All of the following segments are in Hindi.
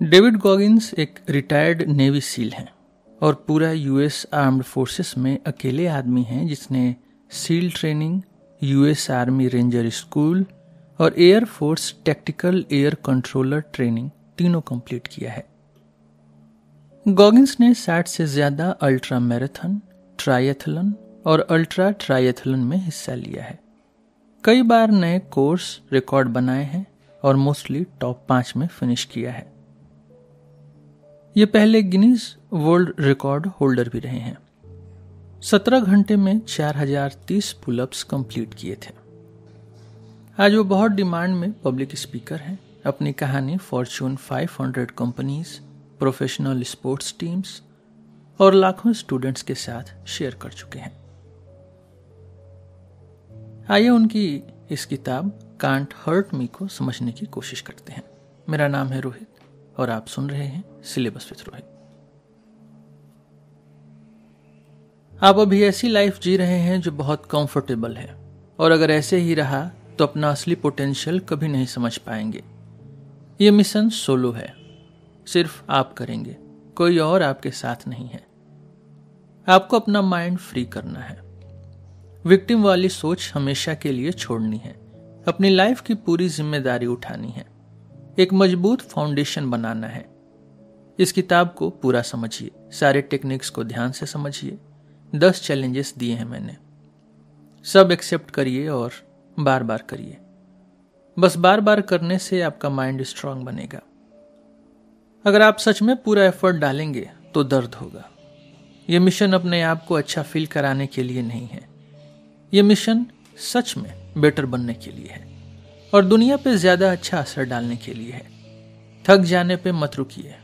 डेविड गॉगिन्स एक रिटायर्ड नेवी सील हैं और पूरा यूएस आर्म्ड फोर्सेस में अकेले आदमी हैं जिसने SEAL training, US army ranger school और air force tactical air controller training तीनों कंप्लीट किया है। गॉगिन्स ने 60 से ज़्यादा अल्ट्रा मैराथन, ट्रायथलन और अल्ट्रा ट्रायथलन में हिस्सा लिया है। कई बार नए कोर्स रिकॉर्ड बनाए हैं और मोस्टली टॉप पाँच में फिनिश किया है। ये पहले गिनीज वर्ल्ड रिकॉर्ड होल्डर भी रहे हैं। सत्रह घंटे में चार हज़ार तीस पुलअप्स कंप्लीट किए थे। आज वो बहुत डिमांड में पब्लिक स्पीकर हैं। अपनी कहानी Fortune 500 companies, professional sports teams और लाखों स्टूडेंट्स के साथ शेयर कर चुके हैं। आइए उनकी इस किताब कांट हर्ट मी को समझने की कोशिश करते हैं। मेरा नाम है रोहित। और आप सुन रहे हैं सिलेबस विथ रोहित। आप अभी ऐसी लाइफ जी रहे हैं जो बहुत कंफर्टेबल है। और अगर ऐसे ही रहा तो अपना असली पोटेंशियल कभी नहीं समझ पाएँगे। ये मिशन सोलो है। सिर्फ़ आप करेंगे। कोई और आपके साथ नहीं है। आपको अपना माइंड फ्री करना है। विक्टिम वाली सोच हमेशा के लिए छोड़नी है। अपनी लाइफ की पूरी ज़िम्मेदारी उठानी है। एक मज़बूत फाउंडेशन बनाना है। इस किताब को पूरा समझिए। सारे टेक्निक्स को ध्यान से समझिए। दस चैलेंजेस दिए हैं मैंने। सब एक्सेप्ट करिए और बार बार करिए। बस बार बार करने से आपका माइंड स्ट्रांग बनेगा। अगर आप सच में पूरा एफर्ट डालेंगे तो दर्द होगा। यह मिशन अपने आप को अच्छा फील कराने के लिए नहीं है। यह मिशन सच में बेटर बनने के लिए है। और दुनिया पे ज़्यादा अच्छा असर डालने के लिए है। थक जाने पे मत रुकिए।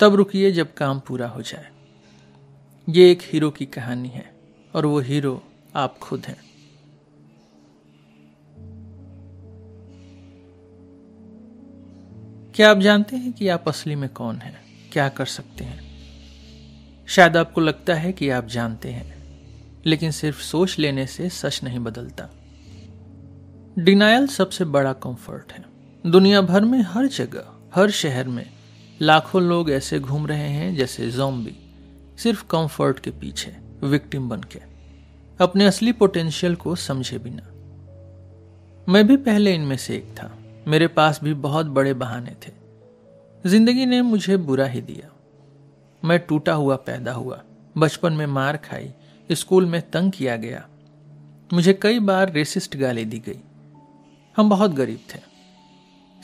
तब रुकिए जब काम पूरा हो जाए। ये एक हीरो की कहानी है और वो हीरो आप खुद हैं। क्या आप जानते हैं कि आप असली में कौन हैं? क्या कर सकते हैं? शायद आपको लगता है कि आप जानते हैं, लेकिन सिर्फ़ सोच लेने से सच नहीं बदलता। डिनायल सबसे बड़ा कंफर्ट है। दुनिया भर में, हर जगह, हर शहर में, लाखों लोग ऐसे घूम रहे हैं जैसे जोम्बी सिर्फ़ कंफर्ट के पीछे विक्टिम बन के। अपने असली पोटेंशियल को समझे बिना। मैं भी पहले इनमें से एक था। मेरे पास भी बहुत बड़े बहाने थे। ज़िंदगी ने मुझे बुरा ही दिया। मैं टूटा हुआ, पैदा हुआ। बचपन में मार खाई। स्कूल में तंग किया गया। मुझे कई बार रेसिस्ट गाली दी गई। हम बहुत गरीब थे।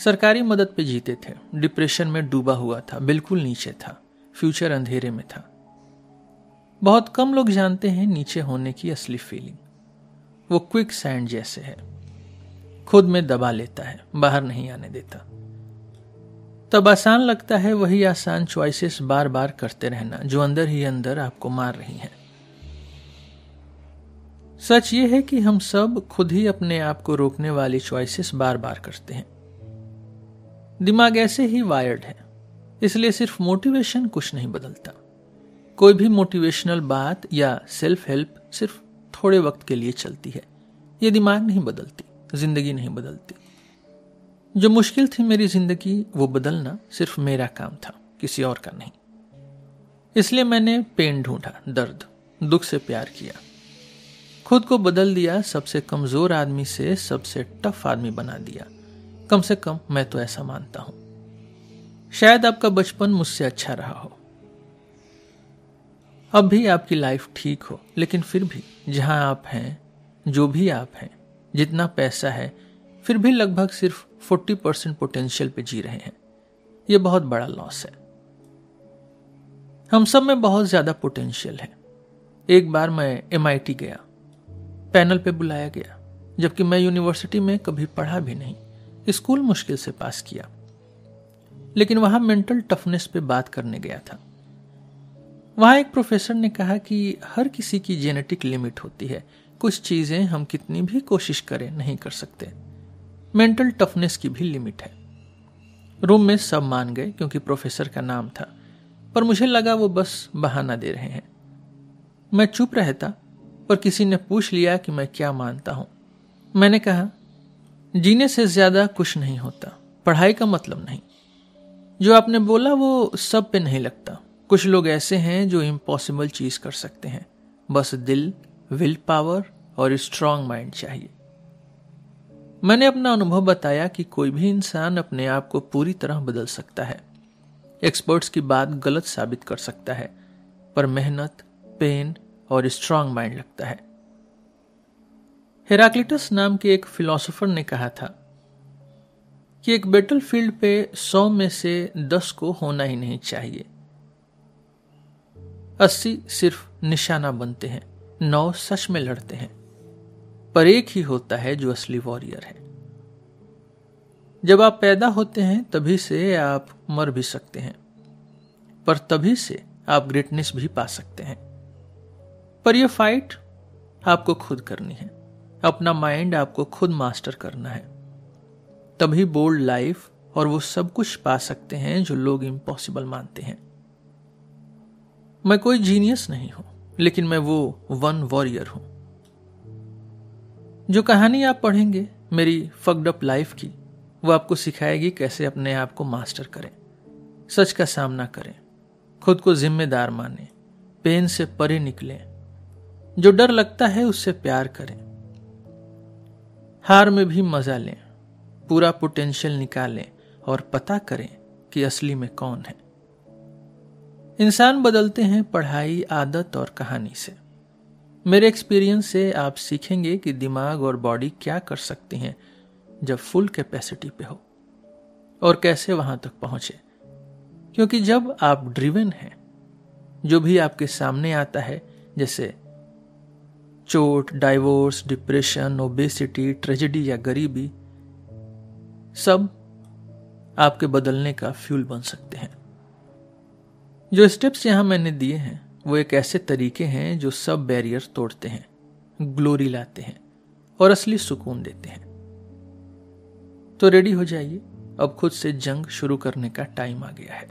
सरकारी मदद पे जीते थे। डिप्रेशन में डूबा हुआ था, बिल्कुल नीचे था। फ्यूचर अंधेरे में था। बहुत कम लोग जानते हैं नीचे होने की असली फीलिंग वो क्विक सैंड जैसे है। खुद में दबा लेता है, बाहर नहीं आने देता। तब आसान लगता है वही आसान चॉइसेस बार बार करते रहना, जो अंदर ही अंदर आपको मार रही हैं। सच ये है कि हम सब खुद ही अपने आप को रोकने वाली चॉइसेस बार बार करते हैं। दिमाग ऐसे ही वायर्ड है, इसलिए सिर्फ़ मोटिवेशन कुछ नहीं बदलता। कोई भी मोटिवेशनल बात या सेल्फ हेल्प सिर्फ़ थोड़े वक्त के लिए चलती है। ये दिमाग नहीं बदलती, ज़िंदगी नहीं बदलती। जो मुश्किल थी मेरी ज़िंदगी, वो बदलना सिर्फ़ मेरा काम था, किसी और का नहीं। इसलिए मैंने पेन ढूंढा, दर्द, दुख से प्यार किया। खुद को बदल दिया, सबसे कमज़ोर आदमी से सबसे टफ आदमी बना दिया। कम से कम मैं तो ऐसा मानता हूँ। शायद आपका बचपन मुझसे अच्छा रहा हो। अब भी आपकी लाइफ ठीक हो, लेकिन फिर भी, जहाँ आप हैं, जो भी आप हैं, जितना पैसा है, फिर भी लगभग सिर्फ़ 40 परसेंट पोटेंशियल पे जी रहे हैं। यह बहुत बड़ा लॉस है। हम सब में बहुत ज़्यादा पोटेंशियल है। एक बार मैं एमआईटी गया। पैनल पे बुलाया गया, जबकि मैं यूनिवर्सिटी में कभी पढ़ा भी नहीं, स्कूल मुश्किल से पास किया। लेकिन वहाँ मेंटल टफनेस पे बात करने गया था। वहाँ एक प्रोफेसर ने कहा कि हर किसी की जेनेटिक लिमिट होती है, कुछ चीज़ें हम कितनी भी कोशिश करें नहीं कर सकते। मेंटल टफनेस की भी लिमिट है। रूम में सब मान गए, क्योंकि प्रोफेसर का नाम था, पर मुझे लगा वो बस बहाना दे रहे हैं। मैं चुप रहता पर किसी ने पूछ लिया कि मैं क्या मानता हूँ। मैंने कहा, जीने से ज़्यादा कुछ नहीं होता, पढ़ाई का मतलब नहीं। जो आपने बोला वो सब पे नहीं लगता। कुछ लोग ऐसे हैं जो इम्पॉसिबल चीज़ कर सकते हैं। बस दिल विल पावर और स्ट्रांग माइंड चाहिए। मैंने अपना अनुभव बताया कि कोई भी इंसान अपने आप को पूरी तरह बदल सकता है। एक्सपर्ट्स की बात गलत साबित कर सकता है। पर मेहनत पेन और स्ट्रांग माइंड लगता है। हेराक्लिटस नाम के एक फिलोसोफर ने कहा था कि एक बैटल फ़ील्ड पे सौ में से दस को होना ही नहीं चाहिए। अस्सी सिर्फ़ निशाना बनते हैं, नौ सच में लड़ते हैं, पर एक ही होता है जो असली वॉरियर है। जब आप पैदा होते हैं, तभी से आप मर भी सकते हैं, पर तभी से आप ग्रेटनेस भी पा सकते हैं। पर यह फाइट आपको खुद करनी है। अपना माइंड आपको खुद मास्टर करना है। तभी बोल्ड लाइफ और वो सब कुछ पा सकते हैं जो लोग इम्पॉसिबल मानते हैं। मैं कोई जीनियस नहीं हूँ, लेकिन मैं वो वन वॉरियर हूँ। जो कहानी आप पढ़ेंगे, मेरी फकड अप लाइफ की, वो आपको सिखाएगी कैसे अपने आप को मास्टर करें। सच का सामना करें। खुद को जिम्मेदार माने। पेन से परे निकलें। जो डर लगता है उससे प्यार करें। हार में भी मज़ा लें, पूरा पोटेंशियल निकालें और पता करें कि असली में कौन है। इंसान बदलते हैं पढ़ाई, आदत और कहानी से। मेरे एक्सपीरियंस से आप सीखेंगे कि दिमाग और बॉडी क्या कर सकती हैं जब फुल कैपेसिटी पे हो और कैसे वहाँ तक पहुँचे। क्योंकि जब आप ड्रिवन हैं, जो भी आपके सामने आता है, जैसे चोट डाइवोर्स डिप्रेशन ओबेसिटी ट्रेजेडी या गरीबी, सब आपके बदलने का फ्यूल बन सकते हैं। जो स्टेप्स यहाँ मैंने दिए हैं, वो एक ऐसे तरीके हैं जो सब बैरियर तोड़ते हैं ग्लोरी लाते हैं और असली सुकून देते हैं। तो रेडी हो जाइए, अब खुद से जंग शुरू करने का टाइम आ गया है।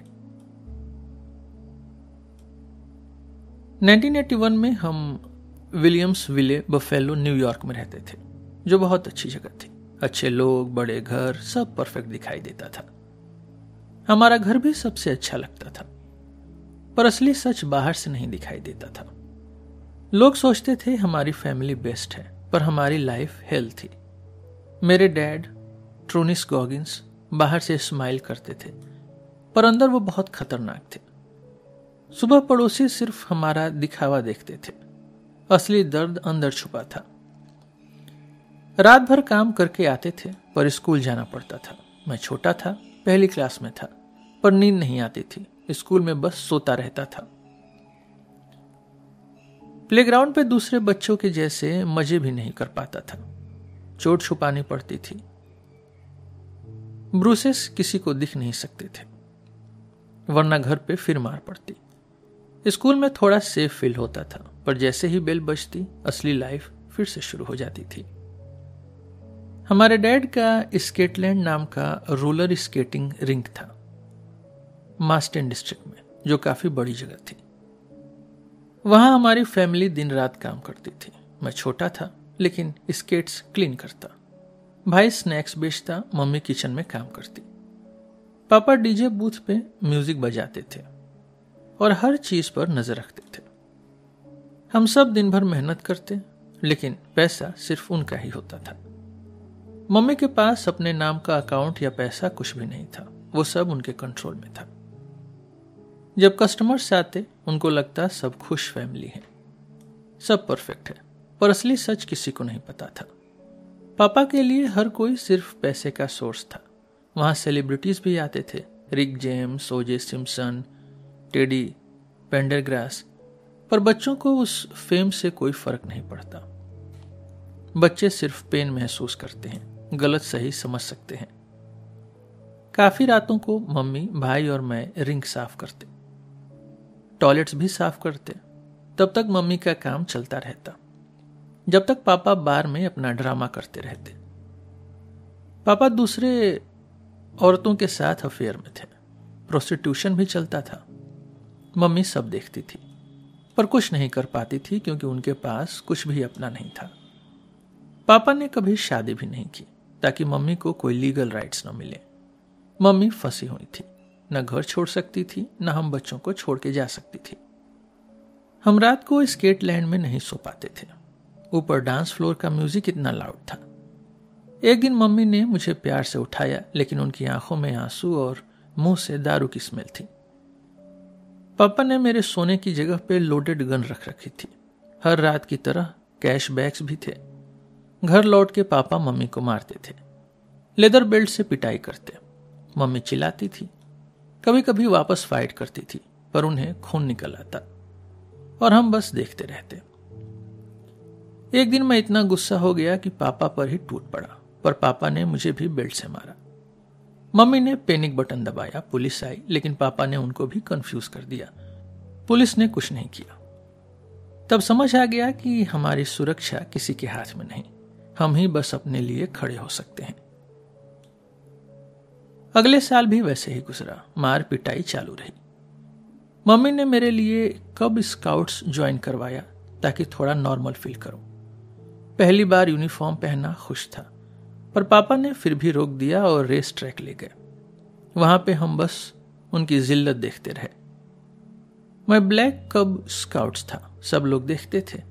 1981 में हम विलियम्स विले बफेलो न्यूयॉर्क में रहते थे, जो बहुत अच्छी जगह थी। अच्छे लोग, बड़े घर, सब परफेक्ट दिखाई देता था। हमारा घर भी सबसे अच्छा लगता था, पर असली सच बाहर से नहीं दिखाई देता था। लोग सोचते थे, हमारी फैमिली बेस्ट है, पर हमारी लाइफ हेल्थ मेरे डैड, ट्रोनिस गॉगिंस, बाहर से स्माइल करते थे, पर अंदर वो बहुत खतरनाक थे। सुबह पड़ोसी सिर्फ़ हमारा दिखावा देखते थे। असली दर्द अंदर छुपा था। रात भर काम करके आते थे, पर स्कूल जाना पड़ता था। मैं छोटा था, पहली क्लास में था, पर नींद नहीं आती थी। स्कूल में बस सोता रहता था। प्लेग्राउंड पे दूसरे बच्चों के जैसे मज़े भी नहीं कर पाता था। चोट छुपानी पड़ती थी। ब्रूसेस किसी को दिख नहीं सकते थे, वरना घर पे फिर मार पड़ती। स्कूल में थोड़ा सेफ़ फील होता था। पर जैसे ही बेल बजती, असली लाइफ फिर से शुरू हो जाती थी। हमारे डैड का स्केटलैंड नाम का रोलर स्केटिंग रिंक था मास्टन डिस्ट्रिक्ट में, जो काफ़ी बड़ी जगह थी। वहाँ हमारी फैमिली दिन रात काम करती थी। मैं छोटा था, लेकिन स्केट्स क्लीन करता। भाई स्नैक्स बेचता, मम्मी किचन में काम करती। पापा डीजे बूथ पे म्यूज़िक बजाते थे और हर चीज़ पर नज़र रखते थे। हम सब दिन भर मेहनत करते, लेकिन पैसा सिर्फ़ उनका ही होता था। मम्मी के पास अपने नाम का अकाउंट या पैसा कुछ भी नहीं था, वो सब उनके कंट्रोल में था। जब कस्टमर्स आते, उनको लगता सब खुश फैमिली है। सब परफेक्ट है, पर असली सच किसी को नहीं पता था। पापा के लिए हर कोई सिर्फ़ पैसे का सोर्स था। वहाँ सेलिब्रिटीज भी आते थे, Rick James OJ Simpson Teddy Pendergrass पर बच्चों को उस फेम से कोई फ़र्क नहीं पड़ता। बच्चे सिर्फ़ पेन महसूस करते हैं, गलत सही समझ सकते हैं। काफ़ी रातों को मम्मी, भाई और मैं रिंग साफ़ करते। टॉयलेट्स भी साफ़ करते। तब तक मम्मी का काम चलता रहता। जब तक पापा बार में अपना ड्रामा करते रहते। पापा दूसरे औरतों के साथ अफेयर में थे। प्रोस्टिट्यूशन भी चलता था। मम्मी सब देखती थी। पर कुछ नहीं कर पाती थी क्योंकि उनके पास कुछ भी अपना नहीं था। पापा ने कभी शादी भी नहीं की, ताकि मम्मी को कोई लीगल राइट्स न मिले। मम्मी फंसी हुई थी। न घर छोड़ सकती थी, न हम बच्चों को छोड़ के जा सकती थी। हम रात को स्केट लैंड में नहीं सो पाते थे। ऊपर डांस फ्लोर का म्यूज़िक इतना लाउड था। एक दिन मम्मी ने मुझे प्यार से उठाया, लेकिन उनकी आँखों में आँसू और मुँह से दारू की स्मेल थी। पापा ने मेरे सोने की जगह पे लोडेड गन रख रखी थी। हर रात की तरह कैश बैग्स भी थे। घर लौट के पापा मम्मी को मारते थे। लेदर बेल्ट से पिटाई करते। मम्मी चिल्लाती थी। कभी कभी वापस फाइट करती थी, पर उन्हें खून निकल आता। और हम बस देखते रहते। एक दिन मैं इतना गुस्सा हो गया कि पापा पर ही टूट पड़ा, पर पापा ने मुझे भी बेल्ट से मारा। मम्मी ने पैनिक बटन दबाया, पुलिस आई, लेकिन पापा ने उनको भी कंफ्यूज कर दिया। पुलिस ने कुछ नहीं किया। तब समझ आ गया कि हमारी सुरक्षा किसी के हाथ में नहीं। हम ही बस अपने लिए खड़े हो सकते हैं। अगले साल भी वैसे ही गुजरा। मार पिटाई चालू रही। मम्मी ने मेरे लिए कब स्काउट्स ज्वाइन करवाया ताकि थोड़ा नॉर्मल फील करूँ। पहली बार यूनिफॉर्म पहनना खुश था। पर पापा ने फिर भी रोक दिया और रेस ट्रैक ले गए। वहाँ पे हम बस उनकी जिल्लत देखते रहे। मैं ब्लैक कब स्काउट्स था, सब लोग देखते थे,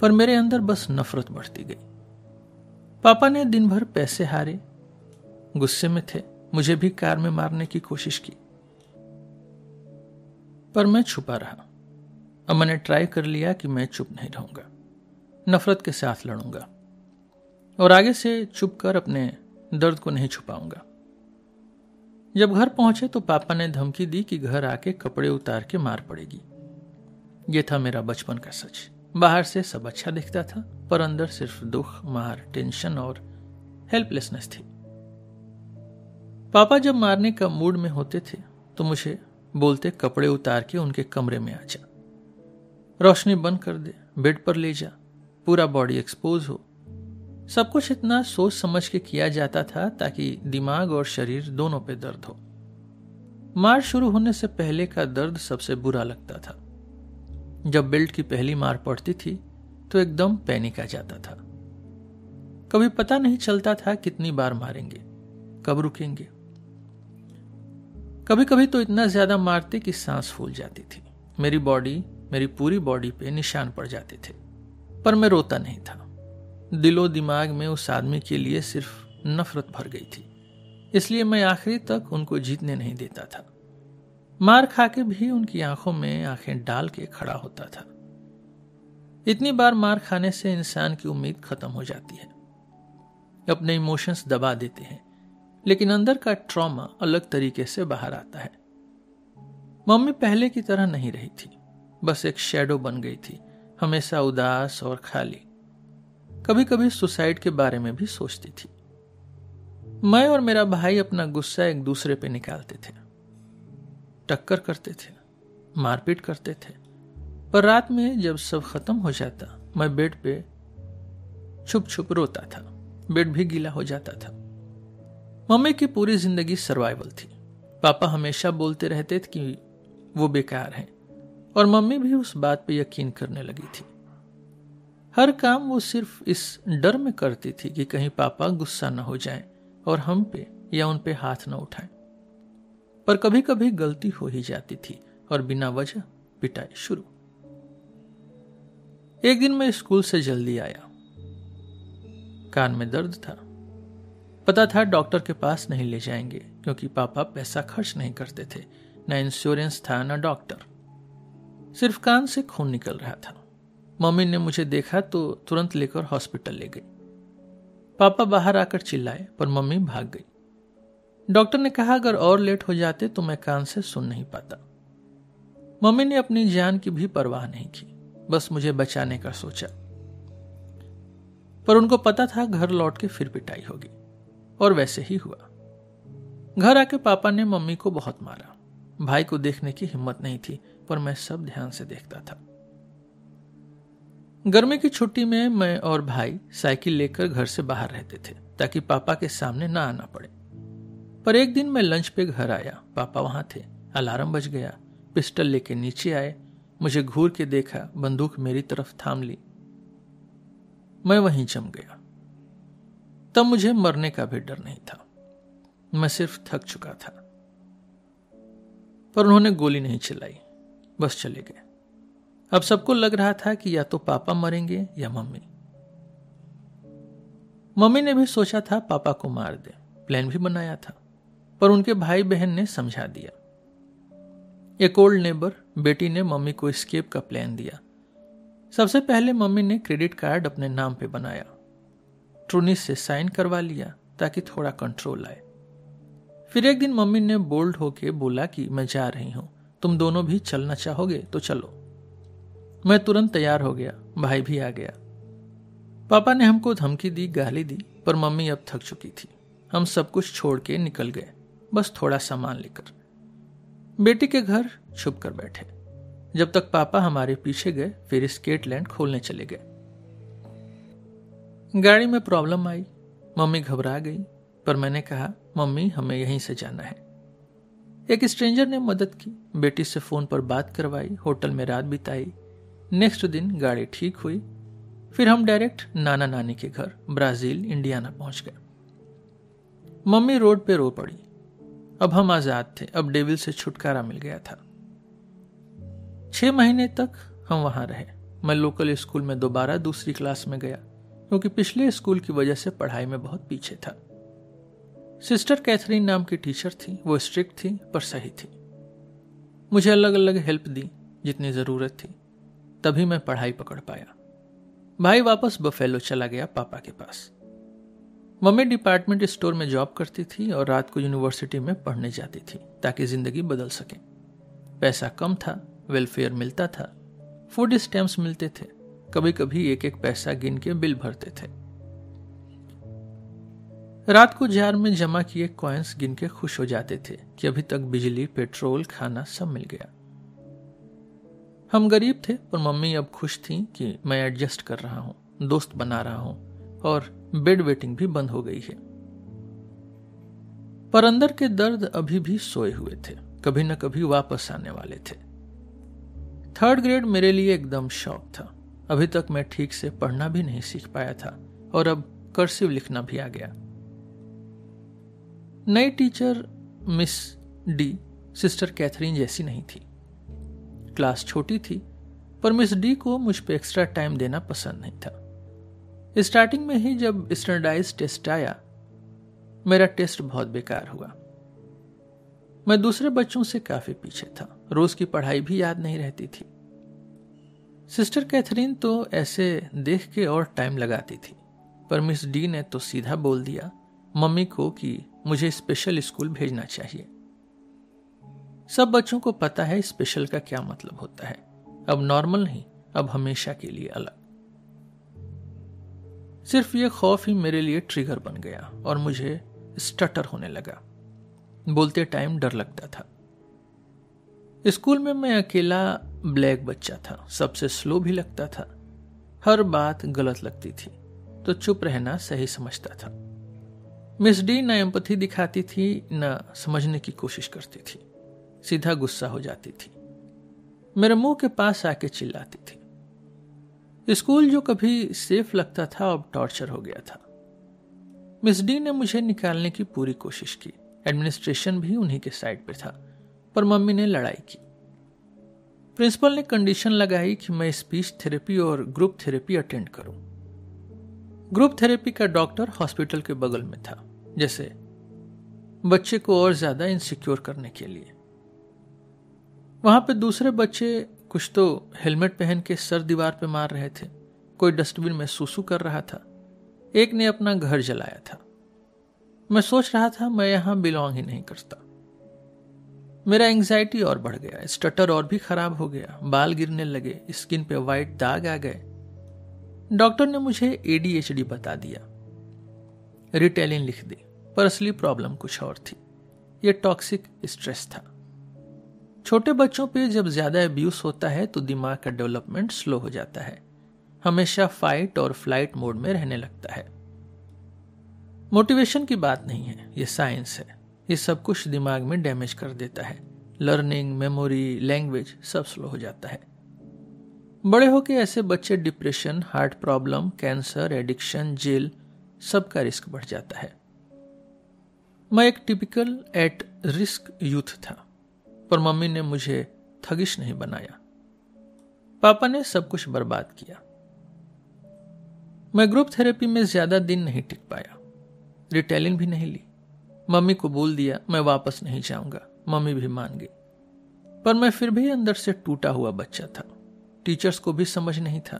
पर मेरे अंदर बस नफरत बढ़ती गई। पापा ने दिन भर पैसे हारे, गुस्से में थे, मुझे भी कार में मारने की कोशिश की। पर मैं छुपा रहा। अब मैंने ट्राई कर लिया कि मैं चुप नहीं रहूँगा। नफरत के साथ लड़ूँगा। और आगे से चुप कर अपने दर्द को नहीं छुपाऊँगा। जब घर पहुँचे तो पापा ने धमकी दी कि घर आके कपड़े उतार के मार पड़ेगी। यह था मेरा बचपन का सच। बाहर से सब अच्छा दिखता था, पर अंदर सिर्फ़ दुख, मार, टेंशन और हेल्पलेसनेस थी। पापा जब मारने का मूड में होते थे तो मुझे बोलते कपड़े उतार के उनके कमरे में आ जा। रोशनी बंद कर दे, बेड पर ले जा। पूरा बॉडी एक्सपोज हो सब कुछ इतना सोच समझ के किया जाता था ताकि दिमाग और शरीर दोनों पे दर्द हो। मार शुरू होने से पहले का दर्द सबसे बुरा लगता था। जब बेल्ट की पहली मार पड़ती थी तो एकदम पैनिक आ जाता था। कभी पता नहीं चलता था कितनी बार मारेंगे, कब रुकेंगे। कभी कभी तो इतना ज़्यादा मारते कि सांस फूल जाती थी। मेरी बॉडी, मेरी पूरी बॉडी पे निशान पड़ जाते थे, पर मैं रोता नहीं था। दिलो दिमाग में उस आदमी के लिए सिर्फ़ नफरत भर गई थी। इसलिए मैं आखिरी तक उनको जीतने नहीं देता था। मार खा के भी उनकी आँखों में आँखें डाल के खड़ा होता था। इतनी बार मार खाने से इंसान की उम्मीद खत्म हो जाती है। अपने इमोशंस दबा देते हैं, लेकिन अंदर का ट्रॉमा अलग तरीके से बाहर आता है। मम्मी पहले की तरह नहीं रही थी, बस एक शेडो बन गई थी, हमेशा उदास और खाली। कभी कभी सुसाइड के बारे में भी सोचती थी। मैं और मेरा भाई अपना गुस्सा एक दूसरे पे निकालते थे। टक्कर करते थे, मारपीट करते थे। पर रात में जब सब खत्म हो जाता, मैं बेड पे छुप छुप रोता था। बेड भी गीला हो जाता था। मम्मी की पूरी ज़िंदगी सर्वाइवल थी। पापा हमेशा बोलते रहते थे कि वो बेकार हैं। और मम्मी भी उस बात पे यकीन करने लगी थी। हर काम वो सिर्फ़ इस डर में करती थी कि कहीं पापा गुस्सा न हो जाएँ और हम पे या उन पे हाथ न उठाएँ। पर कभी कभी गलती हो ही जाती थी और बिना वजह पिटाई शुरू। एक दिन मैं स्कूल से जल्दी आया। कान में दर्द था। पता था डॉक्टर के पास नहीं ले जाएँगे क्योंकि पापा पैसा खर्च नहीं करते थे। न इंश्योरेंस था, न डॉक्टर। सिर्फ़ कान से खून निकल रहा था। मम्मी ने मुझे देखा तो तुरंत लेकर हॉस्पिटल ले गई। पापा बाहर आकर चिल्लाए, पर मम्मी भाग गई। डॉक्टर ने कहा, अगर और लेट हो जाते तो मैं कान से सुन नहीं पाता। मम्मी ने अपनी जान की भी परवाह नहीं की। बस मुझे बचाने का सोचा। पर उनको पता था घर लौट के फिर पिटाई होगी। और वैसे ही हुआ। घर आके पापा ने मम्मी को बहुत मारा। भाई को देखने की हिम्मत नहीं थी, पर मैं सब ध्यान से देखता था। गर्मी की छुट्टी में मैं और भाई साइकिल लेकर घर से बाहर रहते थे, ताकि पापा के सामने ना आना पड़े। पर एक दिन मैं लंच पे घर आया, पापा वहाँ थे, अलार्म बज गया, पिस्टल लेके नीचे आए, मुझे घूर के देखा, बंदूक मेरी तरफ़ थाम ली। मैं वहीं जम गया। तब मुझे मरने का भी डर नहीं था। मैं सिर्फ़ थक चुका था। पर उन्होंने गोली नहीं चलाई, बस चले गए। अब सबको लग रहा था कि या तो पापा मरेंगे या मम्मी। मम्मी ने भी सोचा था पापा को मार दे। प्लान भी बनाया था, पर उनके भाई बहन ने समझा दिया। एक ओल्ड नेबर बेटी ने मम्मी को स्केप का प्लान दिया। सबसे पहले मम्मी ने क्रेडिट कार्ड अपने नाम पे बनाया। ट्रूनिस से साइन करवा लिया, ताकि थोड़ा कंट्रोल आए। फिर एक दिन मम्मी ने बोल्ड होके बोला कि, मैं जा रही हूँ। तुम दोनों भी चलना चाहोगे तो चलो। मैं तुरंत तैयार हो गया, भाई भी आ गया। पापा ने हमको धमकी दी, गाली दी, पर मम्मी अब थक चुकी थी। हम सब कुछ छोड़ के निकल गए, बस थोड़ा सामान लेकर। बेटी के घर छुप कर बैठे। जब तक पापा हमारे पीछे गए, फिर स्केटलैंड खोलने चले गए। गाड़ी में प्रॉब्लम आई, मम्मी घबरा गई, पर मैंने कहा, मम्मी, हमें यहीं से जाना है। एक स्ट्रेंजर ने मदद की, बेटी से फ़ोन पर बात करवाई, होटल में रात बिताई नेक्स्ट दिन गाड़ी ठीक हुई। फिर हम डायरेक्ट नाना नानी के घर, ब्राज़ील, इंडियाना पहुँच गए। मम्मी रोड पे रो पड़ी। अब हम आज़ाद थे। अब डेविल से छुटकारा मिल गया था। छह महीने तक हम वहाँ रहे। मैं लोकल स्कूल में दोबारा दूसरी क्लास में गया, क्योंकि पिछले स्कूल की वजह से पढ़ाई में बहुत पीछे था। सिस्टर कैथरीन नाम की टीचर थी। वो स्ट्रिक्ट थी, पर सही थी। मुझे अलग अलग हेल्प दी, जितनी ज़रूरत थी। तभी मैं पढ़ाई पकड़ पाया। भाई वापस बफेलो चला गया पापा के पास। मम्मी डिपार्टमेंट स्टोर में जॉब करती थी और रात को यूनिवर्सिटी में पढ़ने जाती थी, ताकि ज़िंदगी बदल सके। पैसा कम था वेलफेयर मिलता था फ़ूड स्टैम्प्स मिलते थे कभी कभी एक एक पैसा गिन के बिल भरते थे। रात को जार में जमा किए कॉइन्स गिन के खुश हो जाते थे कि अभी तक बिजली पेट्रोल खाना सब मिल गया। हम गरीब थे, पर मम्मी अब खुश थी कि मैं एडजस्ट कर रहा हूँ, दोस्त बना रहा हूँ, और बेड वेटिंग भी बंद हो गई है। पर अंदर के दर्द अभी भी सोए हुए थे, कभी न कभी वापस आने वाले थे। थर्ड ग्रेड मेरे लिए एकदम शौक था। अभी तक मैं ठीक से पढ़ना भी नहीं सीख पाया था, और अब कर्सिव लिखना भी आ गया। नई teacher miss D sister Catherine जैसी नहीं थी। क्लास छोटी थी, पर मिस डी को मुझ पर एक्स्ट्रा टाइम देना पसंद नहीं था। स्टार्टिंग में ही जब स्टैंडर्डाइज टेस्ट आया, मेरा टेस्ट बहुत बेकार हुआ। मैं दूसरे बच्चों से काफ़ी पीछे था, रोज की पढ़ाई भी याद नहीं रहती थी। सिस्टर कैथरीन तो ऐसे देख के और टाइम लगाती थी, पर मिस डी ने तो सीधा बोल दिया मम्मी को कि मुझे स्पेशल स्कूल भेजना चाहिए। सब बच्चों को पता है स्पेशल का क्या मतलब होता है। अब नॉर्मल नहीं, अब हमेशा के लिए अलग। सिर्फ़ ये खौफ ही मेरे लिए ट्रिगर बन गया और मुझे स्टटर होने लगा। बोलते टाइम डर लगता था। स्कूल में मैं अकेला ब्लैक बच्चा था, सबसे स्लो भी लगता था। हर बात गलत लगती थी तो चुप रहना सही समझता था। मिस डी न एम्पथी दिखाती थी, न समझने की कोशिश करती थी। सीधा गुस्सा हो जाती थी। मेरे मुँह के पास आके चिल्लाती थी। स्कूल जो कभी सेफ़ लगता था, अब टॉर्चर हो गया था। मिस डी ने मुझे निकालने की पूरी कोशिश की। एडमिनिस्ट्रेशन भी उन्हीं के साइड पे था, पर मम्मी ने लड़ाई की। प्रिंसिपल ने कंडीशन लगाई कि मैं स्पीच थेरेपी और ग्रुप थेरेपी अटेंड करूँ। ग्रुप थेरेपी का डॉक्टर हॉस्पिटल के बगल में था, जैसे बच्चे को और ज़्यादा इनसिक्योर करने के लिए। वहाँ पे दूसरे बच्चे कुछ तो हेलमेट पहन के सर दीवार पे मार रहे थे। कोई डस्टबिन में सूसू कर रहा था। एक ने अपना घर जलाया था। मैं सोच रहा था, मैं यहाँ बिलोंग ही नहीं करता। मेरा एंग्जाइटी और बढ़ गया स्टटर और भी खराब हो गया, बाल गिरने लगे स्किन पे वाइट दाग आ गए। डॉक्टर ने मुझे एडीएचडी बता दिया। रिटेलिन लिख दी, पर असली प्रॉब्लम कुछ और थी। यह टॉक्सिक स्ट्रेस था। छोटे बच्चों पे जब ज़्यादा एब्यूज होता है तो दिमाग का डेवलपमेंट स्लो हो जाता है। हमेशा फाइट और फ़्लाइट मोड में रहने लगता है। मोटिवेशन की बात नहीं है यह साइंस है। ये सब कुछ दिमाग में डैमेज कर देता है। लर्निंग मेमोरी लैंग्वेज सब स्लो हो जाता है। बड़े होके ऐसे बच्चे depression heart problem cancer addiction jail सबका रिस्क बढ़ जाता है। मैं एक टिपिकल एट रिस्क यूथ था। पर मम्मी ने मुझे थगिश नहीं बनाया। पापा ने सब कुछ बर्बाद किया। मैं ग्रुप थेरेपी में ज़्यादा दिन नहीं टिक पाया। रिटेलिंग भी नहीं ली। मम्मी को बोल दिया, मैं वापस नहीं जाऊँगा। मम्मी भी मान गई। पर मैं फिर भी अंदर से टूटा हुआ बच्चा था। टीचर्स को भी समझ नहीं था।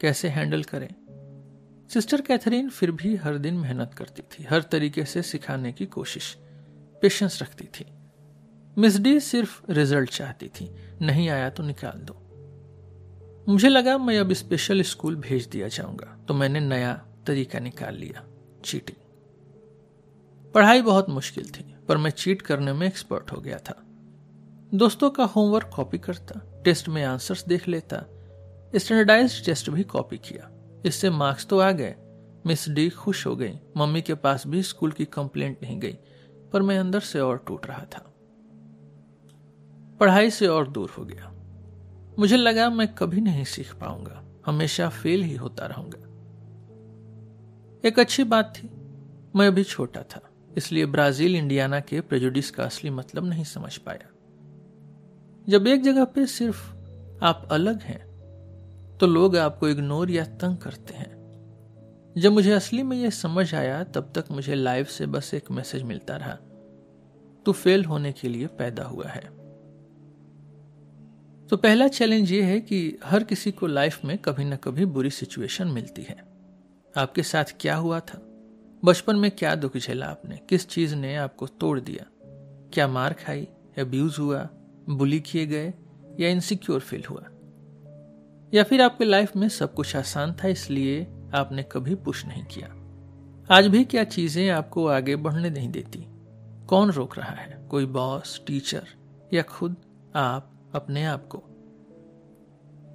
कैसे हैंडल करें? सिस्टर कैथरीन फिर भी हर दिन मेहनत करती थी। हर तरीके से सिखाने की कोशिश, पेशेंस रखती थी। मिस डी सिर्फ़ रिज़ल्ट चाहती थी, नहीं आया तो निकाल दो। मुझे लगा मैं अब स्पेशल स्कूल भेज दिया जाऊँगा तो मैंने नया तरीका निकाल लिया चीटिंग पढ़ाई बहुत मुश्किल थी, पर मैं चीट करने में एक्सपर्ट हो गया था। दोस्तों का होमवर्क कॉपी करता टेस्ट में आंसर्स देख लेता स्टैंडर्डाइज टेस्ट भी कॉपी किया। इससे मार्क्स तो आ गए। मिस डी खुश हो गई, मम्मी के पास भी स्कूल की कंप्लेंट नहीं गई, पर मैं अंदर से और टूट रहा था। पढ़ाई से और दूर हो गया। मुझे लगा मैं कभी नहीं सीख पाऊँगा, हमेशा फेल ही होता रहूँगा। एक अच्छी बात थी, मैं अभी छोटा था, इसलिए ब्राज़ील इंडियाना के प्रेजुडिस का असली मतलब नहीं समझ पाया। जब एक जगह पे सिर्फ़ आप अलग हैं तो लोग आपको इग्नोर या तंग करते हैं। जब मुझे असली में यह समझ आया, तब तक मुझे लाइव से बस एक मैसेज मिलता रहा, तू फेल होने के लिए पैदा हुआ है। तो पहला चैलेंज ये है कि हर किसी को लाइफ में कभी ना कभी बुरी सिचुएशन मिलती है। आपके साथ क्या हुआ था? बचपन में क्या दुख झेला आपने? किस चीज़ ने आपको तोड़ दिया? क्या मार खाई? अब्यूज हुआ? बुली किए गए? या इनसिक्योर फील हुआ? या फिर आपके लाइफ में सब कुछ आसान था इसलिए आपने कभी पुश नहीं किया? आज भी क्या चीज़ें आपको आगे बढ़ने नहीं देती? कौन रोक रहा है? कोई बॉस टीचर या खुद? आप अपने आप को।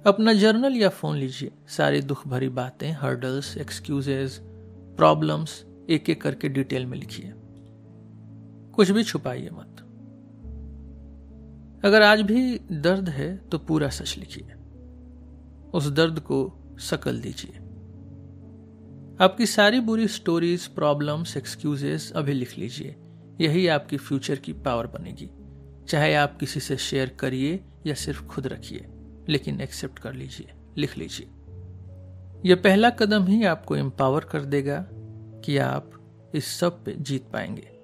अपना जर्नल या फ़ोन लीजिए। सारी दुख भरी बातें हर्डल्स एक्सक्यूजेज प्रॉब्लम्स एक एक करके डिटेल में लिखिए। कुछ भी छुपाइए मत। अगर आज भी दर्द है तो पूरा सच लिखिए। उस दर्द को सकल दीजिए। आपकी सारी बुरी स्टोरीज प्रॉब्लम्स एक्सक्यूजेस अभी लिख लीजिए। यही आपकी फ्यूचर की पावर बनेगी। चाहे आप किसी से शेयर करिए या सिर्फ़ खुद रखिए, लेकिन एक्सेप्ट कर लीजिए, लिख लीजिए। यह पहला कदम ही आपको एम्पावर कर देगा कि आप इस सब पे जीत पाएँगे।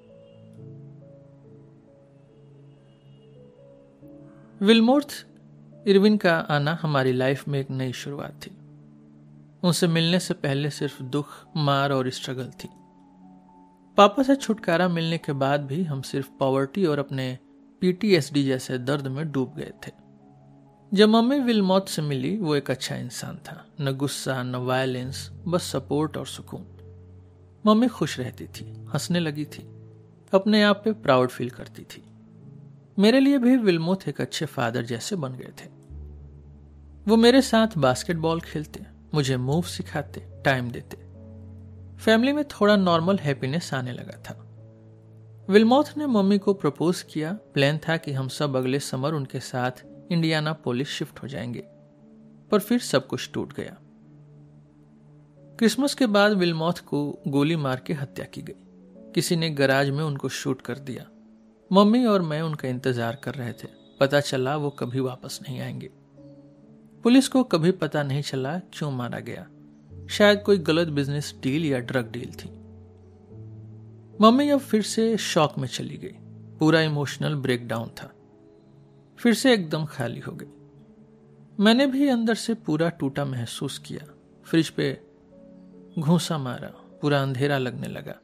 विलमोर्थ इरविन का आना हमारी लाइफ में एक नई शुरुआत थी। उनसे मिलने से पहले सिर्फ़ दुख, मार और स्ट्रगल थी। पापा से छुटकारा मिलने के बाद भी हम सिर्फ़ पॉवर्टी और अपने पीटीएसडी जैसे दर्द में डूब गए थे। जब मम्मी विलमौत से मिली, वो एक अच्छा इंसान था। न गुस्सा, न वायलेंस बस सपोर्ट और सुकून। मम्मी खुश रहती थी, हंसने लगी थी। अपने आप पे प्राउड फील करती थी। मेरे लिए भी विल्मोथ एक अच्छे फादर जैसे बन गए थे। वो मेरे साथ बास्केटबॉल खेलते, मुझे मूव सिखाते टाइम देते। फैमिली में थोड़ा नॉर्मल हैप्पीनेस आने लगा था। विल्मोथ ने मम्मी को प्रपोज किया। प्लान था कि हम सब अगले समर उनके साथ इंडियाना पोलिस शिफ्ट हो जाएँगे। पर फिर सब कुछ टूट गया। क्रिसमस के बाद विलमौथ को गोली मार के हत्या की गई। किसी ने गराज में उनको शूट कर दिया। मम्मी और मैं उनका इंतज़ार कर रहे थे। पता चला वो कभी वापस नहीं आएँगे। पुलिस को कभी पता नहीं चला क्यों मारा गया। शायद कोई गलत बिज़नेस डील या ड्रग डील थी। मम्मी अब फिर से शॉक में चली गई। पूरा इमोशनल ब्रेकडाउन था। फिर से एकदम खाली हो गई। मैंने भी अंदर से पूरा टूटा महसूस किया। फ्रिज पे घूसा मारा, पूरा अंधेरा लगने लगा।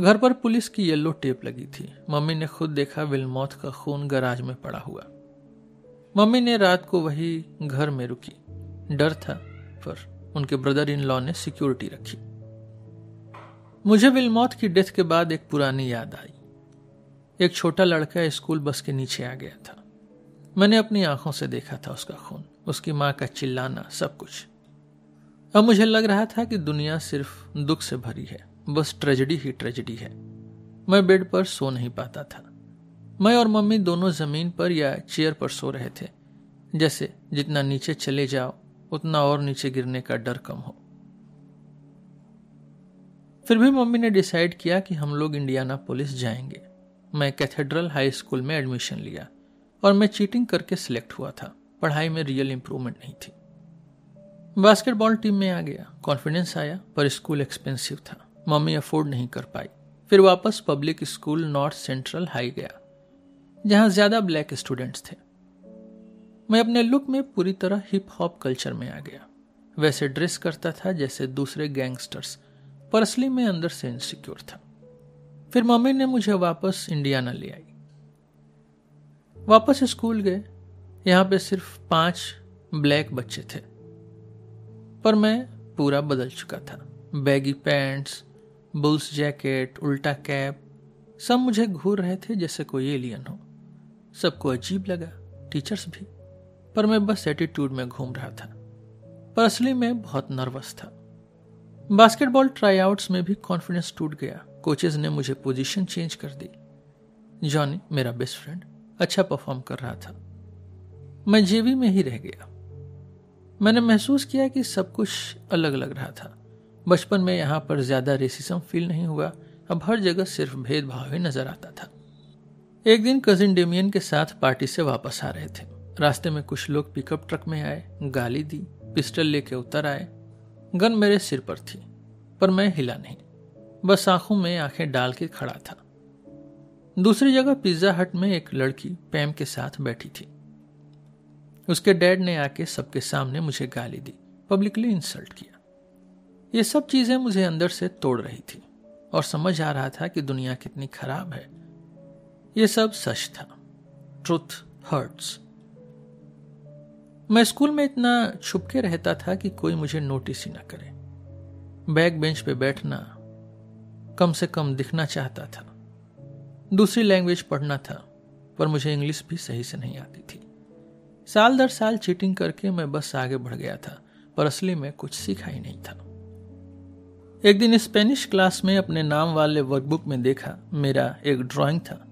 घर पर पुलिस की येलो टेप लगी थी। मम्मी ने खुद देखा विलमौत का खून गराज में पड़ा हुआ। मम्मी ने रात को वही घर में रुकी। डर था, पर उनके ब्रदर इन लॉ ने सिक्योरिटी रखी। मुझे विलमौत की डेथ के बाद एक पुरानी याद आई। एक छोटा लड़का स्कूल बस के नीचे आ गया था। मैंने अपनी आँखों से देखा था उसका खून, उसकी माँ का चिल्लाना, सब कुछ। अब मुझे लग रहा था कि दुनिया सिर्फ़ दुख से भरी है, बस ट्रेजेडी ही ट्रेजेडी है। मैं बेड पर सो नहीं पाता था। मैं और मम्मी दोनों ज़मीन पर या चेयर पर सो रहे थे, जैसे जितना नीचे चले जाओ, उतना और नीचे गिरने का डर कम हो। फिर भी मम्मी ने डिसाइड किया कि हम लोग इंडियाना पुलिस जाएँगे। मैं कैथेड्रल हाई स्कूल में एडमिशन लिया और मैं चीटिंग करके सिलेक्ट हुआ था। पढ़ाई में रियल इंप्रूवमेंट नहीं थी। बास्केटबॉल टीम में आ गया। कॉन्फिडेंस आया, पर स्कूल एक्सपेंसिव था। मम्मी अफोर्ड नहीं कर पाई। फिर वापस public school north central high गया, जहाँ ज़्यादा ब्लैक स्टूडेंट्स थे। मैं अपने लुक में पूरी तरह हिप हॉप कल्चर में आ गया। वैसे ड्रेस करता था जैसे दूसरे गैंगस्टर्स पर असली में अंदर से इनसिक्योर था। फिर मम्मी ने मुझे वापस इंडियाना ले आई। वापस स्कूल गए। यहाँ पे सिर्फ़ पाँच ब्लैक बच्चे थे। पर मैं पूरा बदल चुका था। बैगी पैंट्स, बुल्स जैकेट, उल्टा कैप, सब मुझे घूर रहे थे जैसे कोई एलियन हो। सबको अजीब लगा टीचर्स भी। पर मैं बस एटीट्यूड में घूम रहा था। पर असली में बहुत नर्वस था। बास्केटबॉल ट्राईआउट्स में भी कॉन्फिडेंस टूट गया। कोचेज ने मुझे पोजीशन चेंज कर दी। जॉनी मेरा बेस्ट फ्रेंड अच्छा परफॉर्म कर रहा था। मैं जेवी में ही रह गया। मैंने महसूस किया कि सब कुछ अलग लग रहा था। बचपन में यहाँ पर ज़्यादा रेसिज्म फील नहीं हुआ। अब हर जगह सिर्फ़ भेदभाव ही नज़र आता था। एक दिन कजिन डेमियन के साथ पार्टी से वापस आ रहे थे। रास्ते में कुछ लोग पिकअप ट्रक में आए, गाली दी पिस्टल लेके उतर आए। गन मेरे सिर पर थी, पर मैं हिला नहीं। बस आँखों में आँखें डाल के खड़ा था। दूसरी जगह पिज्जा हट में एक लड़की पैम के साथ बैठी थी। उसके डैड ने आके सबके सामने मुझे गाली दी, पब्लिकली इंसल्ट किया। ये सब चीज़ें मुझे अंदर से तोड़ रही थी और समझ आ रहा था कि दुनिया कितनी खराब है। ये सब सच था। Truth hertz. मैं स्कूल में इतना छुपके रहता था कि कोई मुझे नोटिस ही ना करे। बैक बेंच पे बैठना कम से कम दिखना चाहता था। दूसरी लैंग्वेज पढ़ना था, पर मुझे इंग्लिश भी सही से नहीं आती थी। साल दर साल चीटिंग करके मैं बस आगे बढ़ गया था, पर असली में कुछ सीखा ही नहीं था। एक दिन स्पेनिश क्लास में अपने नाम वाले वर्कबुक में देखा, मेरा एक ड्राइंग था।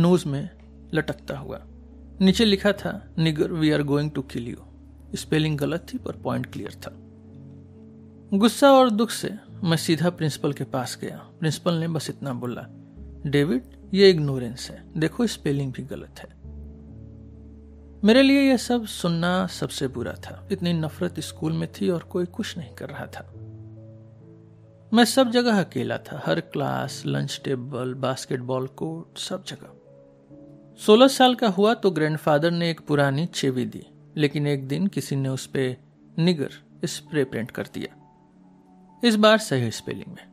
नोज़ में लटकता हुआ। नीचे लिखा था, nigger we are going to kill you spelling गलत थी, पर पॉइंट क्लियर था। गुस्सा और दुख से मैं सीधा प्रिंसिपल के पास गया। प्रिंसिपल ने बस इतना बोला, डेविड, ये इग्नोरेंस है। देखो, स्पेलिंग भी गलत है। मेरे लिए यह सब सुनना सबसे बुरा था। इतनी नफरत स्कूल में थी और कोई कुछ नहीं कर रहा था। मैं सब जगह अकेला था। हर class, lunch table, basketball court, सब जगह। सोलह साल का हुआ तो ग्रैंडफादर ने एक पुरानी चेवी दी, लेकिन एक दिन किसी ने उस पर निगर स्प्रे प्रिंट कर दिया। इस बार सही स्पेलिंग में।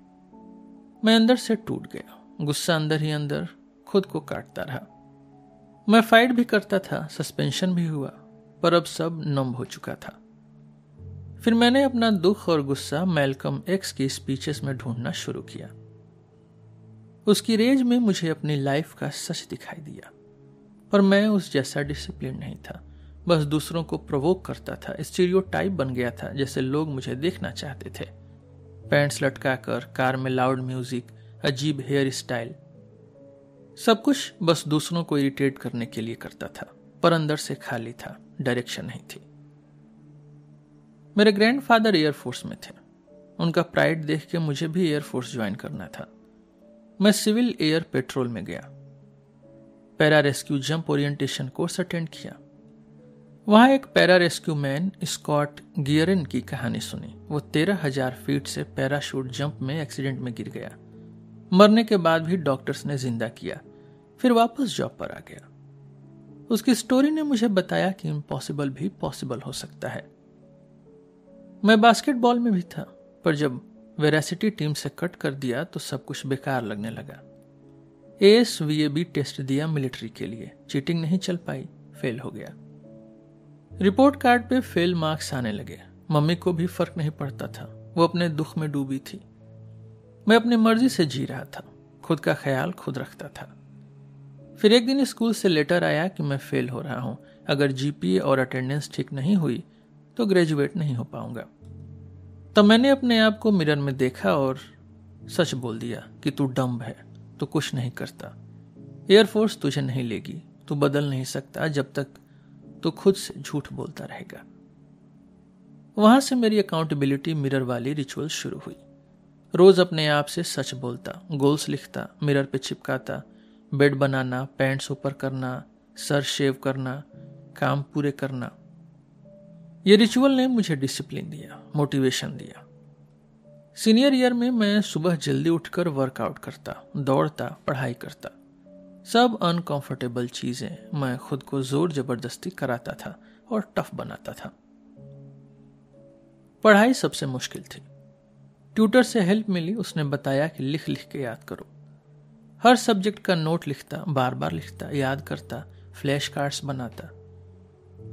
मैं अंदर से टूट गया। गुस्सा अंदर ही अंदर खुद को काटता रहा। मैं फाइट भी करता था सस्पेंशन भी हुआ, पर अब सब नम हो चुका था। फिर मैंने अपना दुख और गुस्सा मेलकम एक्स की स्पीचेस में ढूंढना शुरू किया। उसकी रेंज में मुझे अपनी लाइफ का सच दिखाई दिया। पर मैं उस जैसा डिसिप्लिन नहीं था। बस दूसरों को प्रोवोक करता था। स्टीरियो टाइप बन गया था, जैसे लोग मुझे देखना चाहते थे। पैंट्स लटका कर कार में लाउड म्यूज़िक अजीब हेयर स्टाइल सब कुछ बस दूसरों को इरिटेट करने के लिए करता था, पर अंदर से खाली था डायरेक्शन नहीं थी। मेरे ग्रैंडफादर एयरफोर्स में थे। उनका प्राइड देख के मुझे भी एयरफोर्स ज्वाइन करना था। मैं सिविल एयर पेट्रोल में गया। Para rescue jump orientation course attend किया। वहाँ एक para rescue man, Scott Gearen की कहानी सुनी। वो तेरह हज़ार फीट से पैराशूट जंप में एक्सीडेंट में गिर गया। मरने के बाद भी डॉक्टर्स ने ज़िंदा किया। फिर वापस जॉब पर आ गया। उसकी स्टोरी ने मुझे बताया कि इम्पॉसिबल भी पॉसिबल हो सकता है। मैं बास्केटबॉल में भी था, पर जब वेरासिटी टीम से कट कर दिया तो सब कुछ बेकार लगने लगा। एस वी टेस्ट दिया मिलिट्री के लिए। चीटिंग नहीं चल पाई फेल हो गया। रिपोर्ट कार्ड पे फेल मार्क्स आने लगे। मम्मी को भी फ़र्क नहीं पड़ता था। वो अपने दुख में डूबी थी। मैं अपनी मर्ज़ी से जी रहा था। खुद का ख्याल खुद रखता था। फिर एक दिन स्कूल से लेटर आया कि मैं फेल हो रहा हूँ। अगर जीपीए और अटेंडेंस ठीक नहीं हुई तो ग्रेजुएट नहीं हो पाऊँगा। तब मैंने अपने आप को मिरर में देखा और सच बोल दिया कि तू डम्ब है। तो कुछ नहीं करता। एयरफोर्स तुझे नहीं लेगी, तू बदल नहीं सकता जब तक तो खुद से झूठ बोलता रहेगा। वहाँ से मेरी अकाउंटेबिलिटी मिरर वाली रिचुअल शुरू हुई। रोज अपने आप से सच बोलता गोल्स लिखता मिरर पे चिपकाता बेड बनाना पैंट्स ऊपर करना, सर शेव करना, काम पूरे करना। ये रिचुअल ने मुझे डिसिप्लिन दिया मोटिवेशन दिया। सीनियर ईयर में मैं सुबह जल्दी उठकर वर्कआउट करता, दौड़ता, पढ़ाई करता। सब अनकंफर्टेबल चीज़ें मैं खुद को ज़ोर ज़बरदस्ती कराता था और टफ बनाता था। पढ़ाई सबसे मुश्किल थी। ट्यूटर से हेल्प मिली, उसने बताया कि लिख लिख के याद करो। हर सब्जेक्ट का नोट लिखता बार बार लिखता, याद करता फ्लैश कार्ड्स बनाता।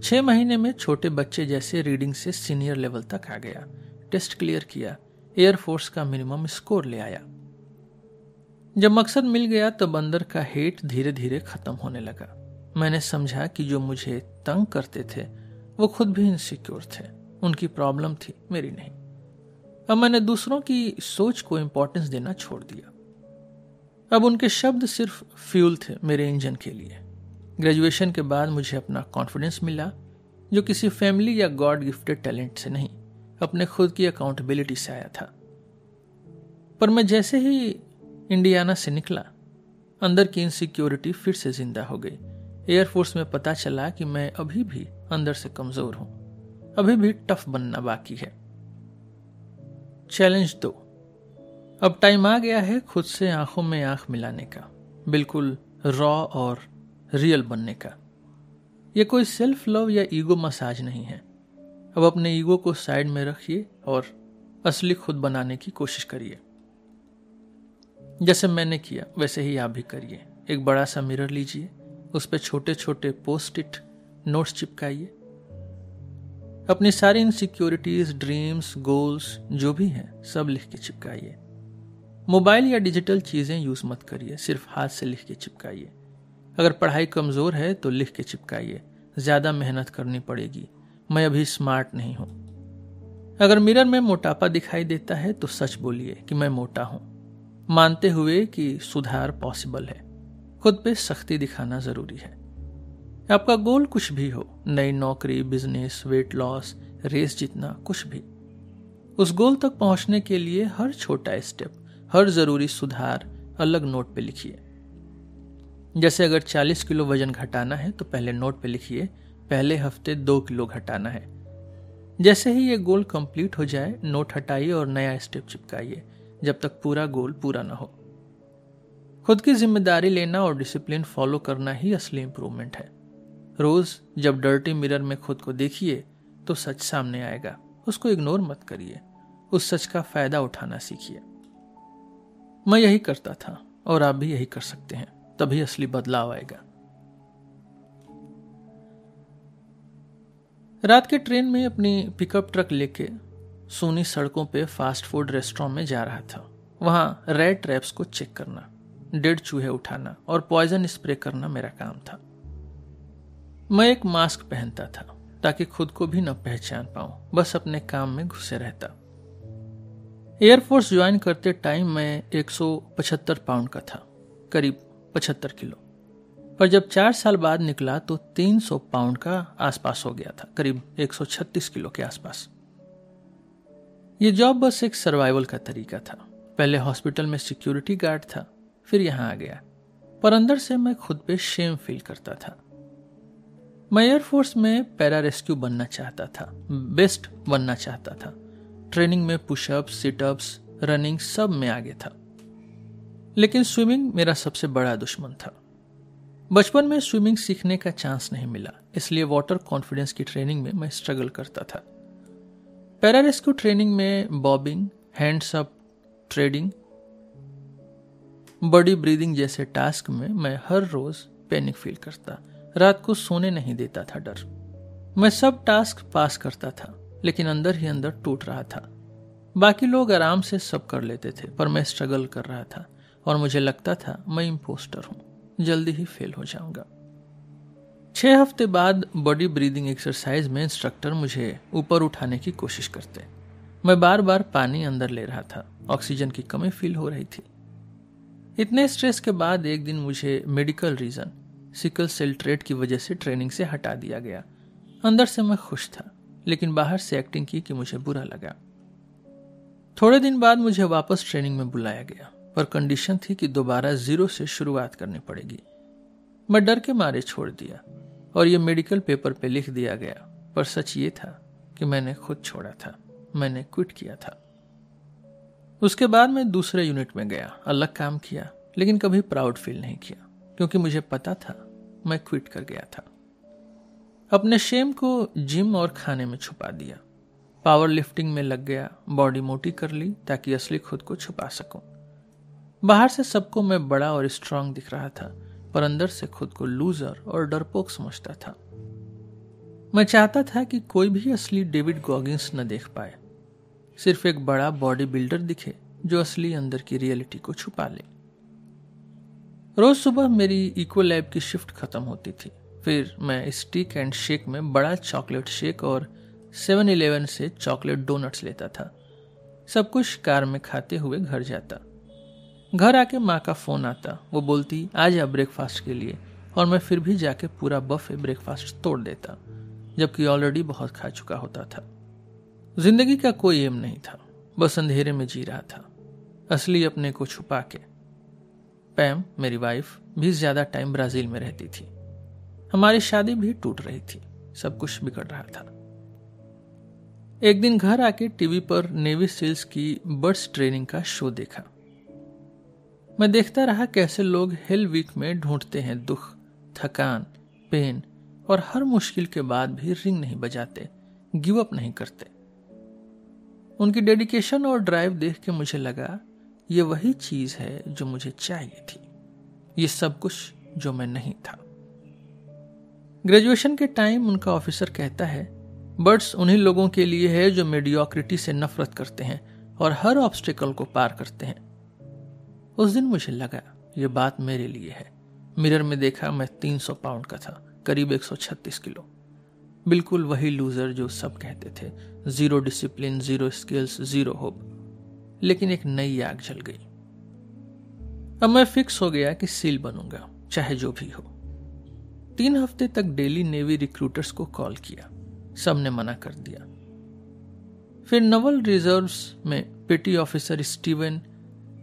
छह महीने में छोटे बच्चे जैसे रीडिंग से सीनियर लेवल तक आ गया। टेस्ट क्लियर किया। एयरफोर्स का मिनिमम स्कोर ले आया। जब मकसद मिल गया, तब अंदर का हेट धीरे धीरे खत्म होने लगा। मैंने समझा कि जो मुझे तंग करते थे, वो खुद भी इनसिक्योर थे। उनकी प्रॉब्लम थी, मेरी नहीं। अब मैंने दूसरों की सोच को इंपॉर्टेंस देना छोड़ दिया। अब उनके शब्द सिर्फ़ फ्यूल थे मेरे इंजन के लिए। ग्रेजुएशन के बाद मुझे अपना कॉन्फिडेंस मिला, जो किसी फैमिली या गॉड गिफ्टेड टैलेंट से नहीं। अपने खुद की अकाउंटेबिलिटी से आया था। पर मैं जैसे ही इंडियाना से निकला, अंदर की इनसिक्योरिटी फिर से ज़िंदा हो गई। एयरफोर्स में पता चला कि मैं अभी भी अंदर से कमज़ोर हूँ। अभी भी टफ बनना बाकी है। चैलेंज दो। अब टाइम आ गया है खुद से आँखों में आँख मिलाने का। बिल्कुल रॉ और रियल बनने का। यह कोई सेल्फ लव या ईगो मसाज नहीं है। अब अपने ईगो को साइड में रखिए और असली खुद बनाने की कोशिश करिए। जैसे मैंने किया, वैसे ही आप भी करिए। एक बड़ा सा मिरर लीजिए, उस पर छोटे छोटे पोस्ट इट नोट्स चिपकाइए। अपनी सारी इनसिक्योरिटीज ड्रीम्स गोल्स जो भी हैं, सब लिख के चिपकाइए। मोबाइल या डिजिटल चीज़ें यूज़ मत करिए, सिर्फ़ हाथ से लिख के चिपकाइए। अगर पढ़ाई कमज़ोर है तो लिख के चिपकाइए। ज़्यादा मेहनत करनी पड़ेगी। मैं अभी स्मार्ट नहीं हूँ। अगर मिरर में मोटापा दिखाई देता है तो सच बोलिए कि मैं मोटा हूँ। मानते हुए कि सुधार पॉसिबल है। खुद पे सख्ती दिखाना ज़रूरी है। आपका गोल कुछ भी हो, नई नौकरी बिज़नेस वेट लॉस रेस जीतना, कुछ भी। उस गोल तक पहुँचने के लिए हर छोटा स्टेप हर ज़रूरी सुधार अलग नोट पे लिखिए। जैसे अगर 40 किलो वज़न घटाना है तो पहले नोट पे लिखिए पहले हफ़्ते दो किलो घटाना है। जैसे ही ये गोल कंप्लीट हो जाए, नोट हटाइए और नया स्टेप चिपकाइए, जब तक पूरा गोल पूरा ना हो। खुद की ज़िम्मेदारी लेना और डिसिप्लिन फॉलो करना ही असली इंप्रूवमेंट है। रोज जब डर्टी मिरर में खुद को देखिए तो सच सामने आएगा। उसको इग्नोर मत करिए। उस सच का फ़ायदा उठाना सीखिए। मैं यही करता था, और आप भी यही कर सकते हैं। तभी असली बदलाव आएगा। रात के ट्रेन में अपनी पिकअप ट्रक लेके सोनी सड़कों पे फास्ट फ़ूड रेस्टोरेंट में जा रहा था। वहाँ रेड ट्रैप्स को चेक करना डेड चूहे उठाना और पॉइजन स्प्रे करना मेरा काम था। मैं एक मास्क पहनता था ताकि खुद को भी न पहचान पाऊँ, बस अपने काम में घुसे रहता। एयरफोर्स ज्वाइन करते टाइम मैं 175 पाउंड का था, करीब 75 किलो। पर जब चार साल बाद निकला तो 300 पाउंड का आसपास हो गया था, करीब 136 किलो के आसपास। ये जॉब बस एक सर्वाइवल का तरीका था। पहले हॉस्पिटल में सिक्योरिटी गार्ड था, फिर यहाँ आ गया। पर अंदर से मैं खुद पे शेम फील करता था। मैं एयरफोर्स में पैरा रेस्क्यू बनना चाहता था बेस्ट बनना चाहता था। ट्रेनिंग में पुशअप्स सिटअप्स रनिंग सब में आगे था। लेकिन स्विमिंग मेरा सबसे बड़ा दुश्मन था। बचपन में स्विमिंग सीखने का चांस नहीं मिला, इसलिए वाटर कॉन्फिडेंस की ट्रेनिंग में मैं स्ट्रगल करता था। पैरा रेस्क्यू ट्रेनिंग में bobbing, hands up, treading, buddy breathing जैसे टास्क में मैं हर रोज पैनिक फील करता, रात को सोने नहीं देता था डर। मैं सब टास्क पास करता था, लेकिन अंदर ही अंदर टूट रहा था। बाकी लोग आराम से सब कर लेते थे, पर मैं स्ट्रगल कर रहा था, और मुझे लगता था मैं इम्पोस्टर हूँ। जल्दी ही फेल हो जाऊँगा। छह हफ़्ते बाद बॉडी ब्रीदिंग एक्सरसाइज में इंस्ट्रक्टर मुझे ऊपर उठाने की कोशिश करते। मैं बार बार पानी अंदर ले रहा था। ऑक्सीजन की कमी फील हो रही थी। इतने स्ट्रेस के बाद एक दिन मुझे medical reason sickle cell trait की वजह से ट्रेनिंग से हटा दिया गया। अंदर से मैं खुश था, लेकिन बाहर से एक्टिंग की कि मुझे बुरा लगा। थोड़े दिन बाद मुझे वापस ट्रेनिंग में बुलाया गया। पर कंडीशन थी कि दोबारा ज़ीरो से शुरुआत करनी पड़ेगी। मैं डर के मारे छोड़ दिया और ये मेडिकल पेपर पे लिख दिया गया, पर सच ये था कि मैंने खुद छोड़ा था, मैंने क्विट किया था। उसके बाद मैं दूसरे यूनिट में गया, अलग काम किया, लेकिन कभी प्राउड फील नहीं किया, क्योंकि मुझे पता था मैं क्विट कर गया था। अपने शेम को जिम और खाने में छुपा दिया। पावर लिफ्टिंग में लग गया बॉडी मोटी कर ली ताकि असली खुद को छुपा सकूँ। बाहर से सबको मैं बड़ा और स्ट्रांग दिख रहा था, पर अंदर से खुद को लूजर और डरपोक समझता था। मैं चाहता था कि कोई भी असली डेविड गॉगिंस न देख पाए। सिर्फ़ एक बड़ा बॉडी बिल्डर दिखे, जो असली अंदर की रियलिटी को छुपा ले। रोज सुबह मेरी इको लैब की शिफ्ट खत्म होती थी। फिर मैं स्टिक एंड शेक में बड़ा चॉकलेट शेक और सेवन इलेवन से चॉकलेट डोनट्स लेता था। सब कुछ कार में खाते हुए घर जाता। घर आके माँ का फ़ोन आता। वो बोलती आ जा ब्रेकफास्ट के लिए। और मैं फिर भी जाके पूरा बफे ब्रेकफास्ट तोड़ देता, जबकि ऑलरेडी बहुत खा चुका होता था। ज़िंदगी का कोई एम नहीं था, बस अंधेरे में जी रहा था। असली अपने को छुपा के। पैम, मेरी वाइफ भी ज़्यादा टाइम ब्राज़ील में रहती थी। हमारी शादी भी टूट रही थी, सब कुछ बिगड़ रहा था। एक दिन घर आके टीवी पर नेवी सील्स की बर्ड्स ट्रेनिंग का शो देखा। मैं देखता रहा कैसे लोग हेल वीक में ढूंढते हैं दुख, थकान, पेन और हर मुश्किल के बाद भी रिंग नहीं बजाते, गिव अप नहीं करते। उनकी डेडिकेशन और ड्राइव देख के मुझे लगा, ये वही चीज़ है जो मुझे चाहिए थी। ये सब कुछ जो मैं नहीं था। ग्रेजुएशन के टाइम उनका ऑफिसर कहता है, बर्ड्स उन्हीं लोगों के लिए है जो मेडियोक्रिटी से नफरत करते हैं और हर ऑब्स्टिकल को पार करते हैं। उस दिन मुझे लगा, ये बात मेरे लिए है। मिरर में देखा मैं 300 पाउंड का था, करीब 136 किलो। बिल्कुल वही लूजर जो सब कहते थे, zero discipline, zero skills, zero hope. लेकिन एक नई आग जल गई। अब मैं फिक्स हो गया कि सील बनूँगा, चाहे जो भी हो। तीन हफ़्ते तक डेली नेवी रिक्रूटर्स को कॉल किया। सबने मना कर दिया। फिर नवल रिजर्व्स में पेटी ऑफिसर स्टीवन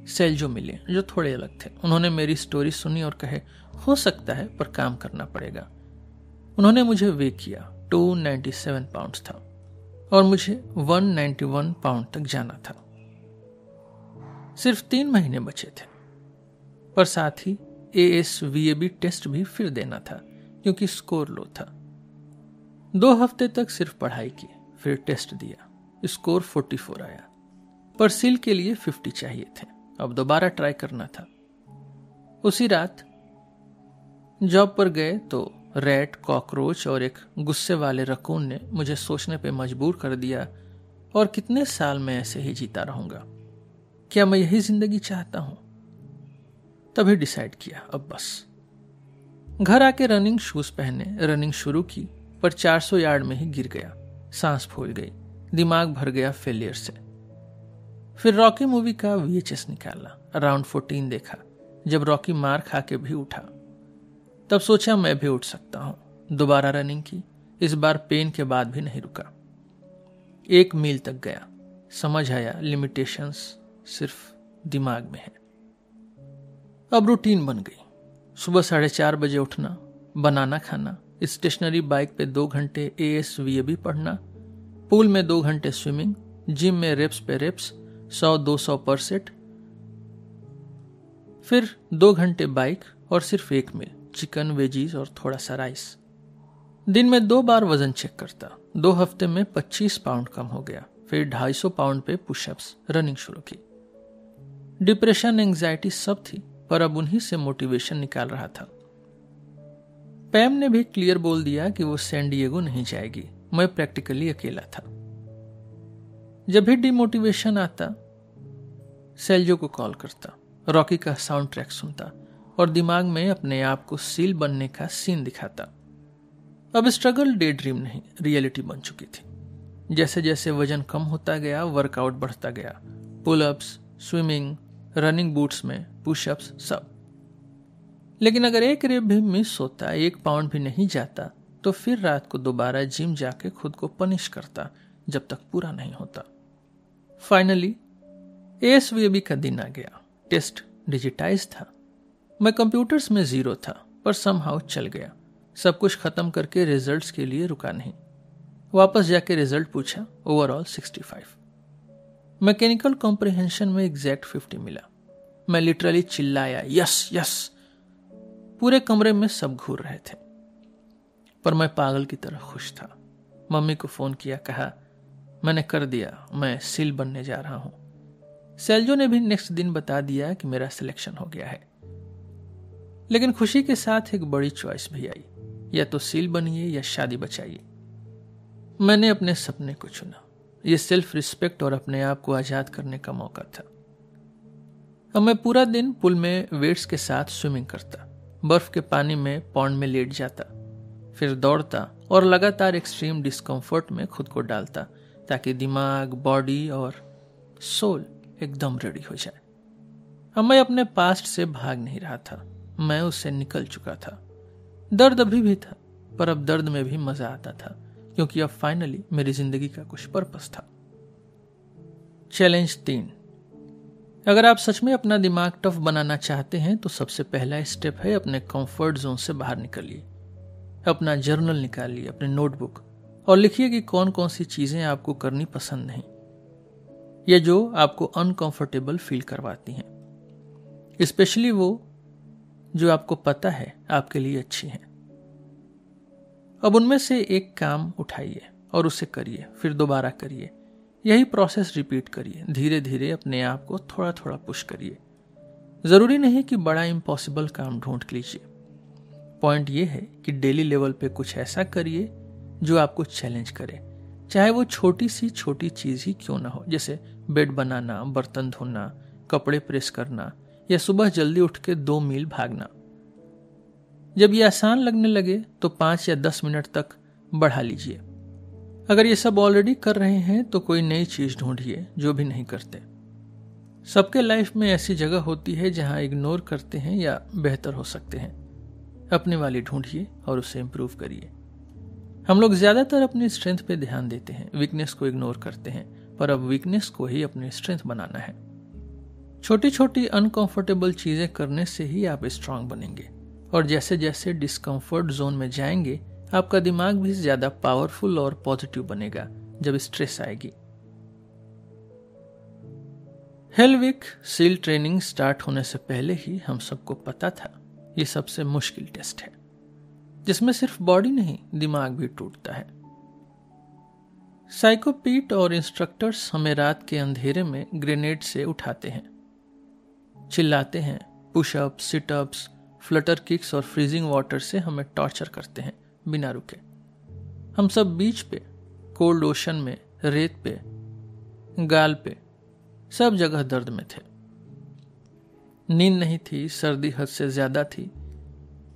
सेल्जो मिले, जो थोड़े अलग थे। उन्होंने मेरी स्टोरी सुनी और कहे, हो सकता है, पर काम करना पड़ेगा। उन्होंने मुझे वे किया 297 पाउंड्स था और मुझे 191 पाउंड तक जाना था। सिर्फ़ तीन महीने बचे थे, पर साथ ही A S V A B test भी फिर देना था, क्योंकि स्कोर लो था। दो हफ़्ते तक सिर्फ़ पढ़ाई की, फिर टेस्ट दिया स्कोर 44 आया, पर सील के लिए 50 चाहिए थे। अब दोबारा ट्राई करना था। उसी रात, जॉब पर गए तो रैट कॉकरोच और एक गुस्से वाले रकून ने मुझे सोचने पे मजबूर कर दिया, और कितने साल में ऐसे ही जीता रहूँगा। क्या मैं यही ज़िंदगी चाहता हूँ? तभी डिसाइड किया, अब बस। घर आके रनिंग शूज़ पहने, रनिंग शुरू की, पर 400 यार्ड में ही गिर गया। सांस फूल गई, दिमाग भर गया फेलियर से। फिर रॉकी मूवी का वीएचएस निकाला अराउंड 14 देखा, जब रॉकी मार खा के भी उठा। तब सोचा मैं भी उठ सकता हूँ। दोबारा रनिंग की, इस बार पेन के बाद भी नहीं रुका। एक मील तक गया। समझ आया लिमिटेशंस सिर्फ़ दिमाग में है। अब रूटीन बन गई। सुबह साढ़े चार बजे उठना, बनाना खाना स्टेशनरी बाइक पे दो घंटे A S V A B पढ़ना पूल में दो घंटे स्विमिंग जिम में रेप्स पे रेप्स सौ दो सौ पर सेट फिर दो घंटे बाइक और सिर्फ़ एक मील, चिकन, वेजीज और थोड़ा सा राइस। दिन में दो बार वज़न चेक करता। दो हफ़्ते में 25 पाउंड कम हो गया। फिर 250 पाउंड पे पुशअप्स रनिंग शुरू की। डिप्रेशन एंजाइटी सब थी, पर अब उन्हीं से मोटिवेशन निकाल रहा था। पैम ने भी क्लियर बोल दिया कि वो सैन डिएगो नहीं जाएगी। मैं प्रैक्टिकली अकेला था। जब भी डिमोटिवेशन आता सेल्जो को कॉल करता रॉकी का साउंड ट्रैक सुनता और दिमाग में अपने आप को सील बनने का सीन दिखाता। अब स्ट्रगल डे ड्रीम नहीं रियलिटी बन चुकी थी। जैसे जैसे वज़न कम होता गया वर्कआउट बढ़ता गया पुलअप्स स्विमिंग रनिंग बूट्स में पुशअप्स सब। लेकिन अगर एक रेप भी मिस होता, एक पाउंड भी नहीं जाता तो फिर रात को दोबारा जिम जाके खुद को पनिश करता, जब तक पूरा नहीं होता। फाइनली एस का दिन आ गया। टेस्ट डिजिटाइज था। मैं कंप्यूटर्स में ज़ीरो था, पर समहाउ चल गया। सब कुछ खत्म करके रिजल्ट्स के लिए रुका नहीं। वापस जाके रिज़ल्ट पूछा ओवरऑल 65 मैकेनिकल कॉम्प्रिहेंशन में एग्जैक्ट 50 मिला। मैं लिटरली चिल्लाया यस यस पूरे कमरे में सब घूर रहे थे। पर मैं पागल की तरह खुश था। मम्मी को फ़ोन किया, कहा मैंने कर दिया, मैं सील बनने जा रहा हूँ। सेल्जो ने भी नेक्स्ट दिन बता दिया कि मेरा सिलेक्शन हो गया है। लेकिन खुशी के साथ एक बड़ी चॉइस भी आई, या तो सील बनिए या शादी बचाइए। मैंने अपने सपने को चुना। यह सेल्फ रिस्पेक्ट और अपने आप को आज़ाद करने का मौका था। अब मैं पूरा दिन पुल में वेट्स के साथ स्विमिंग करता, बर्फ़ के पानी में पौंड में लेट जाता, फिर दौड़ता और लगातार एक्सट्रीम डिस्कम्फर्ट में खुद को डालता ताकि दिमाग बॉडी और सोल एकदम रेडी हो जाए। अब मैं अपने पास्ट से भाग नहीं रहा था। मैं उससे निकल चुका था। दर्द अभी भी था, पर अब दर्द में भी मज़ा आता था, क्योंकि अब फाइनली मेरी ज़िंदगी का कुछ पर्पस था। चैलेंज तीन। अगर आप सच में अपना दिमाग टफ बनाना चाहते हैं तो सबसे पहला स्टेप है अपने कंफर्ट जोन से बाहर निकलिए। अपना जर्नल निकालिए, अपने नोटबुक और लिखिए कि कौन कौन सी चीज़ें आपको करनी पसंद नहीं, या जो आपको अनकंफर्टेबल फील करवाती हैं। स्पेशली वो जो आपको पता है आपके लिए अच्छी हैं। अब उनमें से एक काम उठाइए और उसे करिए, फिर दोबारा करिए। यही प्रोसेस रिपीट करिए धीरे धीरे अपने आप को थोड़ा थोड़ा पुश करिए। ज़रूरी नहीं कि बड़ा इम्पॉसिबल काम ढूंढ लीजिए। पॉइंट ये है कि डेली लेवल पे कुछ ऐसा करिए जो आपको चैलेंज करे। चाहे वो छोटी सी, छोटी चीज़ ही क्यों ना हो, जैसे बेड बनाना, बर्तन धोना, कपड़े प्रेस करना, या सुबह जल्दी उठ के दो मील भागना। जब ये आसान लगने लगे तो पाँच या दस मिनट तक बढ़ा लीजिए। अगर ये सब ऑलरेडी कर रहे हैं तो कोई नई चीज़ ढूंढिए, जो भी नहीं करते। सबके लाइफ में ऐसी जगह होती है, जहाँ इग्नोर करते हैं या बेहतर हो सकते हैं। अपने वाली ढूंढिए और उसे इंप्रूव करिए। हम लोग ज़्यादातर अपनी स्ट्रेंथ पे ध्यान देते हैं वीकनेस को इग्नोर करते हैं, पर अब वीकनेस को ही अपनी स्ट्रेंथ बनाना है। छोटी छोटी अनकंफर्टेबल चीज़ें करने से ही आप स्ट्रांग बनेंगे। और जैसे जैसे डिस्कम्फर्ट जोन में जाएँगे, आपका दिमाग भी ज़्यादा पावरफुल और पॉजिटिव बनेगा, जब स्ट्रेस आएगी। हेलविक सील ट्रेनिंग स्टार्ट होने से पहले ही हम सबको पता था, ये सबसे मुश्किल टेस्ट है। जिसमें सिर्फ़ बॉडी नहीं, दिमाग भी टूटता है। साइकोपीट और इंस्ट्रक्टर्स हमें रात के अंधेरे में ग्रेनेड से उठाते हैं। चिल्लाते हैं पुशअप्स सिटअप्स फ्लटर किक्स और फ्रीजिंग वाटर से हमें टॉर्चर करते हैं, बिना रुके। हम सब बीच पे कोल्ड ओशन में, रेत पे, गाल पे, सब जगह दर्द में थे। नींद नहीं थी, सर्दी हद से ज़्यादा थी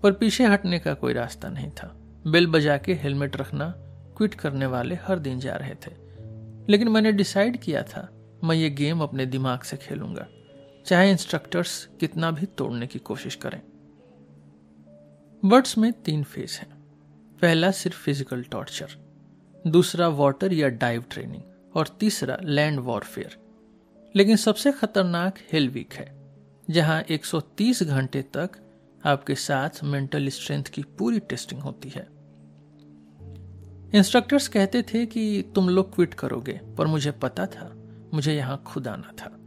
पर पीछे हटने का कोई रास्ता नहीं था। बेल बजा के हेलमेट रखना क्विट करने वाले हर दिन जा रहे थे। लेकिन मैंने डिसाइड किया था, मैं ये गेम अपने दिमाग से खेलूँगा। चाहे इंस्ट्रक्टर्स कितना भी तोड़ने की कोशिश करें। वर्ड्स में तीन फ़ेज़ हैं। पहला सिर्फ़ फ़िज़िकल टॉर्चर दूसरा वाटर या डाइव ट्रेनिंग और तीसरा लैंड वॉरफेयर लेकिन सबसे खतरनाक हिल वीक है, जहाँ 130 घंटे तक आपके साथ मेंटल स्ट्रेंथ की पूरी टेस्टिंग होती है। इंस्ट्रक्टर्स कहते थे कि तुम लोग क्विट करोगे, पर मुझे पता था, मुझे यहाँ खुद आना था।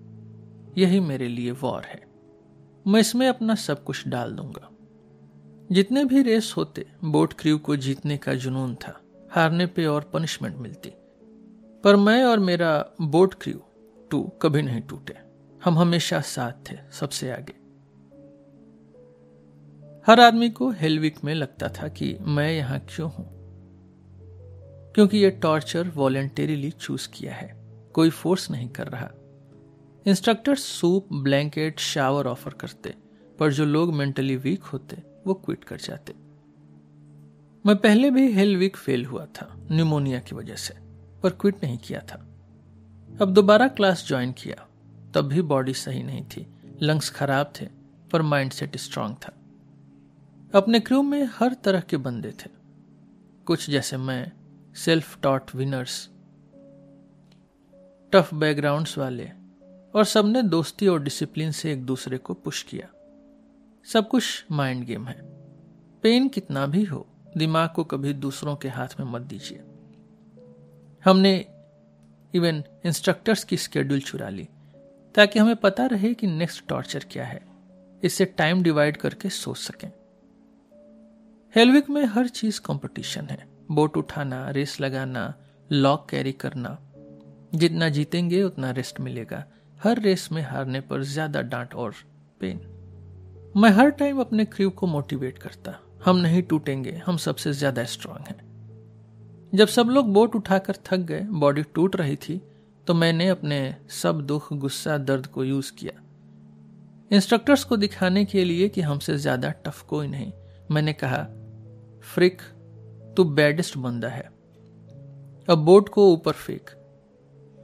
यही मेरे लिए वॉर है। मैं इसमें अपना सब कुछ डाल दूँगा। जितने भी रेस होते बोट क्रू को जीतने का जुनून था, हारने पे और पनिशमेंट मिलती। पर मैं और मेरा बोट क्रू टू कभी नहीं टूटे। हम हमेशा साथ थे, सबसे आगे। हर आदमी को हेलविक में लगता था कि मैं यहाँ क्यों हूँ। क्योंकि यह टॉर्चर वॉलेंटेरिली चूज़ किया है। कोई फोर्स नहीं कर रहा। Instructor soup, blanket, shower offer करते, पर जो लोग मेंटली वीक होते, वो क्विट कर जाते। मैं पहले भी हेल वीक फेल हुआ था न्यूमोनिया की वजह से, पर क्विट नहीं किया था। अब दोबारा क्लास ज्वाइन किया, तब भी बॉडी सही नहीं थी, लंग्स खराब थे, पर माइंड सेट स्ट्रांग था। अपने क्रू में हर तरह के बंदे थे। कुछ जैसे मैं self taught winners tough backgrounds वाले, और सबने दोस्ती और डिसिप्लिन से एक दूसरे को पुश किया। सब कुछ माइंड गेम है। पेन कितना भी हो, दिमाग को कभी दूसरों के हाथ में मत दीजिए। हमने इवन इंस्ट्रक्टर्स की स्केड्यूल चुरा ली, ताकि हमें पता रहे कि नेक्स्ट टॉर्चर क्या है। इससे टाइम डिवाइड करके सोच सकें। हेलविक में हर चीज़ कंपटीशन है। बोट उठाना, रेस लगाना लॉक कैरी करना। जितना जीतेंगे, उतना रेस्ट मिलेगा। हर रेस में हारने पर ज़्यादा डांट और पेन मैं हर टाइम अपने क्रू को मोटिवेट करता। हम नहीं टूटेंगे, हम सबसे ज़्यादा स्ट्रांग हैं। जब सब लोग बोट उठाकर थक गए बॉडी टूट रही थी तो मैंने अपने सब दुख, गुस्सा, दर्द को यूज़ किया। इंस्ट्रक्टर्स को दिखाने के लिए कि हमसे ज़्यादा टफ कोई नहीं। मैंने कहा फ्रिक, तू बैडेस्ट बंदा है। अब बोट को ऊपर फेंक।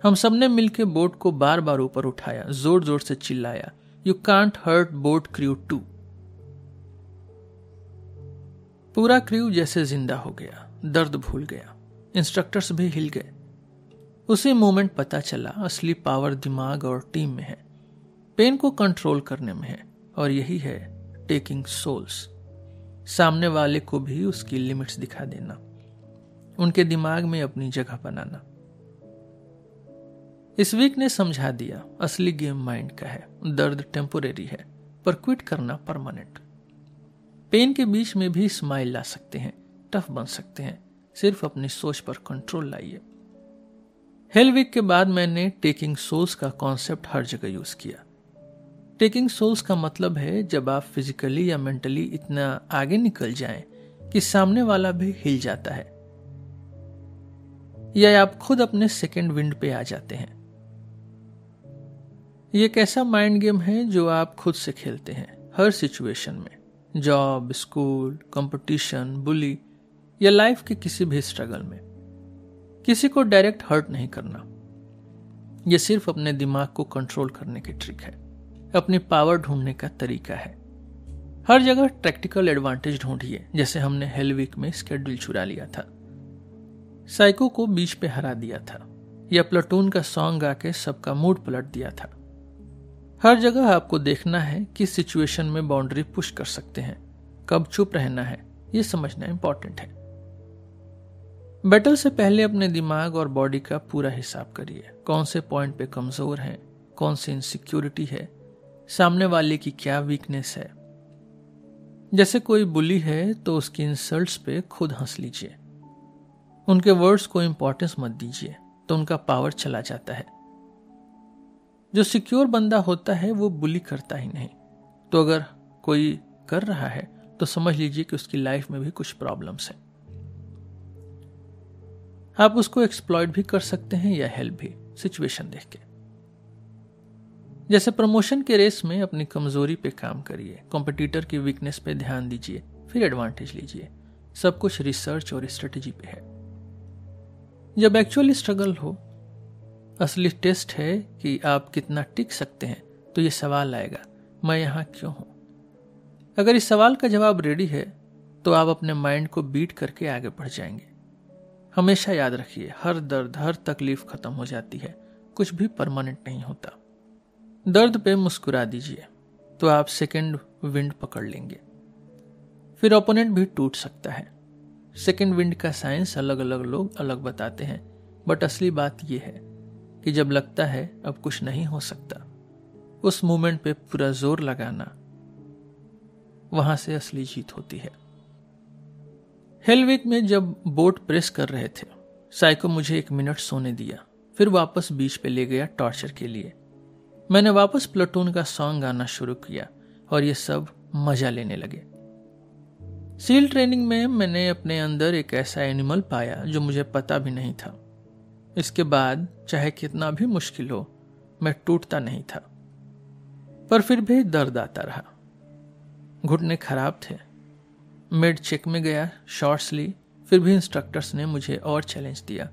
हम सबने मिलकर बोट को बार बार ऊपर उठाया ज़ोर ज़ोर से चिल्लाया you can't hurt boat crew two पूरा क्रू जैसे ज़िंदा हो गया, दर्द भूल गया। इंस्ट्रक्टर्स भी हिल गए। उसी मोमेंट पता चला, असली पावर दिमाग और टीम में है। पेन को कंट्रोल करने में है, और यही है टेकिंग सोल्स सामने वाले को भी उसकी लिमिट्स दिखा देना। उनके दिमाग में अपनी जगह बनाना। इस वीक ने समझा दिया, असली गेम माइंड का है, दर्द टेम्पोरेरी है, पर क्विट करना परमानेंट। पेन के बीच में भी स्माइल ला सकते हैं, टफ बन सकते हैं, सिर्फ़ अपनी सोच पर कंट्रोल लाइए। हेल वीक के बाद मैंने टेकिंग सोल्स का कॉन्सेप्ट हर जगह यूज़ किया। टेकिंग सोल्स का मतलब है जब आप फिजिकली या मेंटली इतना आगे निकल जाएँ कि सामने वाला भी हिल जाता है। या आप खुद अपने सेकेंड विंड पे आ जाते हैं। ये एक ऐसा माइंड गेम है जो आप खुद से खेलते हैं, हर सिचुएशन में। जॉब स्कूल कंपटीशन बुली या लाइफ के किसी भी स्ट्रगल में। किसी को डायरेक्ट हर्ट नहीं करना। यह सिर्फ़ अपने दिमाग को कंट्रोल करने की ट्रिक है। अपनी पावर ढूँढने का तरीका है। हर जगह प्रैक्टिकल एडवांटेज ढूंढिए, जैसे हमने हेलविक में स्केड्यूल चुरा लिया था। साइको को बीच पे हरा दिया था, या प्लाटून का सॉन्ग गा के सबका मूड पलट दिया था। हर जगह आपको देखना है किस सिचुएशन में बाउंड्री पुश कर सकते हैं। कब चुप रहना है यह समझना इंपॉर्टेंट है। बैटल से पहले अपने दिमाग और बॉडी का पूरा हिसाब करिए। कौन से पॉइंट पे कमज़ोर हैं, कौन सी इनसिक्योरिटी है सामने वाले की क्या वीकनेस है? जैसे कोई बुली है तो उसकी इंसल्ट्स पे खुद हंस लीजिए। उनके वर्ड्स को इंपॉर्टेंस मत दीजिए तो उनका पावर चला जाता है। जो सिक्योर बंदा होता है, वो बुली करता ही नहीं। तो अगर कोई कर रहा है तो समझ लीजिए कि उसकी लाइफ में भी कुछ प्रॉब्लम्स है। आप उसको एक्सप्लॉयट भी कर सकते हैं या हेल्प भी सिचुएशन देख के। जैसे प्रमोशन के रेस में अपनी कमज़ोरी पे काम करिए कॉम्पिटिटर की वीकनेस पे ध्यान दीजिए, फिर एडवांटेज लीजिए। सब कुछ रिसर्च और स्ट्रेटेजी पे है। जब एक्चुअली स्ट्रगल हो, असली टेस्ट है कि आप कितना टिक सकते हैं तो ये सवाल आएगा, मैं यहाँ क्यों हूँ? अगर इस सवाल का जवाब रेडी है तो आप अपने माइंड को बीट करके आगे बढ़ जाएँगे। हमेशा याद रखिए, हर दर्द, हर तकलीफ़ खत्म हो जाती है, कुछ भी परमानेंट नहीं होता। दर्द पे मुस्कुरा दीजिए तो आप सेकेंड विंड पकड़ लेंगे। फिर ओपोनेंट भी टूट सकता है। सेकेंड विंड का साइंस अलग अलग लोग अलग बताते हैं बट असली बात यह है कि जब लगता है, अब कुछ नहीं हो सकता। उस मोमेंट पे पूरा ज़ोर लगाना वहाँ से असली जीत होती है। हेलविक में जब बोट प्रेस कर रहे थे साइको मुझे एक मिनट सोने दिया, फिर वापस बीच पे ले गया टॉर्चर के लिए। मैंने वापस प्लाटून का सॉन्ग गाना शुरू किया और ये सब मज़ा लेने लगे। सील ट्रेनिंग में मैंने अपने अंदर एक ऐसा एनिमल पाया जो मुझे पता भी नहीं था। इसके बाद, चाहे कितना भी मुश्किल हो, मैं टूटता नहीं था। पर फिर भी दर्द आता रहा। घुटने खराब थे। मिड चेक में गया, शॉर्ट्स ली, फिर भी इंस्ट्रक्टर्स ने मुझे और चैलेंज दिया।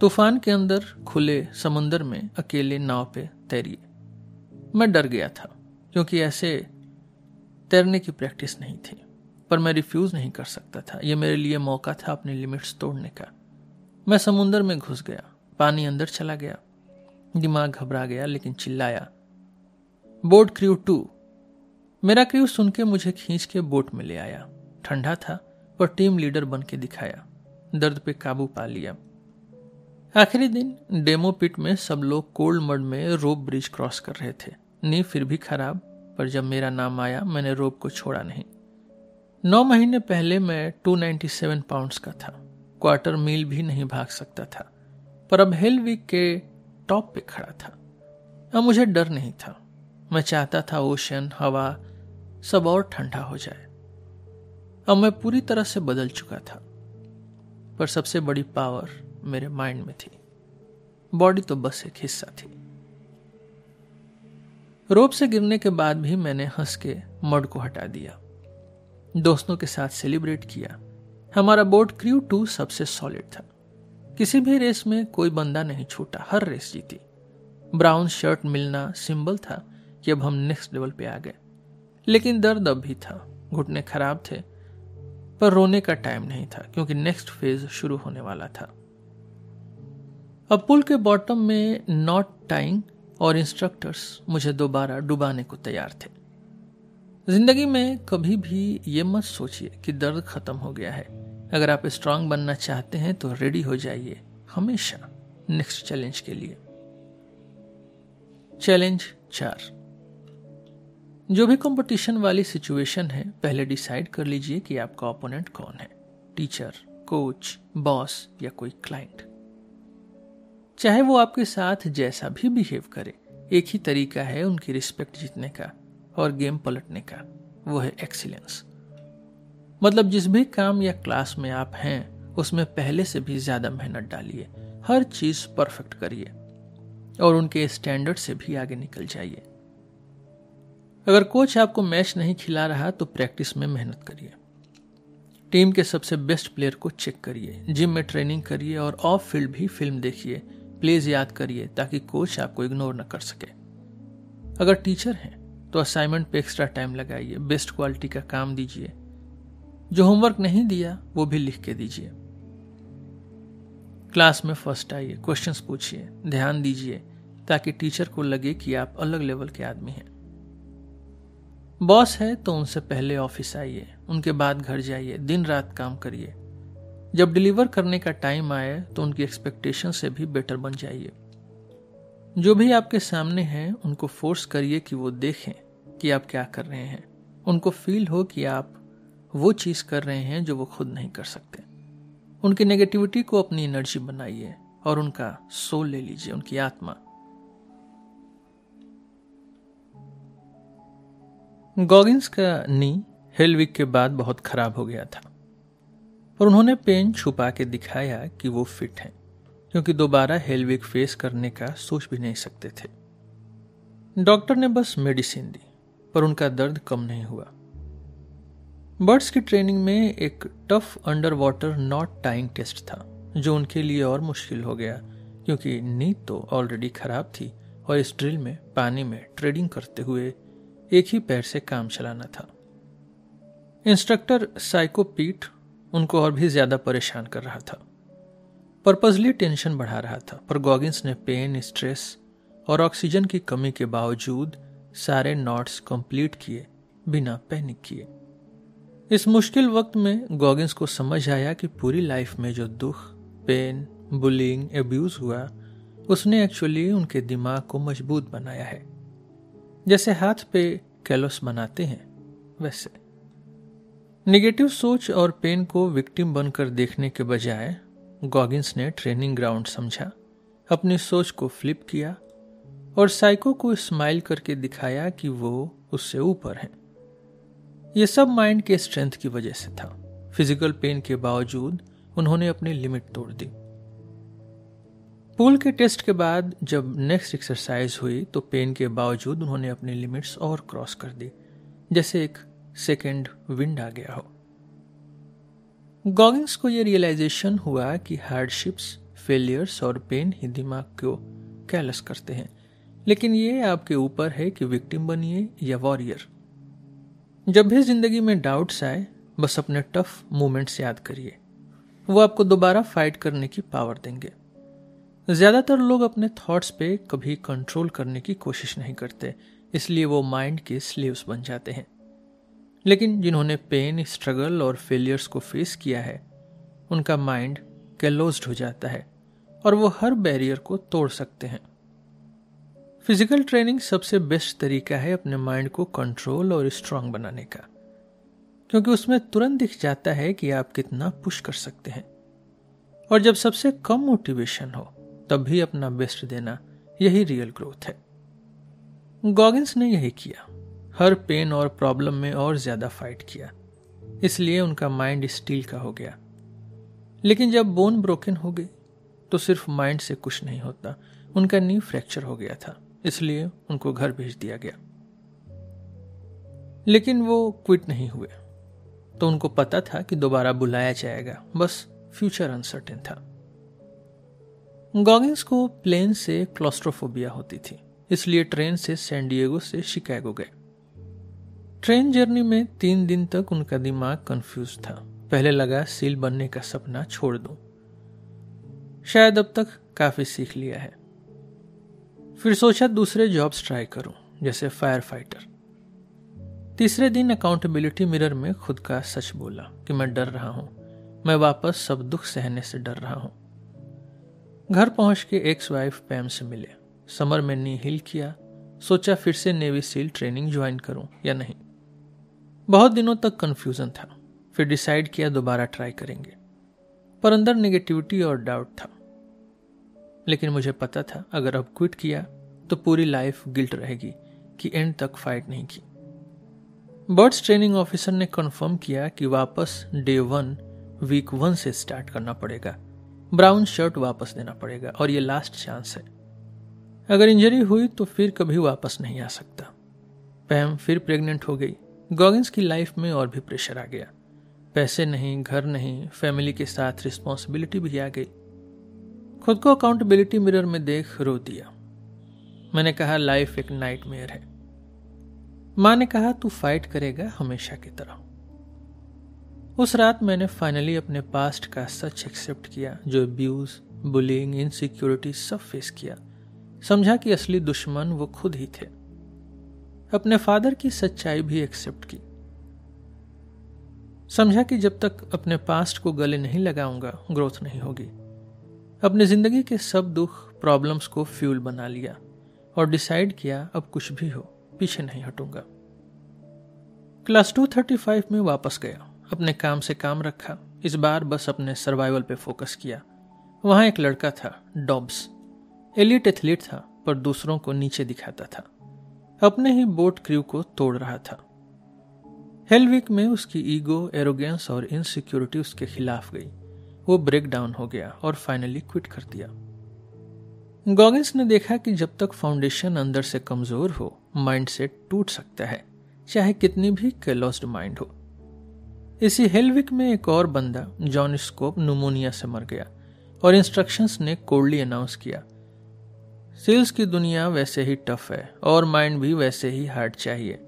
तूफ़ान के अंदर खुले समुंदर में अकेले नाव पे तैरिए। मैं डर गया था, क्योंकि ऐसे तैरने की प्रैक्टिस नहीं थी, पर मैं रिफ्यूज नहीं कर सकता था। यह मेरे लिए मौका था अपनी लिमिट्स तोड़ने का। मैं समुंदर में घुस गया, पानी अंदर चला गया, दिमाग घबरा गया, लेकिन चिल्लाया बोट क्रू टू मेरा क्रू सुन के मुझे खींच के बोट में ले आया। ठंडा था, पर टीम लीडर बन के दिखाया, दर्द पे काबू पा लिया। आखिरी दिन डेमो पिट में सब लोग कोल्ड मड में रोप ब्रिज क्रॉस कर रहे थे। नी फिर भी खराब, पर जब मेरा नाम आया, मैंने रोप को छोड़ा नहीं। नौ महीने पहले मैं 297 पाउंड्स का था। क्वार्टर मील भी नहीं भाग सकता था। पर अब हेल वीक के टॉप पे खड़ा था। अब मुझे डर नहीं था। मैं चाहता था ओशन, हवा, सब और ठंडा हो जाए। अब मैं पूरी तरह से बदल चुका था। पर सबसे बड़ी पावर मेरे माइंड में थी। बॉडी तो बस एक हिस्सा थी। रोप से गिरने के बाद भी मैंने हंस के मड को हटा दिया। दोस्तों के साथ सेलिब्रेट किया। हमारा बोट क्रू टू सबसे सॉलिड था। किसी भी रेस में कोई बंदा नहीं छूटा। हर रेस जीती। ब्राउन शर्ट मिलना सिंबल था कि अब हम नेक्स्ट लेवल पे आ गए। लेकिन दर्द अब भी था। घुटने खराब थे। पर रोने का टाइम नहीं था, क्योंकि नेक्स्ट फ़ेज़ शुरू होने वाला था। अब पुल के बॉटम में नॉट टाइंग और इंस्ट्रक्टर्स मुझे दोबारा डुबाने को तैयार थे। ज़िंदगी में कभी भी ये मत सोचिए कि दर्द खत्म हो गया है। अगर आप स्ट्रांग बनना चाहते हैं तो रेडी हो जाइए हमेशा नेक्स्ट चैलेंज के लिए। चैलेंज चार। जो भी कंपटीशन वाली सिचुएशन है, पहले डिसाइड कर लीजिए कि आपका ओपोनेंट कौन है। टीचर कोच बॉस या कोई क्लाइंट चाहे वो आपके साथ जैसा भी बिहेव करे, एक ही तरीका है उनकी रिस्पेक्ट जीतने का और गेम पलटने का, वो है एक्सीलेंस मतलब जिस भी काम या क्लास में आप हैं, उसमें पहले से भी ज़्यादा मेहनत डालिए, हर चीज़ परफेक्ट करिए और उनके स्टैंडर्ड से भी आगे निकल जाइए. अगर कोच आपको मैच नहीं खिला रहा तो प्रैक्टिस में मेहनत करिए. टीम के सबसे बेस्ट प्लेयर को चेक करिए जिम में ट्रेनिंग करिए और ऑफ़ फ़ील्ड भी फ़िल्म देखिए प्लेज याद करिए ताकि कोच आपको इग्नोर न कर सके। अगर टीचर हैं तो असाइनमेंट पे एक्स्ट्रा टाइम लगाइए बेस्ट क्वालिटी का काम दीजिए। जो होमवर्क नहीं दिया, वो भी लिख के दीजिए। क्लास में फ़र्स्ट आइए क्वेश्चंस पूछिए, ध्यान दीजिए, ताकि टीचर को लगे कि आप अलग लेवल के आदमी हैं। बॉस है तो उनसे पहले ऑफ़िस आइए, उनके बाद घर जाइए, दिन रात काम करिए। जब डिलीवर करने का टाइम आए तो उनकी एक्सपेक्टेशन से भी बेटर बन जाइए। जो भी आपके सामने हैं, उनको फोर्स करिए कि वो देखें कि आप क्या कर रहे हैं। उनको फील हो कि आप वो चीज़ कर रहे हैं जो वो खुद नहीं कर सकते। उनकी नेगेटिविटी को अपनी एनर्जी बनाइए और उनका सोल ले लीजिए, उनकी आत्मा। गॉगिंस का नी हेलविक के बाद बहुत खराब हो गया था। और उन्होंने पेन छुपा के दिखाया कि वो फिट हैं, क्योंकि दोबारा हेलविक फेस करने का सोच भी नहीं सकते थे। डॉक्टर ने बस मेडिसिन दी, पर उनका दर्द कम नहीं हुआ। बर्ड्स की ट्रेनिंग में एक tough under water knot tying test था, जो उनके लिए और मुश्किल हो गया, क्योंकि नींद तो ऑलरेडी खराब थी और इस ड्रिल में पानी में ट्रेडिंग करते हुए एक ही पैर से काम चलाना था। इंस्ट्रक्टर साइकोपीट उनको और भी ज़्यादा परेशान कर रहा था। पर्पजली टेंशन बढ़ा रहा था। पर गॉगिंस ने पेन स्ट्रेस और ऑक्सीजन की कमी के बावजूद सारे नॉट्स कंप्लीट किए, बिना पैनिक किए। इस मुश्किल वक्त में गॉगिंस को समझ आया कि पूरी लाइफ में जो दुख पेन बुलिंग एब्यूज हुआ, उसने एक्चुअली उनके दिमाग को मज़बूत बनाया है। जैसे हाथ पे कैलोस बनाते हैं, वैसे। निगेटिव सोच और पेन को विक्टिम बनकर देखने के बजाय गॉगिंस ने ट्रेनिंग ग्राउंड समझा। अपनी सोच को फ्लिप किया और साइको को स्माइल करके दिखाया कि वो उससे ऊपर है। ये सब माइंड के स्ट्रेंथ की वजह से था। फ़िज़िकल पेन के बावजूद, उन्होंने अपनी लिमिट तोड़ दी। पूल के टेस्ट के बाद, जब नेक्स्ट एक्सरसाइज हुई तो पेन के बावजूद उन्होंने अपनी लिमिट्स और क्रॉस कर दी। जैसे एक सेकेंड विंड आ गया हो। गॉगिंग्स को यह रियलाइजेशन हुआ कि हार्डशिप्स फेलियर्स और पेन ही दिमाग को कैलस करते हैं। लेकिन ये आपके ऊपर है कि विक्टिम बनिए या वॉरियर जब भी ज़िंदगी में डाउट्स आए, बस अपने टफ मोमेंट्स याद करिए। वो आपको दोबारा फाइट करने की पावर देंगे। ज़्यादातर लोग अपने थॉट्स पे कभी कंट्रोल करने की कोशिश नहीं करते, इसलिए वो माइंड के स्लीव्स बन जाते हैं। लेकिन जिन्होंने पेन स्ट्रगल और फेलियर्स को फेस किया है, उनका माइंड कैलोज्ड हो जाता है और वो हर बैरियर को तोड़ सकते हैं। फ़िज़िकल ट्रेनिंग सबसे बेस्ट तरीका है अपने माइंड को कंट्रोल और स्ट्रांग बनाने का, क्योंकि उसमें तुरंत दिख जाता है कि आप कितना पुश कर सकते हैं। और जब सबसे कम मोटिवेशन हो तब भी अपना बेस्ट देना यही रियल ग्रोथ है। गॉगिंस ने यही किया। हर पेन और प्रॉब्लम में और ज़्यादा फाइट किया। इसलिए उनका माइंड स्टील का हो गया। लेकिन जब बोन ब्रोकन हो गई तो सिर्फ़ माइंड से कुछ नहीं होता। उनका नी फ्रैक्चर हो गया था, इसलिए उनको घर भेज दिया गया। लेकिन वो क्विट नहीं हुए। तो उनको पता था कि दोबारा बुलाया जाएगा। बस फ्यूचर अनसर्टेन था। गॉगिंस को प्लेन से क्लोस्ट्रोफोबिया होती थी, इसलिए ट्रेन से सैंडिएगो से शिकागो गए। ट्रेन जर्नी में तीन दिन तक उनका दिमाग कंफ्यूज था। पहले लगा, सील बनने का सपना छोड़ दूँ। शायद अब तक काफ़ी सीख लिया है। फिर सोचा, दूसरे जॉब्स ट्राई करूँ, जैसे फायर फाइटर तीसरे दिन अकाउंटेबिलिटी मिरर में खुद का सच बोला कि मैं डर रहा हूँ। मैं वापस सब दुख सहने से डर रहा हूँ। घर पहुँच के एक्स वाइफ पैम से मिले। समर में नी हिल किया। सोचा, फिर से नेवी सील ट्रेनिंग ज्वाइन करूँ या नहीं? बहुत दिनों तक कंफ्यूजन था। फिर डिसाइड किया, दोबारा ट्राई करेंगे। पर अंदर नेगेटिविटी और डाउट था। लेकिन मुझे पता था, अगर अब क्विट किया तो पूरी लाइफ गिल्ट रहेगी कि एंड तक फाइट नहीं की। बर्ड्स ट्रेनिंग ऑफिसर ने कंफर्म किया कि वापस डे वन वीक वन से स्टार्ट करना पड़ेगा। ब्राउन शर्ट वापस देना पड़ेगा, और ये लास्ट चांस है। अगर इंजरी हुई तो फिर कभी वापस नहीं आ सकता। पैम फिर प्रेग्नेंट हो गई। गॉगिंस की लाइफ में और भी प्रेशर आ गया। पैसे नहीं, घर नहीं फैमिली के साथ रिस्पॉन्सिबिलिटी भी आ गई। खुद को अकाउंटेबिलिटी मिरर में देख रो दिया। मैंने कहा लाइफ एक नाइटमेयर है। माँ ने कहा, तू फाइट करेगा हमेशा की तरह। उस रात मैंने फाइनली अपने पास्ट का सच एक्सेप्ट किया, जो अब्यूज बुलिंग इनसिक्योरिटी सब फेस किया। समझा कि असली दुश्मन वो खुद ही थे। अपने फादर की सच्चाई भी एक्सेप्ट की। समझा कि जब तक अपने पास्ट को गले नहीं लगाऊँगा, ग्रोथ नहीं होगी। अपनी ज़िंदगी के सब दुख, प्रॉब्लम्स को फ्यूल बना लिया और डिसाइड किया अब कुछ भी हो, पीछे नहीं हटूँगा। क्लास 235 में वापस गया, अपने काम से काम रखा, इस बार बस अपने सर्वाइवल पे फोकस किया। वहाँ एक लड़का था डॉब्स एलिट एथलीट था, पर दूसरों को नीचे दिखाता था। अपने ही बोट क्रू को तोड़ रहा था। हेलविक में उसकी ईगो, एरोगेंस और इनसिक्योरिटी उसके खिलाफ गई। वो ब्रेक डाउन हो गया और फाइनली क्विट कर दिया। गॉगिंस ने देखा कि जब तक फाउंडेशन अंदर से कमज़ोर हो माइंड सेट टूट सकता है, चाहे कितनी भी कैलोस्ड माइंड हो। इसी हेलविक में एक और बंदा, जॉन स्कोप, नुमोनिया से मर गया और इंस्ट्रक्शंस ने कोल्डली अनाउंस किया सेल्स की दुनिया वैसे ही टफ है और माइंड भी वैसे ही हार्ड चाहिए।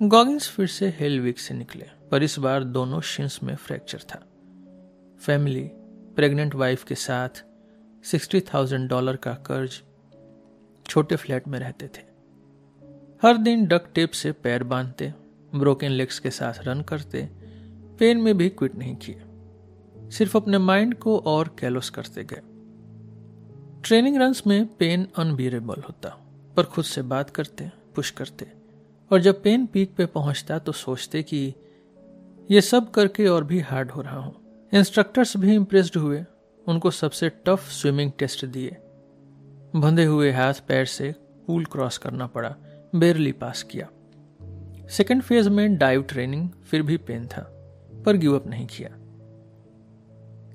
गॉगिंस फिर से हेलविक से निकले, पर इस बार दोनों शिंस में फ्रैक्चर था। फैमिली प्रेग्नेंट वाइफ के साथ सिक्सटी थाउज़ेंड डॉलर का कर्ज छोटे फ्लैट में रहते थे। हर दिन डक टेप से पैर बांधते ब्रोकन लेग्स के साथ रन करते पेन में भी क्विट नहीं किए। सिर्फ़ अपने माइंड को और कैलोस करते गए। ट्रेनिंग रन्स में पेन अनबियरेबल होता, पर खुद से बात करते पुश करते। और जब पेन पीक पे पहुँचता तो सोचते कि ये सब करके और भी हार्ड हो रहा हूँ। इंस्ट्रक्टर्स भी इम्प्रेस्ड हुए, उनको सबसे टफ स्विमिंग टेस्ट दिए। बंधे हुए हाथ पैर से पूल क्रॉस करना पड़ा बेरली पास किया। सेकेंड फ़ेज़ में डाइव ट्रेनिंग फिर भी पेन था, पर गिव अप नहीं किया।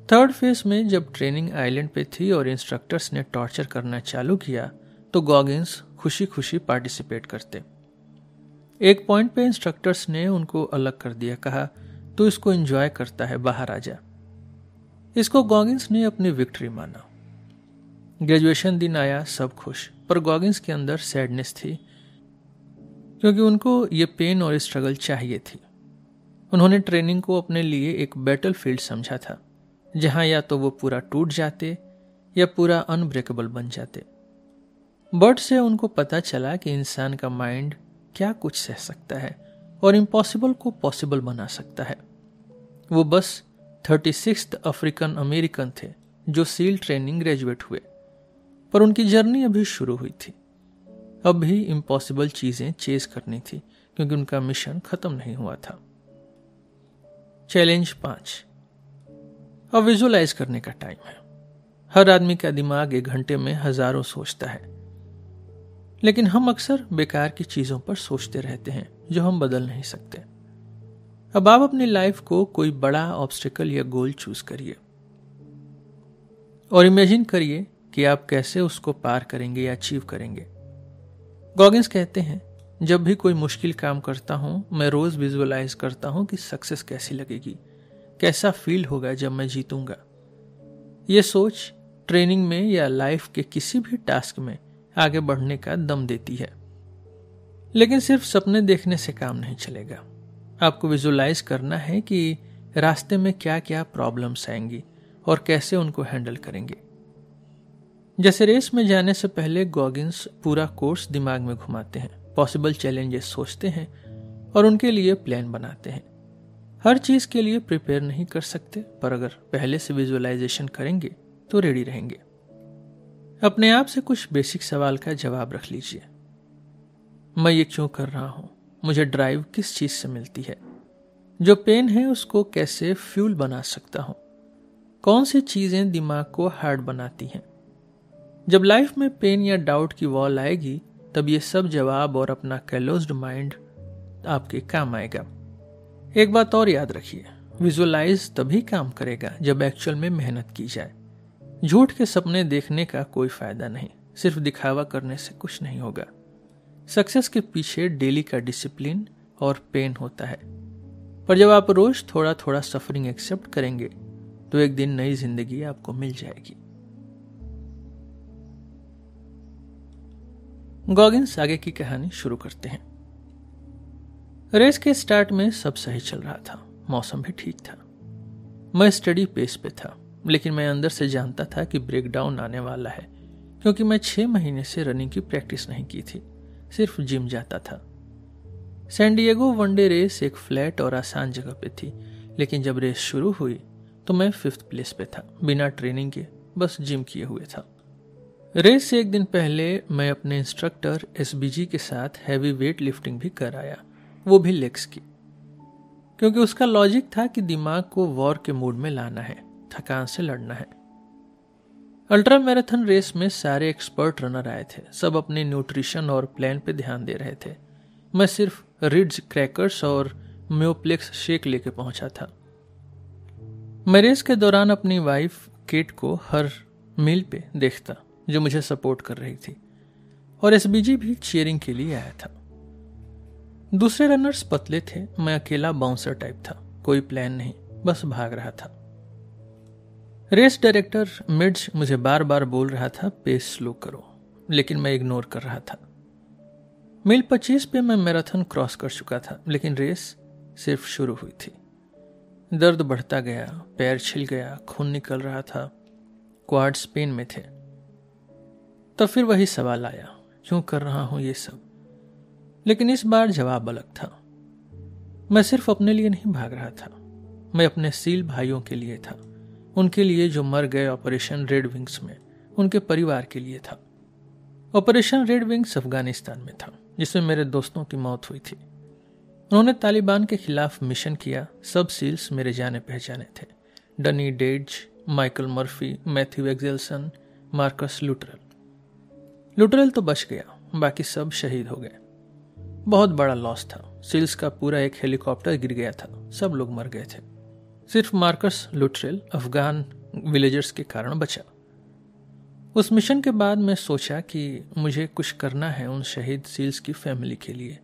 थर्ड फ़ेज़ में जब ट्रेनिंग आइलैंड पे थी और इंस्ट्रक्टर्स ने टॉर्चर करना चालू किया तो गॉगिंस खुशी खुशी पार्टिसिपेट करते। एक पॉइंट पे इंस्ट्रक्टर्स ने उनको अलग कर दिया, कहा तो इसको एंजॉय करता है, बाहर आ जा। इसको गॉगिंस ने अपनी विक्ट्री माना। ग्रेजुएशन दिन आया, सब खुश, पर गॉगिंस के अंदर सैडनेस थी, क्योंकि उनको ये पेन और स्ट्रगल चाहिए थी। उन्होंने ट्रेनिंग को अपने लिए एक बैटल फ़ील्ड समझा था। जहाँ या तो वो पूरा टूट जाते या पूरा अनब्रेकेबल बन जाते। बर्ड से उनको पता चला कि इंसान का माइंड क्या कुछ सह सकता है और इम्पॉसिबल को पॉसिबल बना सकता है। वो बस थर्टी सिक्स अफ्रीकन अमेरिकन थे जो सील ट्रेनिंग ग्रेजुएट हुए, पर उनकी जर्नी अभी शुरू हुई थी। अब भी इम्पॉसिबल चीज़ें चेज करनी थी, क्योंकि उनका मिशन खत्म नहीं हुआ था। चैलेंज पाँच। अब विजुअलाइज करने का टाइम है। हर आदमी का दिमाग एक घंटे में हज़ारों सोचता है। लेकिन हम अक्सर बेकार की चीज़ों पर सोचते रहते हैं, जो हम बदल नहीं सकते। अब आप अपनी लाइफ को कोई बड़ा ऑब्स्टिकल या गोल चूज़ करिए। और इमेजिन करिए कि आप कैसे उसको पार करेंगे या अचीव करेंगे। गॉगिंस कहते हैं, जब भी कोई मुश्किल काम करता हूँ, मैं रोज विजुअलाइज करता हूँ कि सक्सेस कैसी लगेगी। कैसा फील होगा जब मैं जीतूँगा? यह सोच ट्रेनिंग में या लाइफ के किसी भी टास्क में आगे बढ़ने का दम देती है। लेकिन सिर्फ़ सपने देखने से काम नहीं चलेगा। आपको विजुलाइज करना है कि रास्ते में क्या क्या प्रॉब्लम्स आएँगी और कैसे उनको हैंडल करेंगे। जैसे रेस में जाने से पहले गॉगिन्स पूरा कोर्स दिमाग में घुमाते हैं पॉसिबल चैलेंजेस सोचते हैं और उनके लिए प्लान बनाते हैं। हर चीज़ के लिए प्रिपेयर नहीं कर सकते, पर अगर पहले से विजुअलाइजेशन करेंगे तो रेडी रहेंगे। अपने आप से कुछ बेसिक सवाल का जवाब रख लीजिए। मैं ये क्यों कर रहा हूँ? मुझे ड्राइव किस चीज़ से मिलती है? जो पेन है, उसको कैसे फ्यूल बना सकता हूँ? कौन सी चीज़ें दिमाग को हार्ड बनाती हैं? जब लाइफ में पेन या डाउट की वॉल आएगी, तब ये सब जवाब और अपना कैलोज्ड माइंड आपके काम आएगा। एक बात और याद रखिए विजुअलाइज तभी काम करेगा जब एक्चुअल में मेहनत की जाए। झूठ के सपने देखने का कोई फ़ायदा नहीं, सिर्फ़ दिखावा करने से कुछ नहीं होगा। सक्सेस के पीछे डेली का डिसिप्लिन और पेन होता है। पर जब आप रोज थोड़ा थोड़ा सफरिंग एक्सेप्ट करेंगे तो एक दिन नई ज़िंदगी आपको मिल जाएगी। गॉगिन्स आगे की कहानी शुरू करते हैं। रेस के स्टार्ट में सब सही चल रहा था। मौसम भी ठीक था। मैं स्टडी पेस पे था, लेकिन मैं अंदर से जानता था कि ब्रेकडाउन आने वाला है, क्योंकि मैं छह महीने से रनिंग की प्रैक्टिस नहीं की थी, सिर्फ़ जिम जाता था। San Diego one day race एक फ्लैट और आसान जगह पे थी, लेकिन जब रेस शुरू हुई तो मैं फिफ्थ प्लेस पे था, बिना ट्रेनिंग के, बस जिम किए हुए था। रेस से एक दिन पहले मैं अपने इंस्ट्रक्टर एसबीजी के साथ हैवी वेट लिफ्टिंग भी कर आया वो भी लेग्स की। क्योंकि उसका लॉजिक था कि दिमाग को वॉर के मूड में लाना है, थकान से लड़ना है। अल्ट्रा मैराथन रेस में सारे एक्सपर्ट रनर आए थे, सब अपने न्यूट्रिशन और प्लान पे ध्यान दे रहे थे। मैं सिर्फ़ रिड्स क्रैकर्स और म्योप्लेक्स शेक लेके पहुँचा था। मैं रेस के दौरान अपनी वाइफ, केट को हर मील पे देखता, जो मुझे सपोर्ट कर रही थी। और एसबीजी भी चेयरिंग के लिए आया था। दूसरे रनर्स पतले थे, मैं अकेला बाउंसर टाइप था, कोई प्लान नहीं, बस भाग रहा था। रेस डायरेक्टर मिड्स मुझे बार बार बोल रहा था पेस स्लो करो, लेकिन मैं इग्नोर कर रहा था। मील 25 पे मैं मैराथन क्रॉस कर चुका था, लेकिन रेस सिर्फ़ शुरू हुई थी। दर्द बढ़ता गया, पैर छिल गया, खून निकल रहा था क्वाड्स पेन में थे। तब फिर वही सवाल आया, क्यों कर रहा हूँ ये सब? लेकिन इस बार जवाब अलग था। मैं सिर्फ़ अपने लिए नहीं भाग रहा था। मैं अपने सील भाइयों के लिए था। उनके लिए जो मर गए ऑपरेशन रेड विंग्स में, उनके परिवार के लिए था। ऑपरेशन रेड विंग्स अफ़गानिस्तान में था, जिसमें मेरे दोस्तों की मौत हुई थी। उन्होंने तालिबान के खिलाफ मिशन किया, सब सील्स मेरे जाने पहचाने थे। Danny Dietz, Michael Murphy, Matthew Axelson Marcus Luttrell. Luttrell तो बच गया, बाकी सब शहीद हो गए। बहुत बड़ा लॉस था। सील्स का पूरा एक हेलीकॉप्टर गिर गया था। सब लोग मर गए थे। सिर्फ़ मार्कस, लुट्रेल, अफगान विलेजर्स के कारण बचा। उस मिशन के बाद मैं सोचा कि मुझे कुछ करना है उन शहीद सील्स की फैमिली के लिए।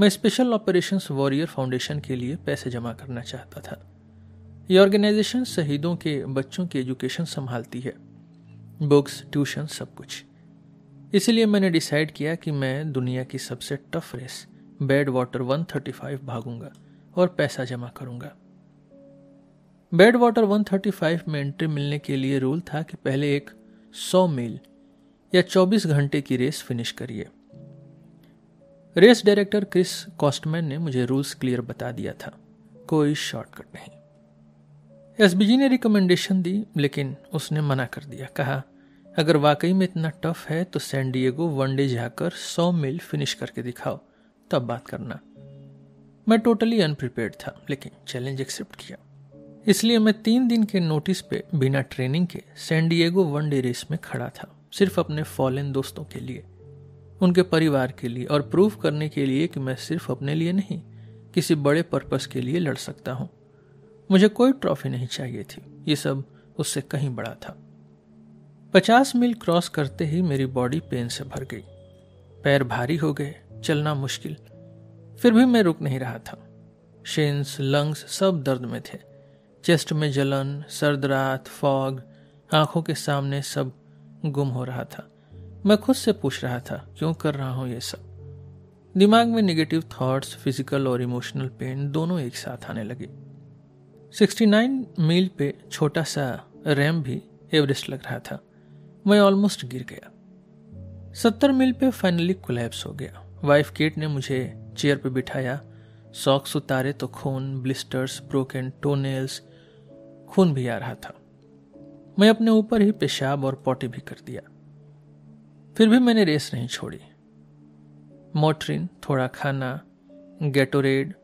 मैं स्पेशल ऑपरेशंस वॉरियर फाउंडेशन के लिए पैसे जमा करना चाहता था। ये ऑर्गेनाइजेशन शहीदों के बच्चों की एजुकेशन संभालती है। बुक्स ट्यूशन सब कुछ। इसलिए मैंने डिसाइड किया कि मैं दुनिया की सबसे टफ रेस बेड वाटर 135 भागूँगा और पैसा जमा करूँगा। बेड वाटर 135 में एंट्री मिलने के लिए रूल था कि पहले एक 100 मील या 24 घंटे की रेस फिनिश करिए। रेस डायरेक्टर क्रिस कॉस्टमैन ने मुझे रूल्स क्लियर बता दिया था। कोई शॉर्टकट नहीं। एसबीजी ने रिकमेंडेशन दी, लेकिन उसने मना कर दिया। कहा अगर वाकई में इतना टफ है तो सैन डिएगो वनडे जाकर सौ मील फिनिश करके दिखाओ। तब बात करना। मैं टोटली अनप्रिपेयर्ड था, लेकिन चैलेंज एक्सेप्ट किया। इसलिए मैं तीन दिन के नोटिस पे बिना ट्रेनिंग के सैन डिएगो वनडे रेस में खड़ा था, सिर्फ़ अपने फॉलन दोस्तों के लिए। उनके परिवार के लिए और प्रूव करने के लिए कि मैं सिर्फ़ अपने लिए नहीं, किसी बड़े पर्पस के लिए लड़ सकता हूँ। मुझे कोई ट्रॉफी नहीं चाहिए थी, ये सब उससे कहीं बड़ा था। पचास मील क्रॉस करते ही मेरी बॉडी पेन से भर गई। पैर भारी हो गए, चलना मुश्किल। फिर भी मैं रुक नहीं रहा था। शेंस लंग्स सब दर्द में थे। चेस्ट में जलन, सर्द रात फॉग आँखों के सामने सब गुम हो रहा था। मैं खुद से पूछ रहा था, क्यों कर रहा हूँ ये सब? दिमाग में नेगेटिव थॉट्स फ़िज़िकल और इमोशनल पेन दोनों एक साथ आने लगे। 69 मील पे छोटा सा रैम भी एवरेस्ट लग रहा था। मैं ऑलमोस्ट गिर गया। 70 मील पे फाइनली कोलैप्स हो गया। वाइफ केट ने मुझे चेयर पे बिठाया। सॉक्स उतारे तो खून ब्लिस्टर्स ब्रोकन टोनेल्स खून भी आ रहा था। मैं अपने ऊपर ही पेशाब और पॉटी भी कर दिया। फिर भी मैंने रेस नहीं छोड़ी। मोटरिन थोड़ा खाना गेटोरेड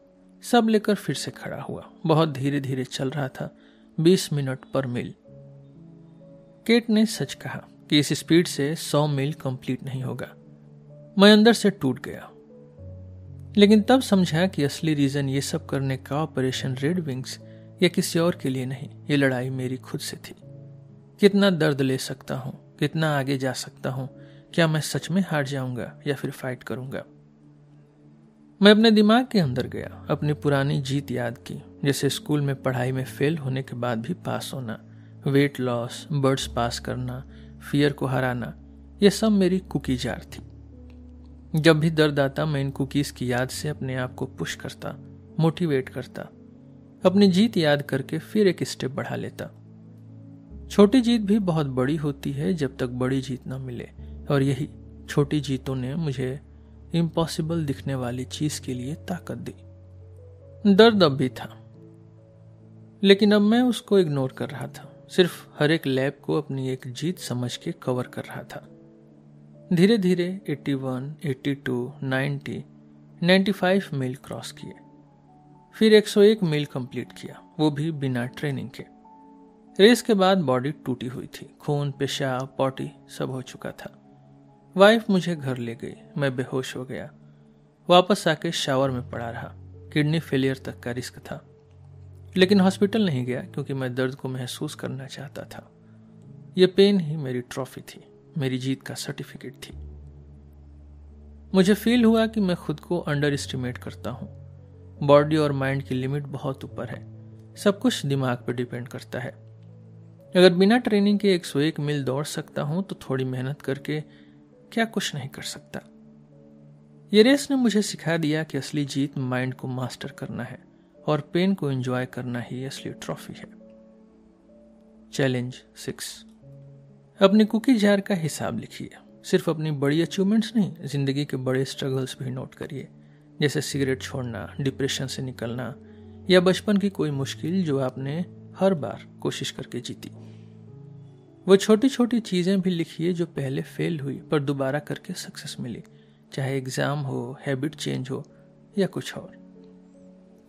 सब लेकर फिर से खड़ा हुआ। बहुत धीरे धीरे चल रहा था। 20 मिनट पर मील केट ने सच कहा कि इस स्पीड से 100 मील कंप्लीट नहीं होगा। मैं अंदर से टूट गया। लेकिन तब समझा कि असली रीजन ये सब करने का ऑपरेशन रेड विंग्स या किसी और के लिए नहीं, ये लड़ाई मेरी खुद से थी। कितना दर्द ले सकता हूँ, कितना आगे जा सकता हूँ, क्या मैं सच में हार जाऊँगा या फिर फाइट करूँगा? मैं अपने दिमाग के अंदर गया, अपनी पुरानी जीत याद की, जैसे स्कूल में पढ़ाई में फेल होने के बाद भी पास होना, वेट लॉस, बर्ड्स पास करना फियर को हराना यह सब मेरी कुकी जार थी। जब भी दर्द आता, मैं इन कुकीज की याद से अपने आप को पुश करता, मोटिवेट करता, अपनी जीत याद करके फिर एक स्टेप बढ़ा लेता। छोटी जीत भी बहुत बड़ी होती है जब तक बड़ी जीत ना मिले, और यही छोटी जीतों ने मुझे इम्पॉसिबल दिखने वाली चीज़ के लिए ताकत दी। दर्द अब भी था, लेकिन अब मैं उसको इग्नोर कर रहा था। सिर्फ़ हर एक लैब को अपनी एक जीत समझ के कवर कर रहा था। धीरे धीरे 81, 82, 90, 95 मील क्रॉस किए। फिर 101 मील कंप्लीट किया वो भी बिना ट्रेनिंग के। रेस के बाद बॉडी टूटी हुई थी खून पेशाब पॉटी सब हो चुका था। वाइफ मुझे घर ले गई मैं बेहोश हो गया। वापस आके शावर में पड़ा रहा किडनी फेलियर तक का रिस्क था। लेकिन हॉस्पिटल नहीं गया क्योंकि मैं दर्द को महसूस करना चाहता था। यह पेन ही मेरी ट्रॉफी थी, मेरी जीत का सर्टिफिकेट थी। मुझे फील हुआ कि मैं खुद को अंडर एस्टिमेट करता हूँ। बॉडी और माइंड की लिमिट बहुत ऊपर है। सब कुछ दिमाग पर डिपेंड करता है। अगर बिना ट्रेनिंग के 101 मील दौड़ सकता हूँ तो थोड़ी मेहनत करके क्या कुछ नहीं कर सकता। ये रेस ने मुझे सिखा दिया कि असली जीत माइंड को मास्टर करना है। और पेन को एंजॉय करना ही असली ट्रॉफी है। चैलेंज सिक्स अपने कुकी जार का हिसाब लिखिए। सिर्फ़ अपनी बड़ी अचीवमेंट्स नहीं, ज़िंदगी के बड़े स्ट्रगल्स भी नोट करिए। जैसे सिगरेट छोड़ना डिप्रेशन से निकलना, या बचपन की कोई मुश्किल जो आपने हर बार कोशिश करके जीती। वो छोटी छोटी चीज़ें भी लिखिए जो पहले फेल हुई, पर दोबारा करके सक्सेस मिली। चाहे एग्ज़ाम हो हैबिट चेंज हो, या कुछ और।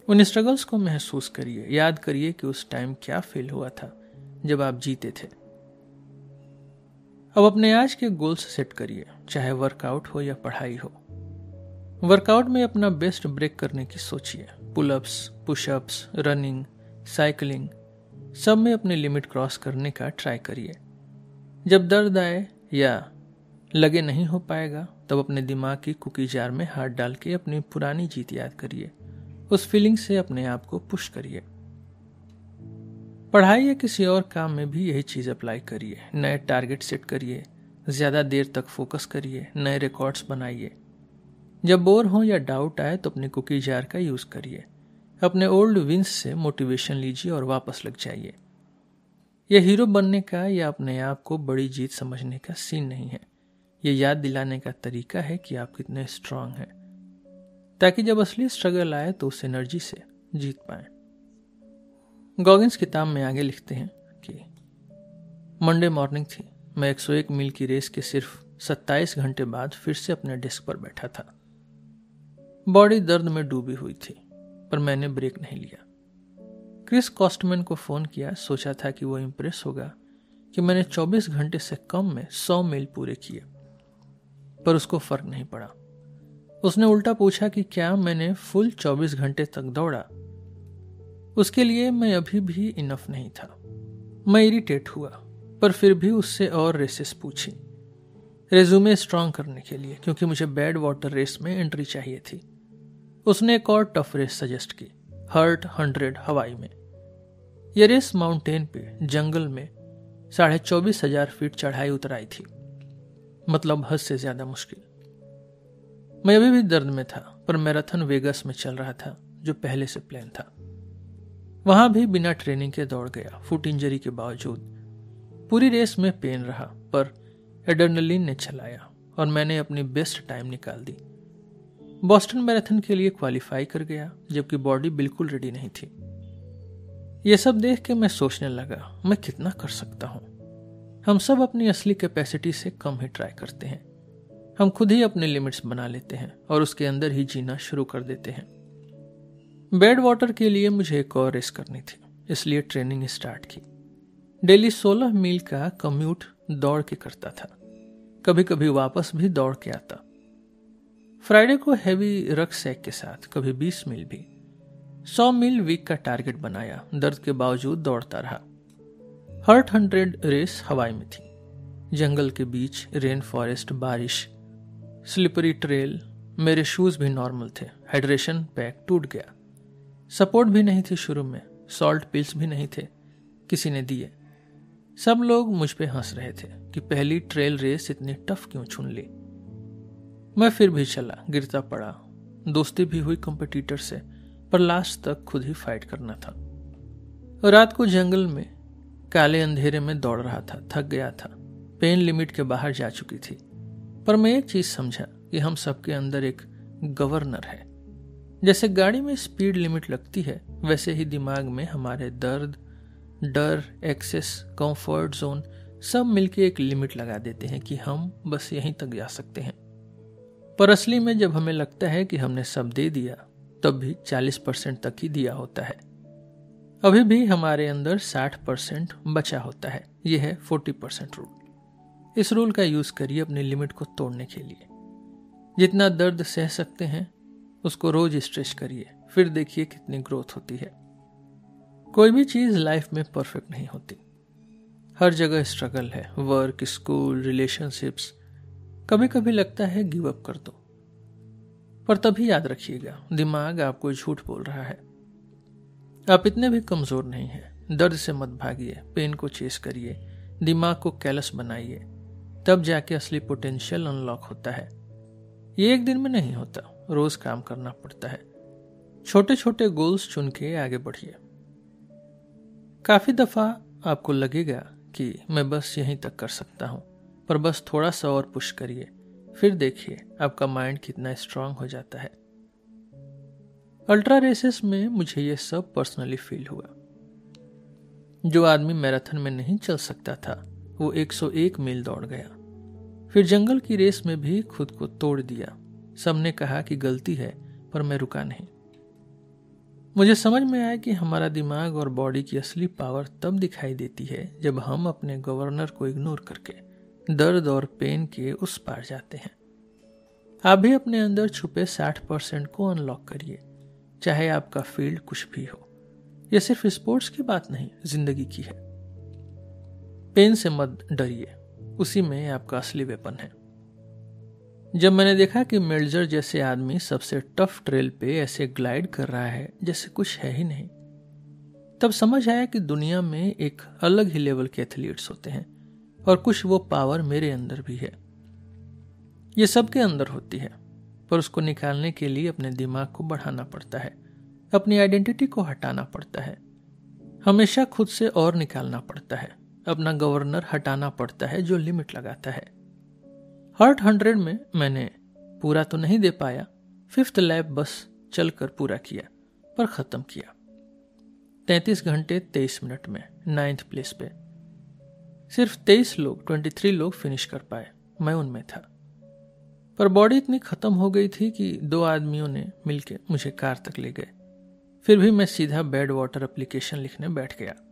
उन स्ट्रगल्स को महसूस करिए, याद करिए कि उस टाइम क्या फेल हुआ था, जब आप जीते थे। अब अपने आज के गोल्स सेट करिए, चाहे वर्कआउट हो या पढ़ाई हो। वर्कआउट में अपना बेस्ट ब्रेक करने की सोचिए। पुलअप्स पुशअप्स रनिंग साइकिलिंग सब में अपने लिमिट क्रॉस करने का ट्राई करिए। जब दर्द आए या लगे नहीं हो पाएगा, तब अपने दिमाग की कुकी जार में हाथ डाल के अपनी पुरानी जीत याद करिए। उस फीलिंग से अपने आप को पुश करिए। पढ़ाई या किसी और काम में भी यही चीज़ अप्लाई करिए। नए टारगेट सेट करिए। ज़्यादा देर तक फोकस करिए। नए रिकॉर्ड्स बनाइए। जब बोर हो या डाउट आए तो अपने कुकी जार का यूज़ करिए। अपने ओल्ड विंस से मोटिवेशन लीजिए और वापस लग जाइए। यह हीरो बनने का या अपने आप को बड़ी जीत समझने का सीन नहीं है। यह याद दिलाने का तरीका है कि आप कितने स्ट्रांग हैं। ताकि जब असली स्ट्रगल आए तो उस एनर्जी से जीत पाए। गॉगिंस किताब में आगे लिखते हैं कि मंडे मॉर्निंग थी। मैं 101 मील की रेस के सिर्फ़ 27 घंटे बाद फिर से अपने डेस्क पर बैठा था। बॉडी दर्द में डूबी हुई थी, पर मैंने ब्रेक नहीं लिया। क्रिस कॉस्टमैन को फ़ोन किया, सोचा था कि वो इम्प्रेस होगा कि मैंने 24 घंटे से कम में 100 मील पूरे किए, पर उसको फ़र्क नहीं पड़ा। उसने उल्टा पूछा कि क्या मैंने फुल 24 घंटे तक दौड़ा? उसके लिए मैं अभी भी इनफ नहीं था। मैं इरिटेट हुआ, पर फिर भी उससे और रेसेस पूछी। रेज्यूमे स्ट्रांग करने के लिए, क्योंकि मुझे बैड वाटर रेस में एंट्री चाहिए थी। उसने एक और टफ रेस सजेस्ट की, हर्ट हंड्रेड हवाई में। यह रेस माउंटेन पे, जंगल में, साढ़े चौबीस हज़ार फीट चढ़ाई उतराई थी। मतलब हद से ज़्यादा मुश्किल। मैं अभी भी दर्द में था, पर मैराथन वेगस में चल रहा था, जो पहले से प्लान था। वहाँ भी बिना ट्रेनिंग के दौड़ गया, फुट इंजरी के बावजूद। पूरी रेस में पेन रहा, पर एडर्नलिन ने चलाया, और मैंने अपनी बेस्ट टाइम निकाल दी। बॉस्टन मैराथन के लिए क्वालिफाई कर गया, जबकि बॉडी बिल्कुल रेडी नहीं थी। यह सब देख के मैं सोचने लगा, मैं कितना कर सकता हूँ? हम सब अपनी असली कैपेसिटी से कम ही ट्राई करते हैं। हम खुद ही अपने लिमिट्स बना लेते हैं और उसके अंदर ही जीना शुरू कर देते हैं। बेड वाटर के लिए मुझे एक और रेस करनी थी, इसलिए ट्रेनिंग स्टार्ट की। डेली 16 मील का कम्यूट दौड़ के करता था। कभी कभी वापस भी दौड़ के आता। फ्राइडे को हैवी रक सैक के साथ, कभी 20 मील भी। 100 मील वीक का टारगेट बनाया, दर्द के बावजूद दौड़ता रहा। हर्ट हंड्रेड रेस हवाई में थी। जंगल के बीच, रेन फॉरेस्ट, बारिश स्लिपरी ट्रेल मेरे शूज़ भी नॉर्मल थे। हाइड्रेशन पैक टूट गया। सपोर्ट भी नहीं थी शुरू में। सॉल्ट पिल्स भी नहीं थे। किसी ने दिए। सब लोग मुझ पे हंस रहे थे कि पहली ट्रेल रेस इतनी टफ क्यों चुन ली। मैं फिर भी चला, गिरता पड़ा। दोस्ती भी हुई कंपटीटर से, पर लास्ट तक खुद ही फाइट करना था। रात को जंगल में, काले अंधेरे में दौड़ रहा था, थक गया था। पेन लिमिट के बाहर जा चुकी थी। पर मैं एक चीज़ समझा कि हम सबके अंदर एक गवर्नर है। जैसे गाड़ी में स्पीड लिमिट लगती है, वैसे ही दिमाग में हमारे दर्द, डर, एक्सेस, कंफर्ट जोन सब मिलके एक लिमिट लगा देते हैं कि हम बस यहीं तक जा सकते हैं। पर असली में जब हमें लगता है कि हमने सब दे दिया, तब भी 40 परसेंट तक ही दिया होता है। अभी भी हमारे अंदर 60 परसेंट बचा होता है। यह है 40 परसेंट रूल इस रूल का यूज़ करिए अपने लिमिट को तोड़ने के लिए। जितना दर्द सह सकते हैं, उसको रोज स्ट्रेच करिए, फिर देखिए कितनी ग्रोथ होती है। कोई भी चीज़ लाइफ में परफेक्ट नहीं होती। हर जगह स्ट्रगल है, वर्क, स्कूल, रिलेशनशिप्स। कभी कभी लगता है गिव अप कर दो। पर तभी याद रखिएगा, दिमाग आपको झूठ बोल रहा है। आप इतने भी कमज़ोर नहीं हैं। दर्द से मत भागिए पेन को चेस करिए। दिमाग को कैलस बनाइए। तब जाके असली पोटेंशियल अनलॉक होता है। ये एक दिन में नहीं होता, रोज काम करना पड़ता है। छोटे छोटे गोल्स चुन के आगे बढ़िए। काफ़ी दफ़ा आपको लगेगा कि मैं बस यहीं तक कर सकता हूँ, पर बस थोड़ा सा और पुश करिए, फिर देखिए आपका माइंड कितना स्ट्रांग हो जाता है। अल्ट्रा रेसेस में मुझे यह सब पर्सनली फील हुआ। जो आदमी मैराथन में नहीं चल सकता था वो 101 मील दौड़ गया। फिर जंगल की रेस में भी खुद को तोड़ दिया। सबने कहा कि गलती है, पर मैं रुका नहीं। मुझे समझ में आया कि हमारा दिमाग और बॉडी की असली पावर तब दिखाई देती है जब हम अपने गवर्नर को इग्नोर करके दर्द और पेन के उस पार जाते हैं। आप भी अपने अंदर छुपे 60 परसेंट को अनलॉक करिए, चाहे आपका फ़ील्ड कुछ भी हो। यह सिर्फ़ स्पोर्ट्स की बात नहीं, ज़िंदगी की है। पेन से मत डरिए। उसी में आपका असली वेपन है। जब मैंने देखा कि मेल्जर जैसे आदमी सबसे टफ ट्रेल पे ऐसे ग्लाइड कर रहा है, जैसे कुछ है ही नहीं, तब समझ आया कि दुनिया में एक अलग ही लेवल के एथलीट्स होते हैं और कुछ वो पावर मेरे अंदर भी है। ये सबके अंदर होती है, पर उसको निकालने के लिए अपने दिमाग को बढ़ाना पड़ता है, अपनी आइडेंटिटी को हटाना पड़ता है, हमेशा खुद से और निकालना पड़ता है। अपना गवर्नर हटाना पड़ता है, जो लिमिट लगाता है। हर्ट हंड्रेड में मैंने पूरा तो नहीं दे पाया। फिफ्थ लैब बस चलकर पूरा किया, पर खत्म किया। तैतीस घंटे तेईस मिनट में, नाइन्थ प्लेस पे। सिर्फ़ तेईस लोग, ट्वेंटी थ्री लोग फिनिश कर पाए, मैं उनमें था। पर बॉडी इतनी खत्म हो गई थी कि दो आदमियों ने मिलकर मुझे कार तक ले गए। फिर भी मैं सीधा बेड वाटर एप्लीकेशन लिखने बैठ गया।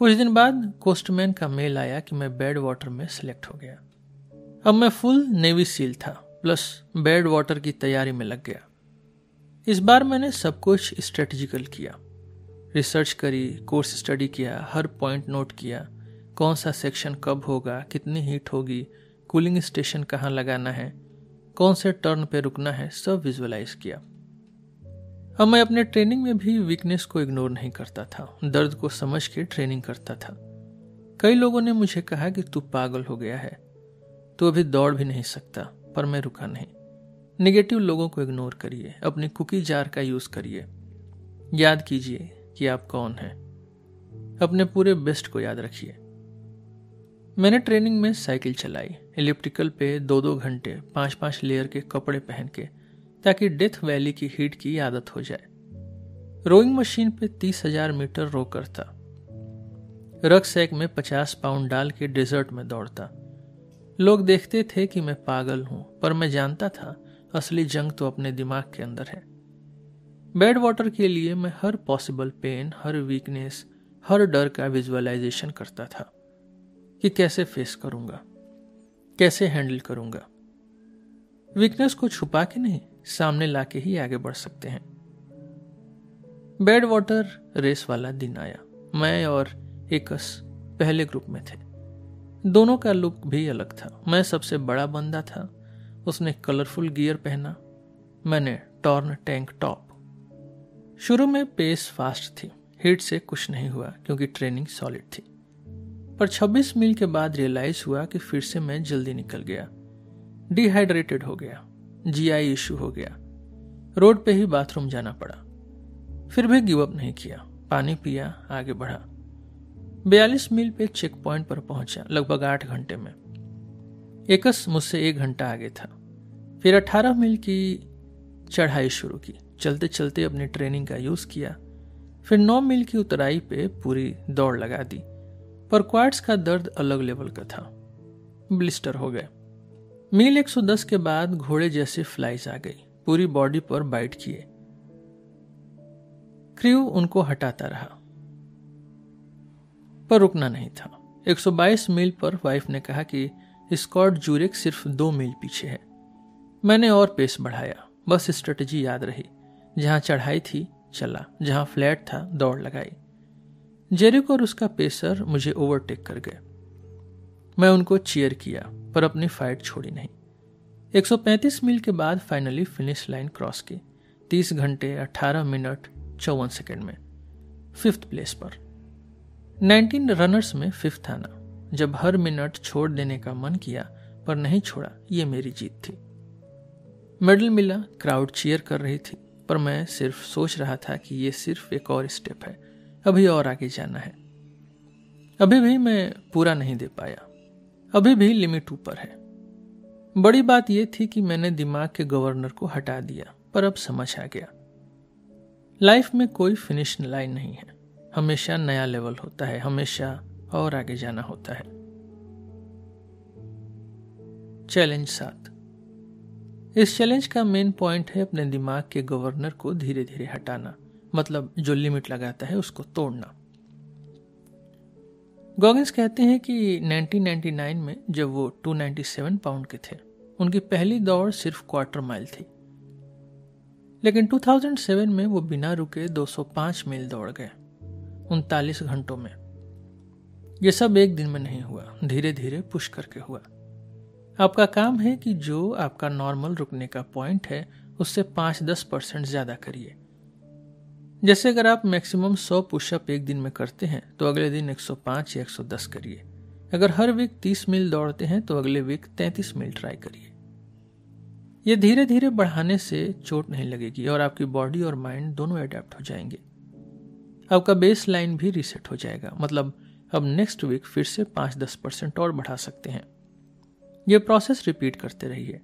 कुछ दिन बाद कोस्टमैन का मेल आया कि मैं बेड वाटर में सिलेक्ट हो गया। अब मैं फुल नेवी सील था, प्लस बेड वाटर की तैयारी में लग गया। इस बार मैंने सब कुछ स्ट्रेटजिकल किया। रिसर्च करी कोर्स स्टडी किया, हर पॉइंट नोट किया, कौन सा सेक्शन कब होगा, कितनी हीट होगी कूलिंग स्टेशन कहाँ लगाना है, कौन से टर्न पे रुकना है, सब विजुअलाइज किया। अब मैं अपने ट्रेनिंग में भी वीकनेस को इग्नोर नहीं करता था। दर्द को समझ के ट्रेनिंग करता था। कई लोगों ने मुझे कहा कि तू पागल हो गया है। तू अभी दौड़ भी नहीं सकता, पर मैं रुका नहीं। निगेटिव लोगों को इग्नोर करिए, अपनी कुकी जार का यूज़ करिए। याद कीजिए कि आप कौन हैं। अपने पूरे बेस्ट को याद रखिए। मैंने ट्रेनिंग में साइकिल चलाई इलेक्ट्रिकल पे दो दो घंटे पाँच पाँच लेयर के कपड़े पहन के। ताकि डेथ वैली की हीट की आदत हो जाए। रोइंग मशीन पे तीस हज़ार मीटर रोकर था। रक सैक में पचास पाउंड डाल के डेजर्ट में दौड़ता। लोग देखते थे कि मैं पागल हूँ, पर मैं जानता था, असली जंग तो अपने दिमाग के अंदर है। बेड वाटर के लिए मैं हर पॉसिबल पेन, हर वीकनेस, हर डर का विजुअलाइजेशन करता था कि कैसे फेस करूँगा, कैसे हैंडल करूँगा। वीकनेस को छुपा के नहीं सामने लाके ही आगे बढ़ सकते हैं। बेड वाटर रेस वाला दिन आया। मैं और एकस पहले ग्रुप में थे। दोनों का लुक भी अलग था। मैं सबसे बड़ा बंदा था। उसने कलरफुल गियर पहना। मैंने टॉर्न टैंक टॉप शुरू में पेस फास्ट थी। हिट से कुछ नहीं हुआ, क्योंकि ट्रेनिंग सॉलिड थी। पर 26 मील के बाद रियलाइज़ हुआ कि फिर से मैं जल्दी निकल गया। डिहाइड्रेटेड हो गया। जीआई इशू हो गया। रोड पे ही बाथरूम जाना पड़ा। फिर भी गिव अप नहीं किया। पानी पिया, आगे बढ़ा। बयालीस मील पे चेक पॉइंट पर पहुँचा, लगभग आठ घंटे में। एकस मुझसे एक घंटा आगे था। फिर अठारह मील की चढ़ाई शुरू की। चलते चलते अपनी ट्रेनिंग का यूज़ किया। फिर नौ मील की उतराई पे पूरी दौड़ लगा दी। पर क्वार्ट्स का दर्द अलग लेवल का था। ब्लिस्टर हो गए। मील 110 के बाद घोड़े जैसे फ्लाइज आ गई। पूरी बॉडी पर बाइट किए। क्रू उनको हटाता रहा। पर रुकना नहीं था। 122 मील पर वाइफ ने कहा कि स्कॉट जूरिक सिर्फ़ दो मील पीछे है। मैंने और पेस बढ़ाया। बस स्ट्रेटजी याद रही। जहाँ चढ़ाई थी, चला। जहाँ फ्लैट था, दौड़ लगाई। जेरिक और उसका पेसर मुझे ओवरटेक कर गए। मैं उनको चीयर किया, पर अपनी फाइट छोड़ी नहीं। 135 मील के बाद फाइनली फिनिश लाइन क्रॉस की 30 घंटे 18 मिनट, चौवन सेकेंड में फिफ्थ प्लेस पर। 19 रनर्स में फिफ्थ आना जब हर मिनट छोड़ देने का मन किया, पर नहीं छोड़ा, ये मेरी जीत थी। मेडल मिला क्राउड चीयर कर रही थी, पर मैं सिर्फ़ सोच रहा था कि ये सिर्फ़ एक और स्टेप है, अभी और आगे जाना है। अभी भी मैं पूरा नहीं दे पाया। अभी भी लिमिट ऊपर है। बड़ी बात यह थी कि मैंने दिमाग के गवर्नर को हटा दिया, पर अब समझ आ गया। लाइफ में कोई फिनिश लाइन नहीं है। हमेशा नया लेवल होता है, हमेशा और आगे जाना होता है। चैलेंज सात। इस चैलेंज का मेन पॉइंट है अपने दिमाग के गवर्नर को धीरे धीरे हटाना मतलब जो लिमिट लगाता है उसको तोड़ना। गॉगिंस कहते हैं कि 1999 में जब वो 297 पाउंड के थे, उनकी पहली दौड़ सिर्फ़ क्वार्टर माइल थी। लेकिन 2007 में वो बिना रुके 205 मील दौड़ गए, उनतालीस घंटों में। ये सब एक दिन में नहीं हुआ धीरे धीरे पुश करके हुआ। आपका काम है कि जो आपका नॉर्मल रुकने का पॉइंट है, उससे पाँच दस परसेंट ज़्यादा करिए। जैसे अगर आप मैक्सिमम 100 पुशअप एक दिन में करते हैं तो अगले दिन 105 या 110 करिए। अगर हर वीक 30 मील दौड़ते हैं तो अगले वीक 33 मील ट्राई करिए। यह धीरे धीरे बढ़ाने से चोट नहीं लगेगी और आपकी बॉडी और माइंड दोनों अडेप्ट हो जाएँगे। आपका बेस लाइन भी रीसेट हो जाएगा। मतलब अब नेक्स्ट वीक फिर से पाँच दस परसेंट और बढ़ा सकते हैं। यह प्रोसेस रिपीट करते रहिए।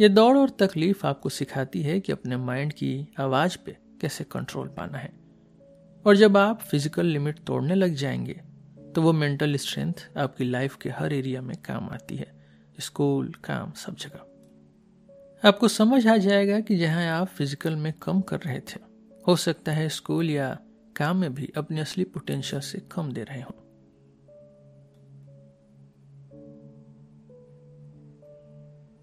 यह दौड़ और तकलीफ़ आपको सिखाती है कि अपने माइंड की आवाज़ पे कैसे कंट्रोल पाना है। और जब आप फ़िज़िकल लिमिट तोड़ने लग जाएँगे तो वो मेंटल स्ट्रेंथ आपकी लाइफ के हर एरिया में काम आती है। स्कूल काम, सब जगह। आपको समझ आ जाएगा कि जहाँ आप फ़िज़िकल में कम कर रहे थे, हो सकता है स्कूल या काम में भी अपनी असली पोटेंशियल से कम दे रहे हो।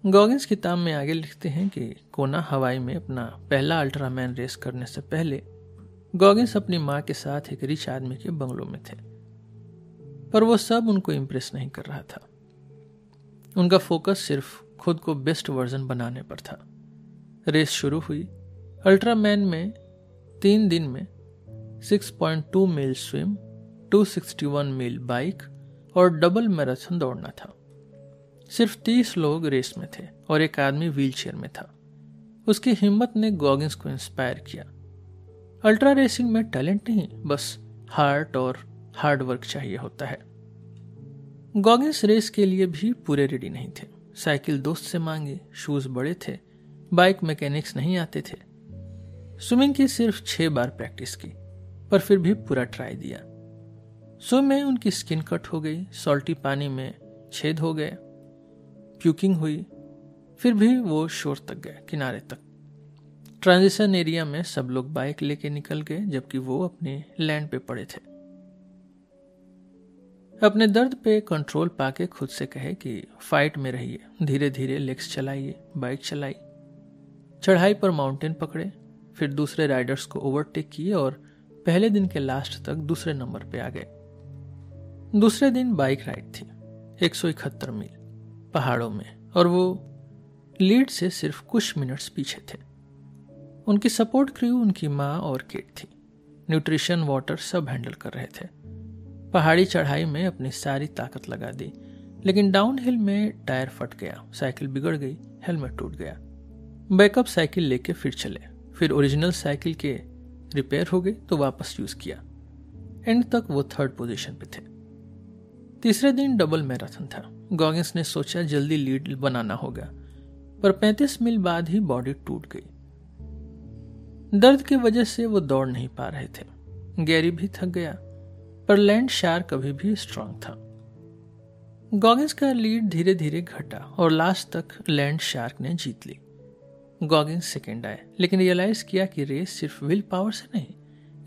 गॉगिंस किताब में आगे लिखते हैं कि कोना हवाई में अपना पहला अल्ट्रामैन रेस करने से पहले, गॉगिंस अपनी माँ के साथ एक रिच आदमी के बंगलों में थे। पर वो सब उनको इम्प्रेस नहीं कर रहा था। उनका फोकस सिर्फ़ खुद को बेस्ट वर्जन बनाने पर था। रेस शुरू हुई। अल्ट्रामैन में तीन दिन में 6.2 मील स्विम 261 मील बाइक और डबल मैराथन दौड़ना था। सिर्फ़ 30 लोग रेस में थे और एक आदमी व्हीलचेयर में था। उसकी हिम्मत ने गॉगिंस को इंस्पायर किया। अल्ट्रा रेसिंग में टैलेंट नहीं, बस हार्ट और हार्ड वर्क चाहिए होता है। गॉगिंस रेस के लिए भी पूरे रेडी नहीं थे। साइकिल दोस्त से मांगे, शूज़ बड़े थे, बाइक मैकेनिक्स नहीं आते थे। स्विमिंग की सिर्फ़ छह बार प्रैक्टिस की, पर फिर भी पूरा ट्राई दिया। सो में उनकी स्किन कट हो गई, सॉल्टी पानी में छेद हो गए प्यूकिंग हुई, फिर भी वो शोर तक गए, किनारे तक। ट्रांजिशन एरिया में सब लोग बाइक लेके निकल गए, जबकि वो अपने लैंड पे पड़े थे। अपने दर्द पे कंट्रोल पाके खुद से कहे कि फाइट में रहिए धीरे धीरे लेग्स चलाइए बाइक चलाई चढ़ाई पर माउंटेन पकड़े, फिर दूसरे राइडर्स को ओवरटेक किए और पहले दिन के लास्ट तक दूसरे नंबर पे आ गए। दूसरे दिन बाइक राइड थी, एक मील। पहाड़ों में, और वो लीड से सिर्फ़ कुछ मिनट्स पीछे थे। उनकी सपोर्ट क्रू, उनकी माँ और किट थी। न्यूट्रिशन, वाटर सब हैंडल कर रहे थे। पहाड़ी चढ़ाई में अपनी सारी ताकत लगा दी, लेकिन डाउन हिल में टायर फट गया, साइकिल बिगड़ गई, हेलमेट टूट गया। बैकअप साइकिल लेके फिर चले। फिर ओरिजिनल साइकिल के रिपेयर हो गई तो वापस यूज़ किया। एंड तक वो थर्ड पोजीशन पे थे। तीसरे दिन डबल मैराथन था। गॉगिंस ने सोचा जल्दी लीड बनाना होगा, पर 35 मील बाद ही बॉडी टूट गई। दर्द की वजह से वो दौड़ नहीं पा रहे थे। गैरी भी थक गया, पर लैंड शार्क अभी भी स्ट्रांग था। गॉगिंस का लीड धीरे धीरे घटा और लास्ट तक लैंड शार्क ने जीत ली। गॉगिंस सेकेंड आए, लेकिन रियलाइज़ किया कि रेस सिर्फ़ विल पावर से नहीं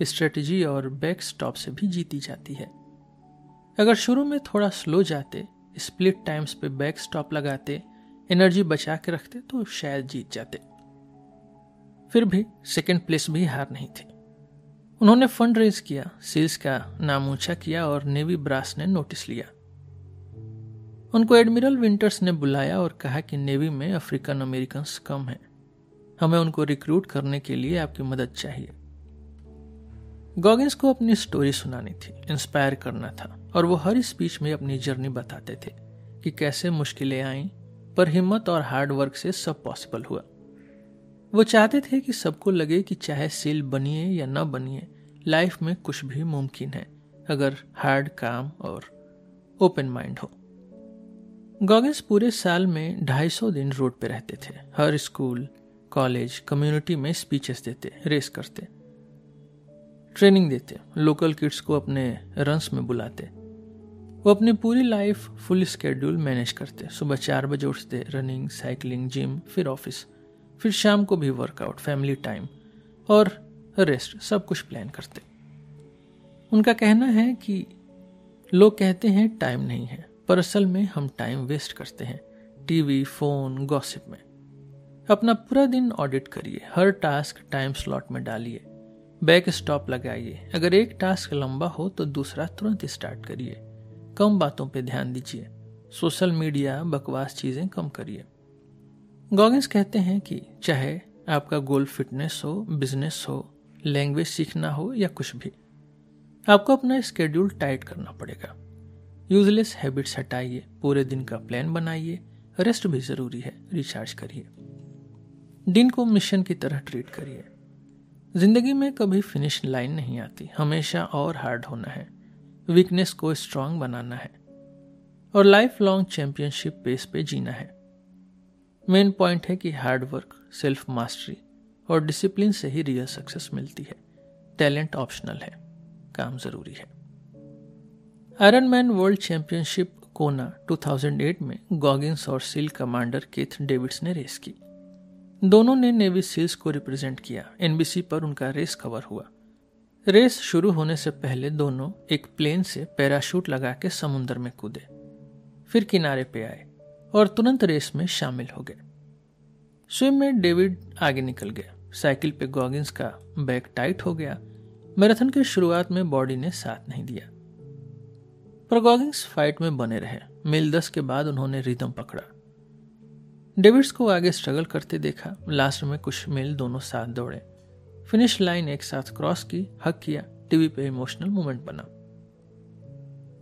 स्ट्रेटजी और बैक स्टॉप से भी जीती जाती है। अगर शुरू में थोड़ा स्लो जाते स्प्लिट टाइम्स पे बैक स्टॉप लगाते एनर्जी बचा के रखते तो शायद जीत जाते। फिर भी सेकेंड प्लेस भी हार नहीं थी। उन्होंने फंड रेज किया सेल्स का नाम ऊँचा किया और नेवी ब्रास ने नोटिस लिया। उनको एडमिरल विंटर्स ने बुलाया और कहा कि नेवी में अफ्रीकन अमेरिकन कम हैं। हमें उनको रिक्रूट करने के लिए आपकी मदद चाहिए। गॉगिंस को अपनी स्टोरी सुनानी थी इंस्पायर करना था, और वो हर स्पीच में अपनी जर्नी बताते थे कि कैसे मुश्किलें आईं, पर हिम्मत और हार्ड वर्क से सब पॉसिबल हुआ। वो चाहते थे कि सबको लगे कि चाहे सील बनिए या न बनिए लाइफ में कुछ भी मुमकिन है, अगर हार्ड काम और ओपन माइंड हो। गॉगिंस पूरे साल में 250 दिन रोड पे रहते थे, हर स्कूल कॉलेज कम्युनिटी में स्पीचेस देते रेस करते। ट्रेनिंग देते लोकल किड्स को अपने रन्स में बुलाते वो अपनी पूरी लाइफ फुल स्केड्यूल मैनेज करते सुबह चार बजे उठते रनिंग, साइकिलिंग, जिम, फिर ऑफ़िस, फिर शाम को भी वर्कआउट, फैमिली टाइम और रेस्ट, सब कुछ प्लान करते उनका कहना है कि लोग कहते हैं टाइम नहीं है, पर असल में हम टाइम वेस्ट करते हैं, टीवी, फ़ोन, गॉसिप में। अपना पूरा दिन ऑडिट करिए, हर टास्क टाइम स्लॉट में डालिए। बैक स्टॉप लगाइए। अगर एक टास्क लंबा हो तो दूसरा तुरंत स्टार्ट करिए। कम बातों पे ध्यान दीजिए। सोशल मीडिया बकवास चीज़ें कम करिए। गॉगिंस कहते हैं कि चाहे आपका गोल फिटनेस हो, बिज़नेस हो, लैंग्वेज सीखना हो या कुछ भी, आपको अपना स्केड्यूल टाइट करना पड़ेगा। यूजलेस हैबिट्स हटाइए। पूरे दिन का प्लान बनाइए। रेस्ट भी ज़रूरी है। रिचार्ज करिए। दिन को मिशन की तरह ट्रीट करिए। ज़िंदगी में कभी फिनिश लाइन नहीं आती। हमेशा और हार्ड होना है। वीकनेस को स्ट्रांग बनाना है। और लाइफ लॉन्ग चैंपियनशिप पेस पे जीना है। मेन पॉइंट है कि हार्ड वर्क सेल्फ मास्टरी और डिसिप्लिन से ही रियल सक्सेस मिलती है। टैलेंट ऑप्शनल है। काम ज़रूरी है। आयरन मैन वर्ल्ड चैंपियनशिप कोना 2008 में गॉगिंस और सील कमांडर केथ डेविड्स ने रेस की। दोनों ने नेवी सील्स को रिप्रेजेंट किया। एनबीसी पर उनका रेस कवर हुआ। रेस शुरू होने से पहले दोनों एक प्लेन से पैराशूट लगा के समुन्द्र में कूदे। फिर किनारे पे आए और तुरंत रेस में शामिल हो गए। स्विम में डेविड आगे निकल गया। साइकिल पे गॉगिंस का बैग टाइट हो गया। मैराथन की शुरुआत में बॉडी ने साथ नहीं दिया। पर गॉगिंस फाइट में बने रहे। मील दस के बाद उन्होंने रिदम पकड़ा। डेविड्स को आगे स्ट्रगल करते देखा, लास्ट में कुछ मेल दोनों साथ दौड़े। फिनिश लाइन एक साथ क्रॉस की, हक किया, टीवी पे इमोशनल मोमेंट बना।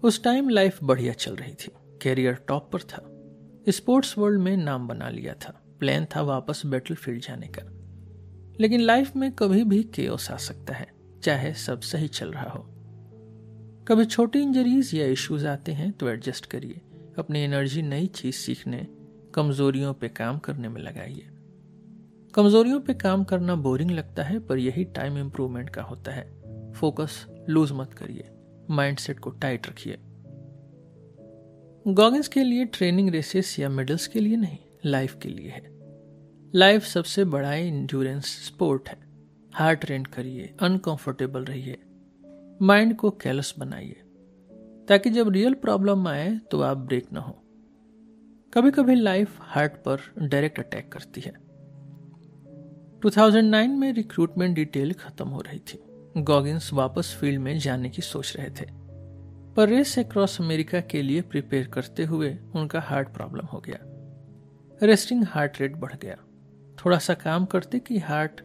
उस टाइम लाइफ बढ़िया चल रही थी, कैरियर टॉप पर था। स्पोर्ट्स वर्ल्ड में नाम बना लिया था, प्लान था वापस बैटल फ़ील्ड जाने का। लेकिन लाइफ में कभी भी केओस आ सकता है, चाहे सब सही चल रहा हो। कभी छोटी इंजरीज या इश्यूज़ आते हैं तो एडजस्ट करिए, अपनी एनर्जी नई चीज़ सीखने कमजोरियों पे काम करने में लगाइए। कमजोरियों पे काम करना बोरिंग लगता है, पर यही टाइम इंप्रूवमेंट का होता है। फोकस लूज मत करिए। माइंडसेट को टाइट रखिए। गॉगिंस के लिए ट्रेनिंग रेसेस या मेडल्स के लिए नहीं लाइफ के लिए है। लाइफ सबसे बड़ा इंड्योरेंस स्पोर्ट है। हार्ट ट्रेन करिए अनकंफर्टेबल रहिए। माइंड को कैलस बनाइए। ताकि जब रियल प्रॉब्लम आए तो आप ब्रेक ना हो। कभी कभी लाइफ हार्ट पर डायरेक्ट अटैक करती है। 2009 में रिक्रूटमेंट डिटेल खत्म हो रही थी। गॉगिंस वापस फ़ील्ड में जाने की सोच रहे थे। पर रेस अक्रॉस अमेरिका के लिए प्रिपेयर करते हुए उनका हार्ट प्रॉब्लम हो गया। रेस्टिंग हार्ट रेट बढ़ गया। थोड़ा सा काम करते कि हार्ट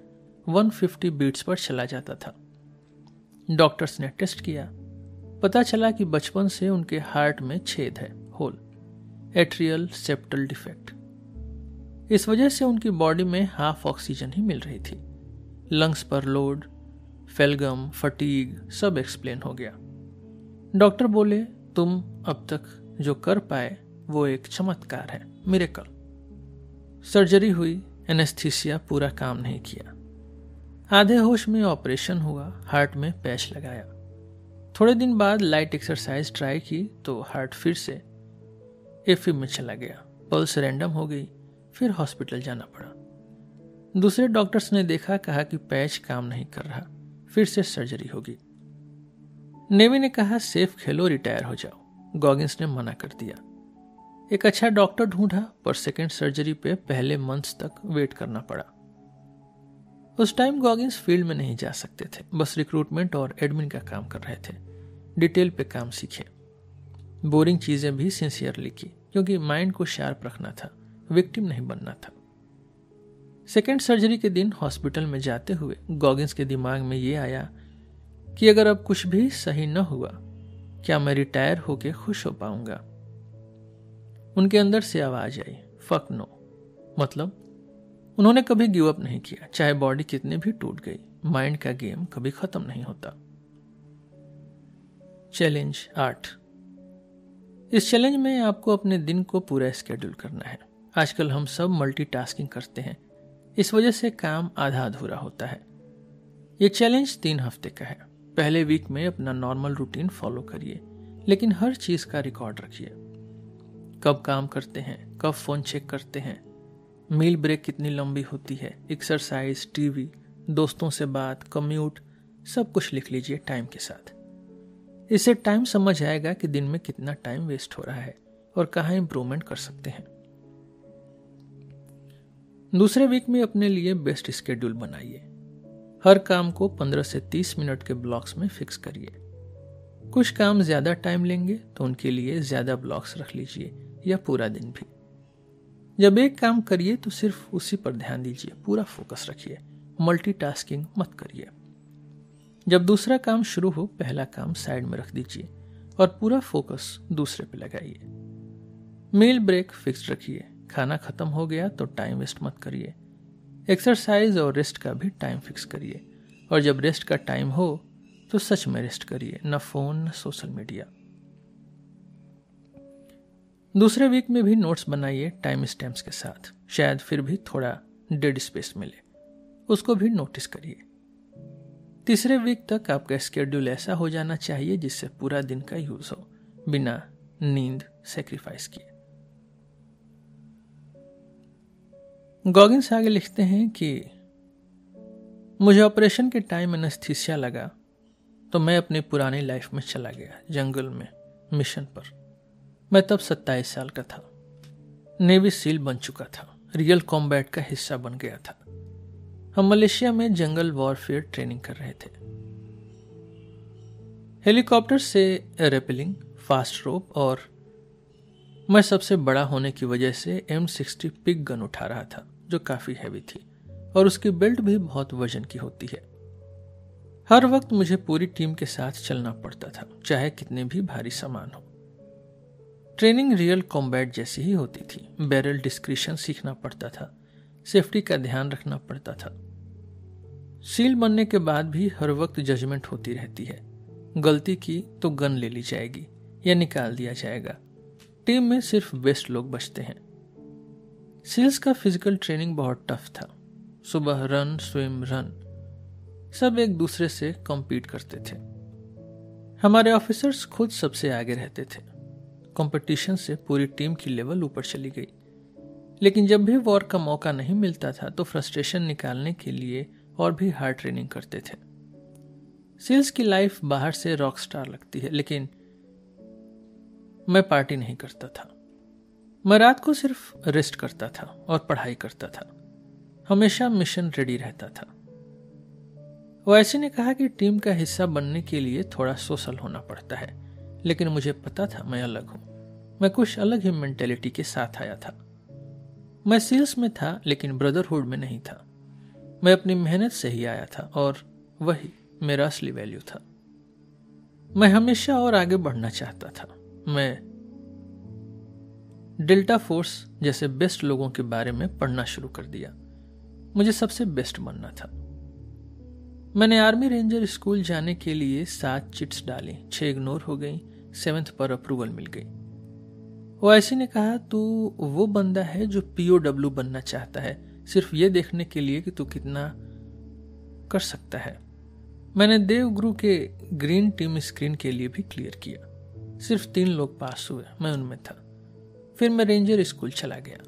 150 बीट्स पर चला जाता था। डॉक्टर्स ने टेस्ट किया। पता चला कि बचपन से उनके हार्ट में छेद है होल एट्रियल सेप्टल डिफेक्ट इस वजह से उनकी बॉडी में हाफ़ ऑक्सीजन ही मिल रही थी। लंग्स पर लोड फेलगम फटीग सब एक्सप्लेन हो गया। डॉक्टर बोले, तुम अब तक जो कर पाए, वो एक चमत्कार है मिरेकल सर्जरी हुई एनेस्थीसिया पूरा काम नहीं किया। आधे होश में ऑपरेशन हुआ हार्ट में पैच लगाया। थोड़े दिन बाद लाइट एक्सरसाइज ट्राई की तो हार्ट फिर से एफी में चला गया। पल्स रैंडम हो गई, फिर हॉस्पिटल जाना पड़ा। दूसरे डॉक्टर्स ने देखा, कहा कि पैच काम नहीं कर रहा, फिर से सर्जरी होगी। नेवी ने कहा, सेफ़ खेलो, रिटायर हो जाओ। गॉगिंस ने मना कर दिया। एक अच्छा डॉक्टर ढूंढा, पर सेकेंड सर्जरी पे पहले मंथ्स तक वेट करना पड़ा। उस टाइम गॉगिंस फ़ील्ड में नहीं जा सकते थे, बस रिक्रूटमेंट और एडमिन का काम कर रहे थे। डिटेल पे काम सीखे। बोरिंग चीज़ें भी सिंसियरली की, क्योंकि माइंड को शार्प रखना था विक्टिम नहीं बनना था। सेकेंड सर्जरी के दिन हॉस्पिटल में जाते हुए गॉगिंस के दिमाग में ये आया कि अगर अब कुछ भी सही न हुआ, क्या मैं रिटायर होके खुश हो पाऊँगा? उनके अंदर से आवाज़ आई फक नो मतलब उन्होंने कभी गिव अप नहीं किया, चाहे बॉडी कितने भी टूट गई माइंड का गेम कभी खत्म नहीं होता। चैलेंज आठ। इस चैलेंज में आपको अपने दिन को पूरा स्केड्यूल करना है। आजकल हम सब मल्टीटास्किंग करते हैं। इस वजह से काम आधा अधूरा होता है। ये चैलेंज तीन हफ़्ते का है। पहले वीक में अपना नॉर्मल रूटीन फॉलो करिए, लेकिन हर चीज़ का रिकॉर्ड रखिए। कब काम करते हैं, कब फ़ोन चेक करते हैं। मील ब्रेक कितनी लंबी होती है एक्सरसाइज टीवी दोस्तों से बात कम्यूट सब कुछ लिख लीजिए टाइम के साथ। इससे टाइम समझ आएगा कि दिन में कितना टाइम वेस्ट हो रहा है और कहाँ इंप्रूवमेंट कर सकते हैं। दूसरे वीक में अपने लिए बेस्ट स्केड्यूल बनाइए। हर काम को 15 से 30 मिनट के ब्लॉक्स में फिक्स करिए। कुछ काम ज़्यादा टाइम लेंगे तो उनके लिए ज़्यादा ब्लॉक्स रख लीजिए या पूरा दिन भी। जब एक काम करिए तो सिर्फ़ उसी पर ध्यान दीजिए, पूरा फोकस रखिए। मल्टीटास्किंग मत करिए। जब दूसरा काम शुरू हो, पहला काम साइड में रख दीजिए और पूरा फोकस दूसरे पे लगाइए। मील ब्रेक फिक्स रखिए। खाना खत्म हो गया तो टाइम वेस्ट मत करिए। एक्सरसाइज और रेस्ट का भी टाइम फिक्स करिए। और जब रेस्ट का टाइम हो तो सच में रेस्ट करिए, न फ़ोन, न सोशल मीडिया। दूसरे वीक में भी नोट्स बनाइए टाइम स्टैम्प्स के साथ। शायद फिर भी थोड़ा डेड स्पेस मिले। उसको भी नोटिस करिए। तीसरे वीक तक आपका स्केड्यूल ऐसा हो जाना चाहिए जिससे पूरा दिन का यूज़ हो, बिना नींद सेक्रीफाइस किए। गॉगिंस आगे लिखते हैं कि, मुझे ऑपरेशन के टाइम एनेस्थीसिया लगा तो मैं अपनी पुरानी लाइफ में चला गया जंगल में मिशन पर। मैं तब सत्ताईस साल का था। नेवी सील बन चुका था। रियल कॉम्बैट का हिस्सा बन गया था। हम मलेशिया में जंगल वॉरफेयर ट्रेनिंग कर रहे थे। हेलीकॉप्टर से रेपलिंग, फास्ट रोप और मैं सबसे बड़ा होने की वजह से एम सिक्सटी पिक गन उठा रहा था, जो काफ़ी हैवी थी और उसकी बेल्ट भी बहुत वज़न की होती है। हर वक्त मुझे पूरी टीम के साथ चलना पड़ता था, चाहे कितने भी भारी सामान हो। ट्रेनिंग रियल कॉम्बैट जैसी ही होती थी। बैरल डिस्क्रिशन सीखना पड़ता था। सेफ्टी का ध्यान रखना पड़ता था। सील बनने के बाद भी हर वक्त जजमेंट होती रहती है। गलती की तो गन ले ली जाएगी या निकाल दिया जाएगा। टीम में सिर्फ़ बेस्ट लोग बचते हैं। सील्स का फ़िज़िकल ट्रेनिंग बहुत टफ था। सुबह रन स्विम रन सब एक दूसरे से कम्पीट करते थे। हमारे ऑफिसर्स खुद सबसे आगे रहते थे। कंपटीशन से पूरी टीम की लेवल ऊपर चली गई। लेकिन जब भी वॉर का मौका नहीं मिलता था तो फ्रस्ट्रेशन निकालने के लिए और भी हार्ड ट्रेनिंग करते थे। सेल्स की लाइफ बाहर से रॉक स्टार लगती है, लेकिन मैं पार्टी नहीं करता था। मैं रात को सिर्फ़ रेस्ट करता था और पढ़ाई करता था। हमेशा मिशन रेडी रहता था। वैसे ने कहा कि टीम का हिस्सा बनने के लिए थोड़ा सोशल होना पड़ता है, लेकिन मुझे पता था मैं अलग हूँ। मैं कुछ अलग ही मेंटेलिटी के साथ आया था। मैं सेल्स में था, लेकिन ब्रदरहुड में नहीं था। मैं अपनी मेहनत से ही आया था और वही मेरा असली वैल्यू था। मैं हमेशा और आगे बढ़ना चाहता था। मैं डेल्टा फोर्स जैसे बेस्ट लोगों के बारे में पढ़ना शुरू कर दिया। मुझे सबसे बेस्ट बनना था। मैंने आर्मी रेंजर स्कूल जाने के लिए सात चिट्स डाली, छह इग्नोर हो गई सेवेंथ पर अप्रूवल मिल गई। ऐसी ने कहा, तू वो बंदा है जो पीओडब्ल्यू बनना चाहता है सिर्फ़ ये देखने के लिए कि तू कितना कर सकता है। मैंने देवगुरु के ग्रीन टीम स्क्रीन के लिए भी क्लियर किया। सिर्फ़ तीन लोग पास हुए, मैं उनमें था। फिर मैं रेंजर स्कूल चला गया।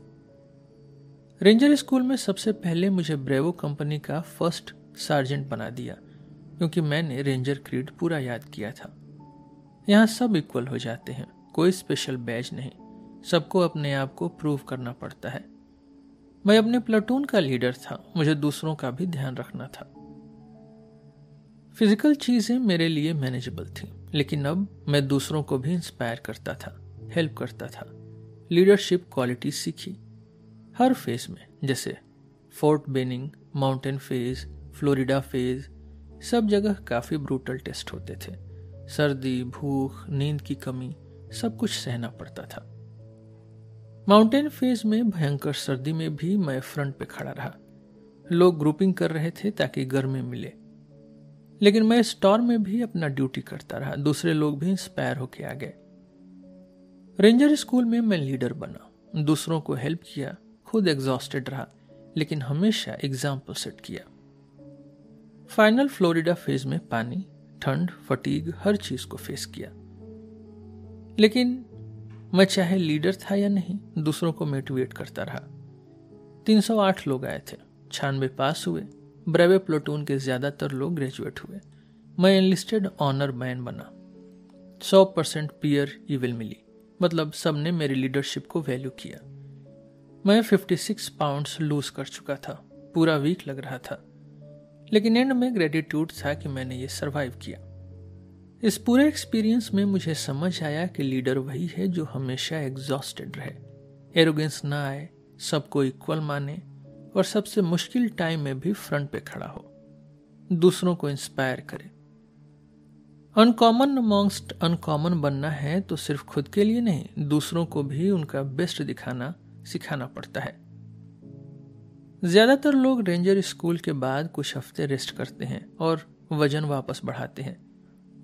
रेंजर स्कूल में सबसे पहले मुझे ब्रेवो कंपनी का फ़र्स्ट सार्जेंट बना दिया, क्योंकि मैंने रेंजर क्रीड पूरा याद किया था। यहाँ सब इक्वल हो जाते हैं, कोई स्पेशल बैच नहीं। सबको अपने आप को प्रूव करना पड़ता है। मैं अपने प्लाटून का लीडर था। मुझे दूसरों का भी ध्यान रखना था। फ़िज़िकल चीज़ें मेरे लिए मैनेजेबल थी, लेकिन अब मैं दूसरों को भी इंस्पायर करता था हेल्प करता था। लीडरशिप क्वालिटी सीखी। हर फ़ेज़ में, जैसे Fort Benning mountain phase Florida phase सब जगह काफ़ी ब्रूटल टेस्ट होते थे। सर्दी, भूख, नींद की कमी, सब कुछ सहना पड़ता था। माउंटेन फ़ेज़ में भयंकर सर्दी में भी मैं फ्रंट पे खड़ा रहा। लोग ग्रुपिंग कर रहे थे ताकि गर्मी मिले। लेकिन मैं स्टोर में भी अपना ड्यूटी करता रहा। दूसरे लोग भी इंस्पायर होके आ गए। रेंजर स्कूल में मैं लीडर बना। दूसरों को हेल्प किया। खुद एग्जॉस्टेड रहा। लेकिन हमेशा एग्ज़ाम्पल सेट किया। फाइनल फ्लोरिडा फ़ेज़ में पानी, ठंड फटीग हर चीज़ को फेस किया। लेकिन मैं चाहे लीडर था या नहीं, दूसरों को मोटिवेट करता रहा। 308 लोग आए थे। छानवे पास हुए। ब्रेवे प्लोटून के ज़्यादातर लोग ग्रेजुएट हुए। मैं एनलिस्टेड ऑनर मैन बना। 100 परसेंट पियर ईविल मिली। मतलब सबने मेरी लीडरशिप को वैल्यू किया। मैं 56 पाउंड्स लूज कर चुका था। पूरा वीक लग रहा था। लेकिन एंड में ग्रेटिट्यूड था कि मैंने ये सरवाइव किया। इस पूरे एक्सपीरियंस में मुझे समझ आया कि लीडर वही है जो हमेशा एग्जॉस्टेड रहे। एरोगेंस ना आए, सबको इक्वल माने और सबसे मुश्किल टाइम में भी फ्रंट पे खड़ा हो। दूसरों को इंस्पायर करे। अनकॉमन अमोंगस्ट अनकॉमन बनना है तो सिर्फ़ खुद के लिए नहीं, दूसरों को भी उनका बेस्ट दिखाना, सिखाना पड़ता है। ज़्यादातर लोग रेंजर स्कूल के बाद कुछ हफ़्ते रेस्ट करते हैं और वज़न वापस बढ़ाते हैं।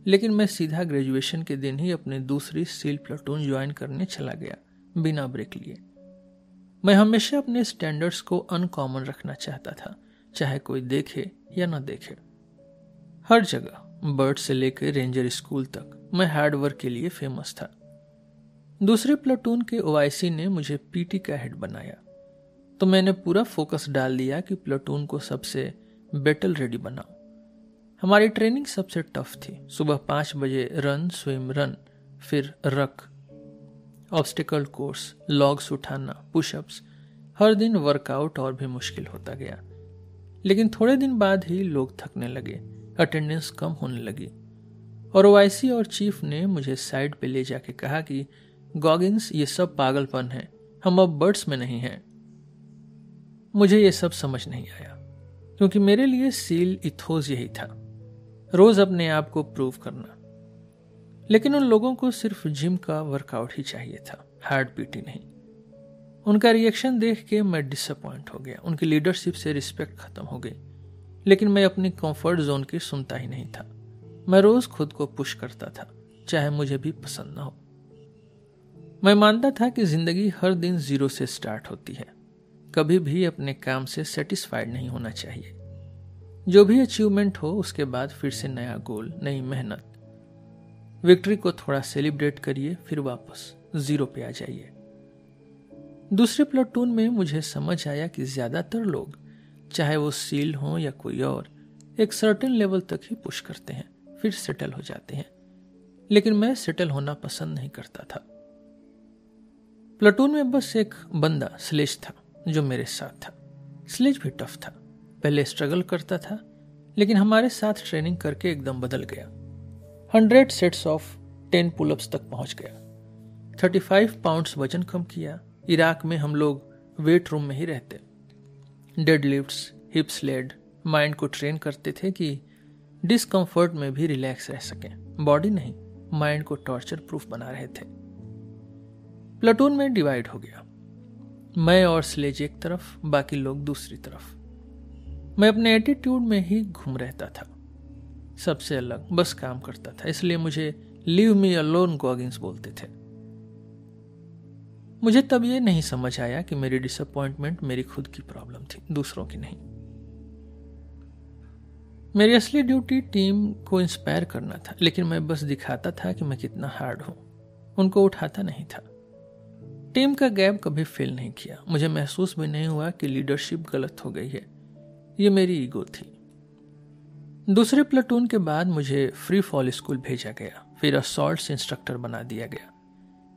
लेकिन मैं सीधा ग्रेजुएशन के दिन ही अपनी दूसरी सील प्लाटून ज्वाइन करने चला गया, बिना ब्रेक लिए। मैं हमेशा अपने स्टैंडर्ड्स को अनकॉमन रखना चाहता था, चाहे कोई देखे या ना देखे। हर जगह बर्ड से लेकर रेंजर स्कूल तक, मैं हार्डवर्क के लिए फ़ेमस था। दूसरे प्लाटून के ओआईसी ने मुझे पीटी का हेड बनाया। तो मैंने पूरा फोकस डाल दिया कि प्लाटून को सबसे बेटल रेडी बनाऊँ। हमारी ट्रेनिंग सबसे टफ थी। सुबह पाँच बजे रन स्विम रन फिर रक ऑब्स्टिकल कोर्स लॉग्स उठाना पुशअप्स हर दिन वर्कआउट और भी मुश्किल होता गया। लेकिन थोड़े दिन बाद ही लोग थकने लगे अटेंडेंस कम होने लगी। और ओआईसी और चीफ ने मुझे साइड पे ले जाके कहा कि गॉगिंस ये सब पागलपन है। हम अब बर्ड्स में नहीं हैं। मुझे ये सब समझ नहीं आया, क्योंकि मेरे लिए सील इथोज यही था। रोज अपने आप को प्रूव करना। लेकिन उन लोगों को सिर्फ़ जिम का वर्कआउट ही चाहिए था हार्ड पीटी नहीं। उनका रिएक्शन देख के मैं डिसअपॉइंट हो गया। उनकी लीडरशिप से रिस्पेक्ट खत्म हो गई। लेकिन मैं अपनी कंफर्ट जोन की सुनता ही नहीं था। मैं रोज खुद को पुश करता था, चाहे मुझे भी पसंद ना हो। मैं मानता था कि ज़िंदगी हर दिन ज़ीरो से स्टार्ट होती है। कभी भी अपने काम से सेटिस्फाइड नहीं होना चाहिए। जो भी अचीवमेंट हो, उसके बाद फिर से नया गोल नई मेहनत। विक्ट्री को थोड़ा सेलिब्रेट करिए, फिर वापस ज़ीरो पे आ जाइए। दूसरे प्लाटून में मुझे समझ आया कि ज़्यादातर लोग, चाहे वो सील हो या कोई और, एक सर्टेन लेवल तक ही पुश करते हैं, फिर सेटल हो जाते हैं। लेकिन मैं सेटल होना पसंद नहीं करता था। प्लाटून में बस एक बंदा स्लेज था, जो मेरे साथ था। स्लेज भी टफ था। पहले स्ट्रगल करता था, लेकिन हमारे साथ ट्रेनिंग करके एकदम बदल गया। Hundred sets of ten pullups तक पहुँच गया। थर्टी फाइव पाउंड्स वज़न कम किया। इराक में हम लोग वेट रूम में ही रहते। Deadlift hips lead mind को ट्रेन करते थे कि डिसकंफर्ट में भी रिलैक्स रह सकें। बॉडी नहीं माइंड को टॉर्चर प्रूफ बना रहे थे। प्लाटून में डिवाइड हो गया। मैं और स्लेज एक तरफ़, बाकी लोग दूसरी तरफ़। मैं अपने एटीट्यूड में ही घूम रहता था। सबसे अलग, बस काम करता था, इसलिए मुझे लिव मी अलोन गॉगिंस बोलते थे। मुझे तब यह नहीं समझ आया कि मेरी डिसअपॉइंटमेंट मेरी खुद की प्रॉब्लम थी, दूसरों की नहीं। मेरी असली ड्यूटी टीम को इंस्पायर करना था, लेकिन मैं बस दिखाता था कि मैं कितना हार्ड हूँ। उनको उठाता नहीं था। टीम का गैप कभी फेल नहीं किया। मुझे महसूस भी नहीं हुआ कि लीडरशिप गलत हो गई है। ये मेरी ईगो थी। दूसरे प्लाटून के बाद मुझे फ्री फॉल स्कूल भेजा गया। फिर असॉल्ट इंस्ट्रक्टर बना दिया गया।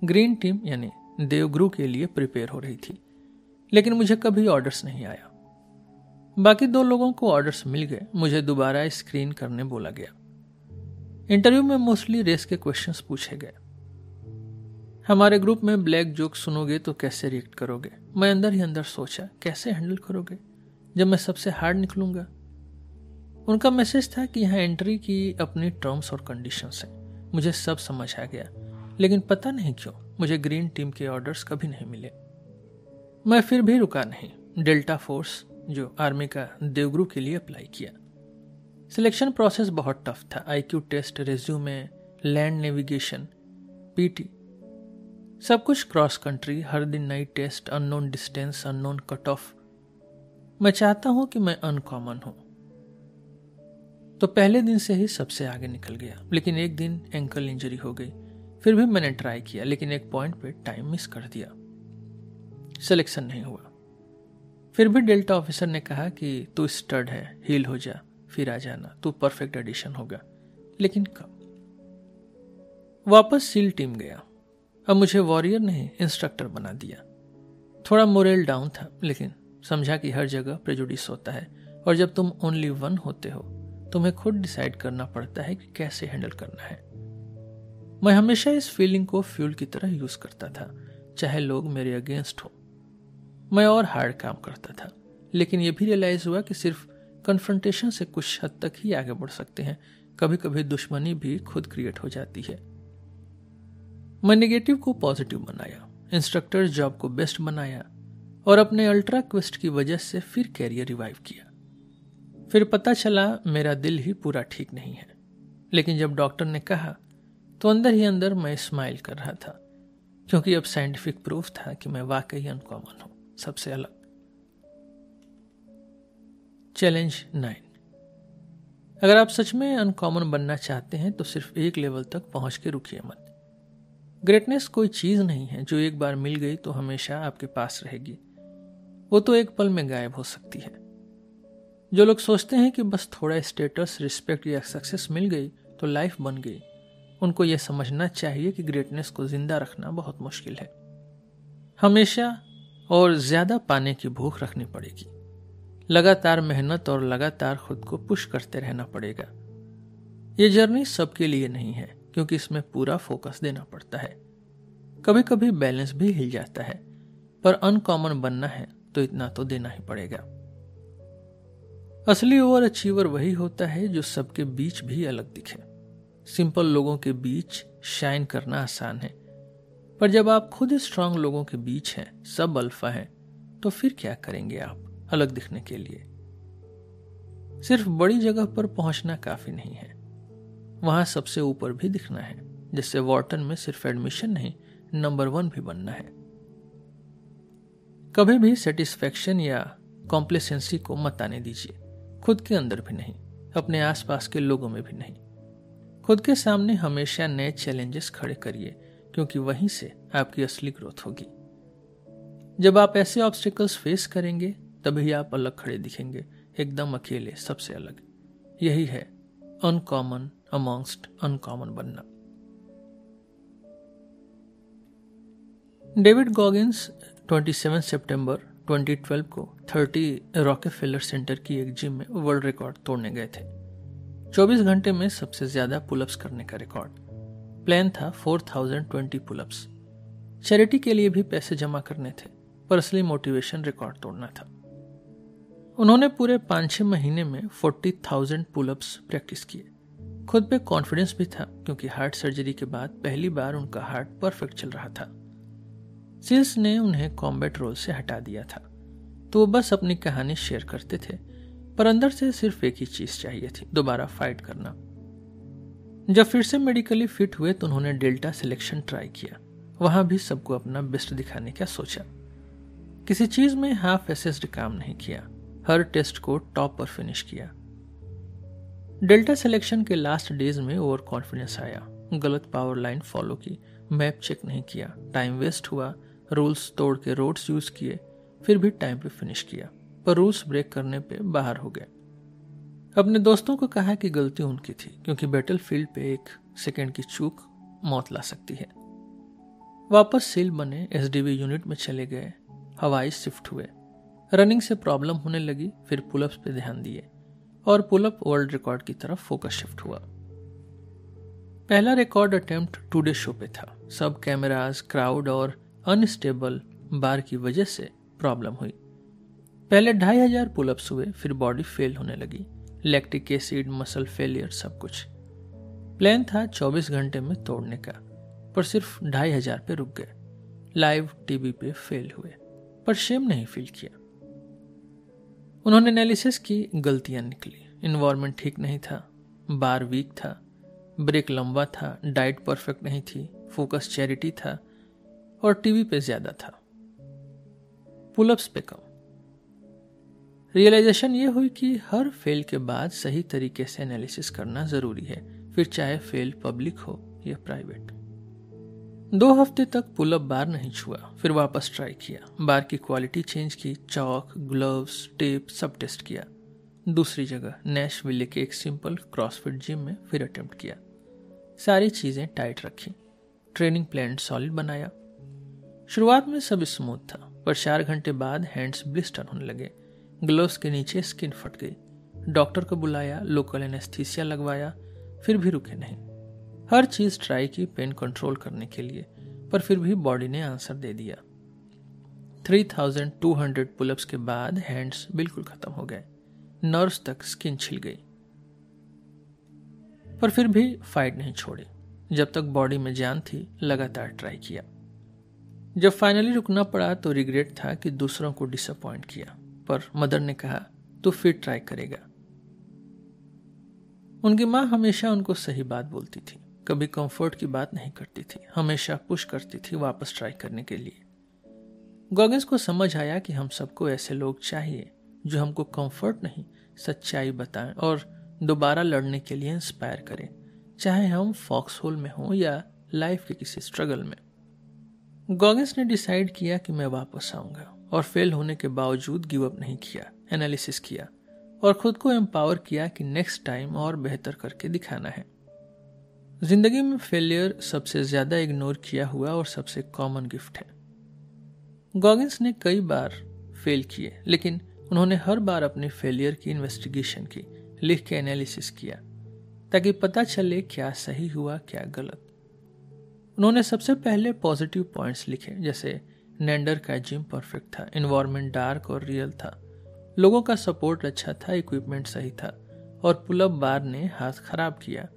ग्रीन टीम यानी देवगुरु के लिए प्रिपेयर हो रही थी। लेकिन मुझे कभी ऑर्डर्स नहीं आया। बाकी दो लोगों को ऑर्डर्स मिल गए। मुझे दोबारा स्क्रीन करने बोला गया। इंटरव्यू में मोस्टली रेस के क्वेश्चंस पूछे गए। हमारे ग्रुप में ब्लैक जोक सुनोगे तो कैसे रिएक्ट करोगे? मैं अंदर ही अंदर सोचा, कैसे हैंडल करोगे? जब मैं सबसे हार्ड निकलूँगा। उनका मैसेज था कि यहाँ एंट्री की अपनी टर्म्स और कंडीशंस हैं। मुझे सब समझ आ गया। लेकिन पता नहीं क्यों, मुझे ग्रीन टीम के ऑर्डर्स कभी नहीं मिले। मैं फिर भी रुका नहीं। डेल्टा फोर्स, जो आर्मी का देवग्रु के लिए अप्लाई किया। सिलेक्शन प्रोसेस बहुत टफ था। IQ test resume land navigation PT सब कुछ क्रॉस कंट्री हर दिन नई test unknown distance unknown cut off मैं चाहता हूँ कि मैं अनकॉमन हूँ। तो पहले दिन से ही सबसे आगे निकल गया, लेकिन एक दिन एंकल इंजरी हो गई। फिर भी मैंने ट्राई किया, लेकिन एक पॉइंट पे टाइम मिस कर दिया। सिलेक्शन नहीं हुआ। फिर भी डेल्टा ऑफिसर ने कहा कि तू स्टड है हील हो जा, फिर आ जाना। तू परफेक्ट एडिशन होगा लेकिन कब? वापस सील टीम गया। अब मुझे वॉरियर ने इंस्ट्रक्टर बना दिया। थोड़ा मोरल डाउन था, लेकिन समझा कि हर जगह प्रेजुडिस होता है और जब तुम ओनली वन होते हो, तुम्हें खुद डिसाइड करना पड़ता है कि कैसे हैंडल करना है। मैं हमेशा इस फीलिंग को फ्यूल की तरह यूज़ करता था, चाहे लोग मेरे अगेंस्ट हो। मैं और हार्ड काम करता था, लेकिन यह भी रियलाइज़ हुआ कि सिर्फ़ कन्फ्रंटेशन से कुछ हद तक ही आगे बढ़ सकते हैं। कभी कभी दुश्मनी भी खुद क्रिएट हो जाती है। मैं नेगेटिव को पॉजिटिव बनाया इंस्ट्रक्टर जॉब को बेस्ट बनाया और अपने अल्ट्रा क्विस्ट की वजह से फिर कैरियर रिवाइव किया। फिर पता चला, मेरा दिल ही पूरा ठीक नहीं है। लेकिन जब डॉक्टर ने कहा तो अंदर ही अंदर मैं स्माइल कर रहा था, क्योंकि अब साइंटिफिक प्रूफ था कि मैं वाकई अनकॉमन हूँ, सबसे अलग। चैलेंज नाइन अगर आप सच में अनकॉमन बनना चाहते हैं तो सिर्फ़ एक लेवल तक पहुँच के रुकिए मत। ग्रेटनेस कोई चीज़ नहीं है जो एक बार मिल गई तो हमेशा आपके पास रहेगी। वो तो एक पल में गायब हो सकती है। जो लोग सोचते हैं कि बस थोड़ा स्टेटस रिस्पेक्ट या सक्सेस मिल गई तो लाइफ बन गई। उनको यह समझना चाहिए कि ग्रेटनेस को ज़िंदा रखना बहुत मुश्किल है। हमेशा और ज़्यादा पाने की भूख रखनी पड़ेगी। लगातार मेहनत और लगातार खुद को पुश करते रहना पड़ेगा। ये जर्नी सबके लिए नहीं है, क्योंकि इसमें पूरा फोकस देना पड़ता है। कभी कभी बैलेंस भी हिल जाता है, पर अनकॉमन बनना है। तो इतना तो देना ही पड़ेगा। असली ओवर अचीवर वही होता है जो सबके बीच भी अलग दिखे। सिंपल लोगों के बीच शाइन करना आसान है। पर जब आप खुद स्ट्रांग लोगों के बीच हैं, सब अल्फ़ा हैं तो फिर क्या करेंगे आप अलग दिखने के लिए? सिर्फ़ बड़ी जगह पर पहुँचना काफ़ी नहीं है। वहाँ सबसे ऊपर भी दिखना है, जिससे वॉर्टन में सिर्फ़ एडमिशन नहीं नंबर वन भी बनना है। कभी भी सेटिस्फेक्शन या कॉम्प्लेसेंसी को मत आने दीजिए। खुद के अंदर भी नहीं, अपने आसपास के लोगों में भी नहीं। खुद के सामने हमेशा नए चैलेंजेस खड़े करिए, क्योंकि वहीं से आपकी असली ग्रोथ होगी। जब आप ऐसे ऑब्स्टिकल्स फेस करेंगे, तभी आप अलग खड़े दिखेंगे, एकदम अकेले, सबसे अलग। यही है अनकॉमन अमोंगस्ट अनकॉमन बनना। डेविड गॉगिंस 27 सितंबर 2012 को 30 रॉकेफेलर सेंटर की एक जिम में वर्ल्ड रिकॉर्ड तोड़ने गए थे। 24 घंटे में सबसे ज़्यादा पुलअप्स करने का रिकॉर्ड प्लान था 4020 पुलअप्स चैरिटी के लिए भी पैसे जमा करने थे पर असली मोटिवेशन रिकॉर्ड तोड़ना था। उन्होंने पूरे पाँच छह महीने में 40,000 पुलअप्स प्रैक्टिस किए। खुद पे कॉन्फिडेंस भी था क्योंकि हार्ट सर्जरी के बाद पहली बार उनका हार्ट परफेक्ट चल रहा था। सिल्स ने उन्हें कॉम्बैट रोल से हटा दिया था। तो वो बस अपनी कहानी शेयर करते थे, पर अंदर से सिर्फ़ एक ही चीज़ चाहिए थी, दोबारा फाइट करना। जब फिर से मेडिकली फिट हुए तो उन्होंने डेल्टा सिलेक्शन ट्राई किया। वहाँ भी सबको अपना बेस्ट दिखाने का सोचा। किसी चीज़ में हाफ़ एसेस्ड काम नहीं किया। हर टेस्ट को टॉप पर फिनिश किया। डेल्टा सिलेक्शन के लास्ट डेज़ में ओवर कॉन्फिडेंस आया। गलत पावर लाइन फॉलो की। मैप चेक नहीं किया। टाइम वेस्ट हुआ। रूल्स तोड़ के रोड्स यूज़ किए, फिर भी टाइम पे फिनिश किया, पर रूल्स ब्रेक करने पे बाहर हो गए। अपने दोस्तों को कहा कि गलती उनकी थी, क्योंकि बैटल फ़ील्ड पे एक सेकेंड की चूक मौत ला सकती है। वापस सील बने एस यूनिट में चले गए, हवाई शिफ्ट हुए। रनिंग से प्रॉब्लम होने लगी, फिर पुलअप्स पे ध्यान दिए, और पुलअप वर्ल्ड रिकॉर्ड की तरफ़ फोकस शिफ्ट हुआ। पहला रिकॉर्ड अटेम्प्ट टूडे शो पे था। सब कैमराज क्राउड और अनस्टेबल बार की वजह से प्रॉब्लम हुई। पहले ढाई हज़ार पुलअप्स हुए, फिर बॉडी फेल होने लगी। लैक्टिक एसिड मसल फेलियर सब कुछ। प्लान था 24 घंटे में तोड़ने का, पर सिर्फ़ ढाई हज़ार पे रुक गए। लाइव टीवी पे फेल हुए, पर शेम नहीं फील किया। उन्होंने एनालिसिस की, गलतियाँ निकली। इन्वायरमेंट ठीक नहीं था, बार वीक था ब्रेक लंबा था डाइट परफेक्ट नहीं थी फोकस चैरिटी था और टीवी पे ज़्यादा था। पुलअप्स पे कम। रियलाइजेशन ये हुई कि हर फेल के बाद सही तरीके से एनालिसिस करना ज़रूरी है, फिर चाहे फेल पब्लिक हो या प्राइवेट दो हफ़्ते तक पुलअप बार नहीं छुआ, फिर वापस ट्राई किया। बार की क्वालिटी चेंज की चौक ग्लव्स टेप सब टेस्ट किया। दूसरी जगह नैश विले के एक सिंपल क्रॉसफिट जिम में फिर अटेम्प्ट किया। सारी चीज़ें टाइट रखी। ट्रेनिंग प्लान सॉलिड बनाया। शुरुआत में सब स्मूथ था, पर चार घंटे बाद हैंड्स ब्लिस्टर होने लगे। ग्लव्स के नीचे स्किन फट गई। डॉक्टर को बुलाया लोकल एनेस्थीसिया लगवाया, फिर भी रुके नहीं। हर चीज़ ट्राई की पेन कंट्रोल करने के लिए, पर फिर भी बॉडी ने आंसर दे दिया। 3200 पुलअप्स के बाद हैंड्स बिल्कुल खत्म हो गए। नर्व्स तक स्किन छिल गई। पर फिर भी फाइट नहीं छोड़ी। जब तक बॉडी में जान थी, लगातार ट्राई किया। जब फाइनली रुकना पड़ा तो रिग्रेट था कि दूसरों को डिसअपॉइंट किया। पर मदर ने कहा तो फिर ट्राई करेगा। उनकी माँ हमेशा उनको सही बात बोलती थी। कभी कंफर्ट की बात नहीं करती थी। हमेशा पुश करती थी वापस ट्राई करने के लिए। गॉगिंस को समझ आया कि हम सबको ऐसे लोग चाहिए जो हमको कंफर्ट नहीं, सच्चाई बताएँ और दोबारा लड़ने के लिए इंस्पायर करें। चाहे हम फॉक्स होल में हों या लाइफ के किसी स्ट्रगल में। गॉगिंस ने डिसाइड किया कि मैं वापस आऊँगा और फेल होने के बावजूद गिव अप नहीं किया, एनालिसिस किया और खुद को एम्पावर किया कि नेक्स्ट टाइम और बेहतर करके दिखाना है। ज़िंदगी में फेलियर सबसे ज़्यादा इग्नोर किया हुआ और सबसे कॉमन गिफ्ट है। गॉगिंस ने कई बार फेल किए, लेकिन उन्होंने हर बार अपने फेलियर की इन्वेस्टिगेशन की, लिख के एनालिसिस किया, ताकि पता चले क्या सही हुआ, क्या गलत। उन्होंने सबसे पहले पॉजिटिव पॉइंट्स लिखे, जैसे, नेंडर का जिम परफेक्ट था इन्वायरमेंट डार्क और रियल था। लोगों का सपोर्ट अच्छा था इक्विपमेंट सही था, और पुलअप बार ने हाथ खराब किया।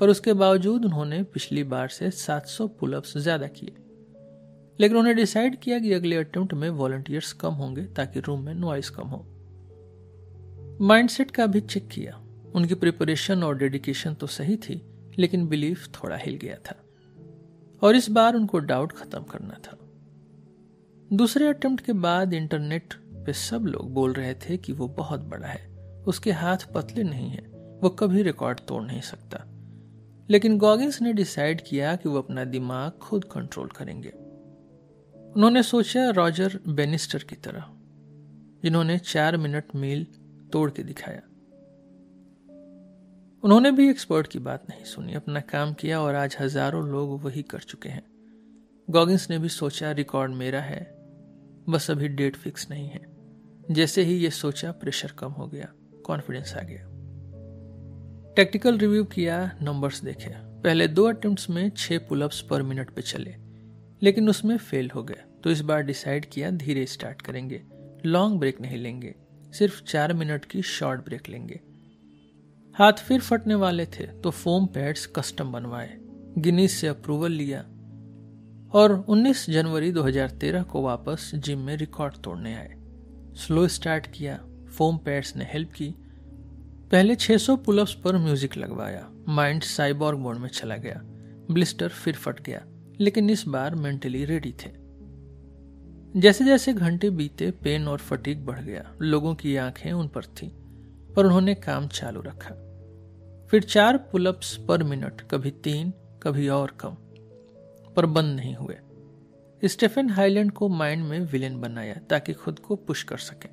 पर उसके बावजूद उन्होंने पिछली बार से 700 पुलअप्स ज़्यादा किए। लेकिन उन्होंने डिसाइड किया कि अगले अटेम्प्ट में वॉलंटियर्स कम होंगे, ताकि रूम में नॉइस कम हो। माइंडसेट का भी चेक किया। उनकी प्रिपरेशन और डेडिकेशन तो सही थी, लेकिन बिलीफ थोड़ा हिल गया था। और इस बार उनको डाउट खत्म करना था। दूसरे अटेम्प्ट के बाद इंटरनेट पे सब लोग बोल रहे थे कि वो बहुत बड़ा है, उसके हाथ पतले नहीं है, वो कभी रिकॉर्ड तोड़ नहीं सकता। लेकिन गॉगिंस ने डिसाइड किया कि वो अपना दिमाग खुद कंट्रोल करेंगे। उन्होंने सोचा रॉजर बेनिस्टर की तरह, जिन्होंने चार मिनट मील तोड़ के दिखाया। उन्होंने भी एक्सपर्ट की बात नहीं सुनी, अपना काम किया और आज हज़ारों लोग वही कर चुके हैं। गॉगिंस ने भी सोचा रिकॉर्ड मेरा है, बस अभी डेट फिक्स नहीं है। जैसे ही ये सोचा प्रेशर कम हो गया कॉन्फिडेंस आ गया। टेक्टिकल रिव्यू किया नंबर्स देखे। पहले दो अटेम्प्ट्स में छह पुलअप्स पर मिनट पे चले, लेकिन उसमें फेल हो गए। तो इस बार डिसाइड किया, धीरे स्टार्ट करेंगे। लॉन्ग ब्रेक नहीं लेंगे, सिर्फ़ चार मिनट की शॉर्ट ब्रेक लेंगे। हाथ फिर फटने वाले थे तो फोम पैड्स कस्टम बनवाए। गिनीज से अप्रूवल लिया और 19 जनवरी 2013 को वापस जिम में रिकॉर्ड तोड़ने आए। स्लो स्टार्ट किया, फोम पैड्स ने हेल्प की। पहले 600 पुलअप्स पर म्यूज़िक लगवाया, माइंड साइबॉर्ग मोड में चला गया। ब्लिस्टर फिर फट गया, लेकिन इस बार मेंटली रेडी थे। जैसे जैसे घंटे बीते, पेन और फटीक बढ़ गया। लोगों की आँखें उन पर थी, पर उन्होंने काम चालू रखा। फिर चार पुलअप्स पर मिनट कभी तीन, कभी और कम, पर बंद नहीं हुए। स्टेफन हाईलैंड को माइंड में विलेन बनाया ताकि खुद को पुश कर सके।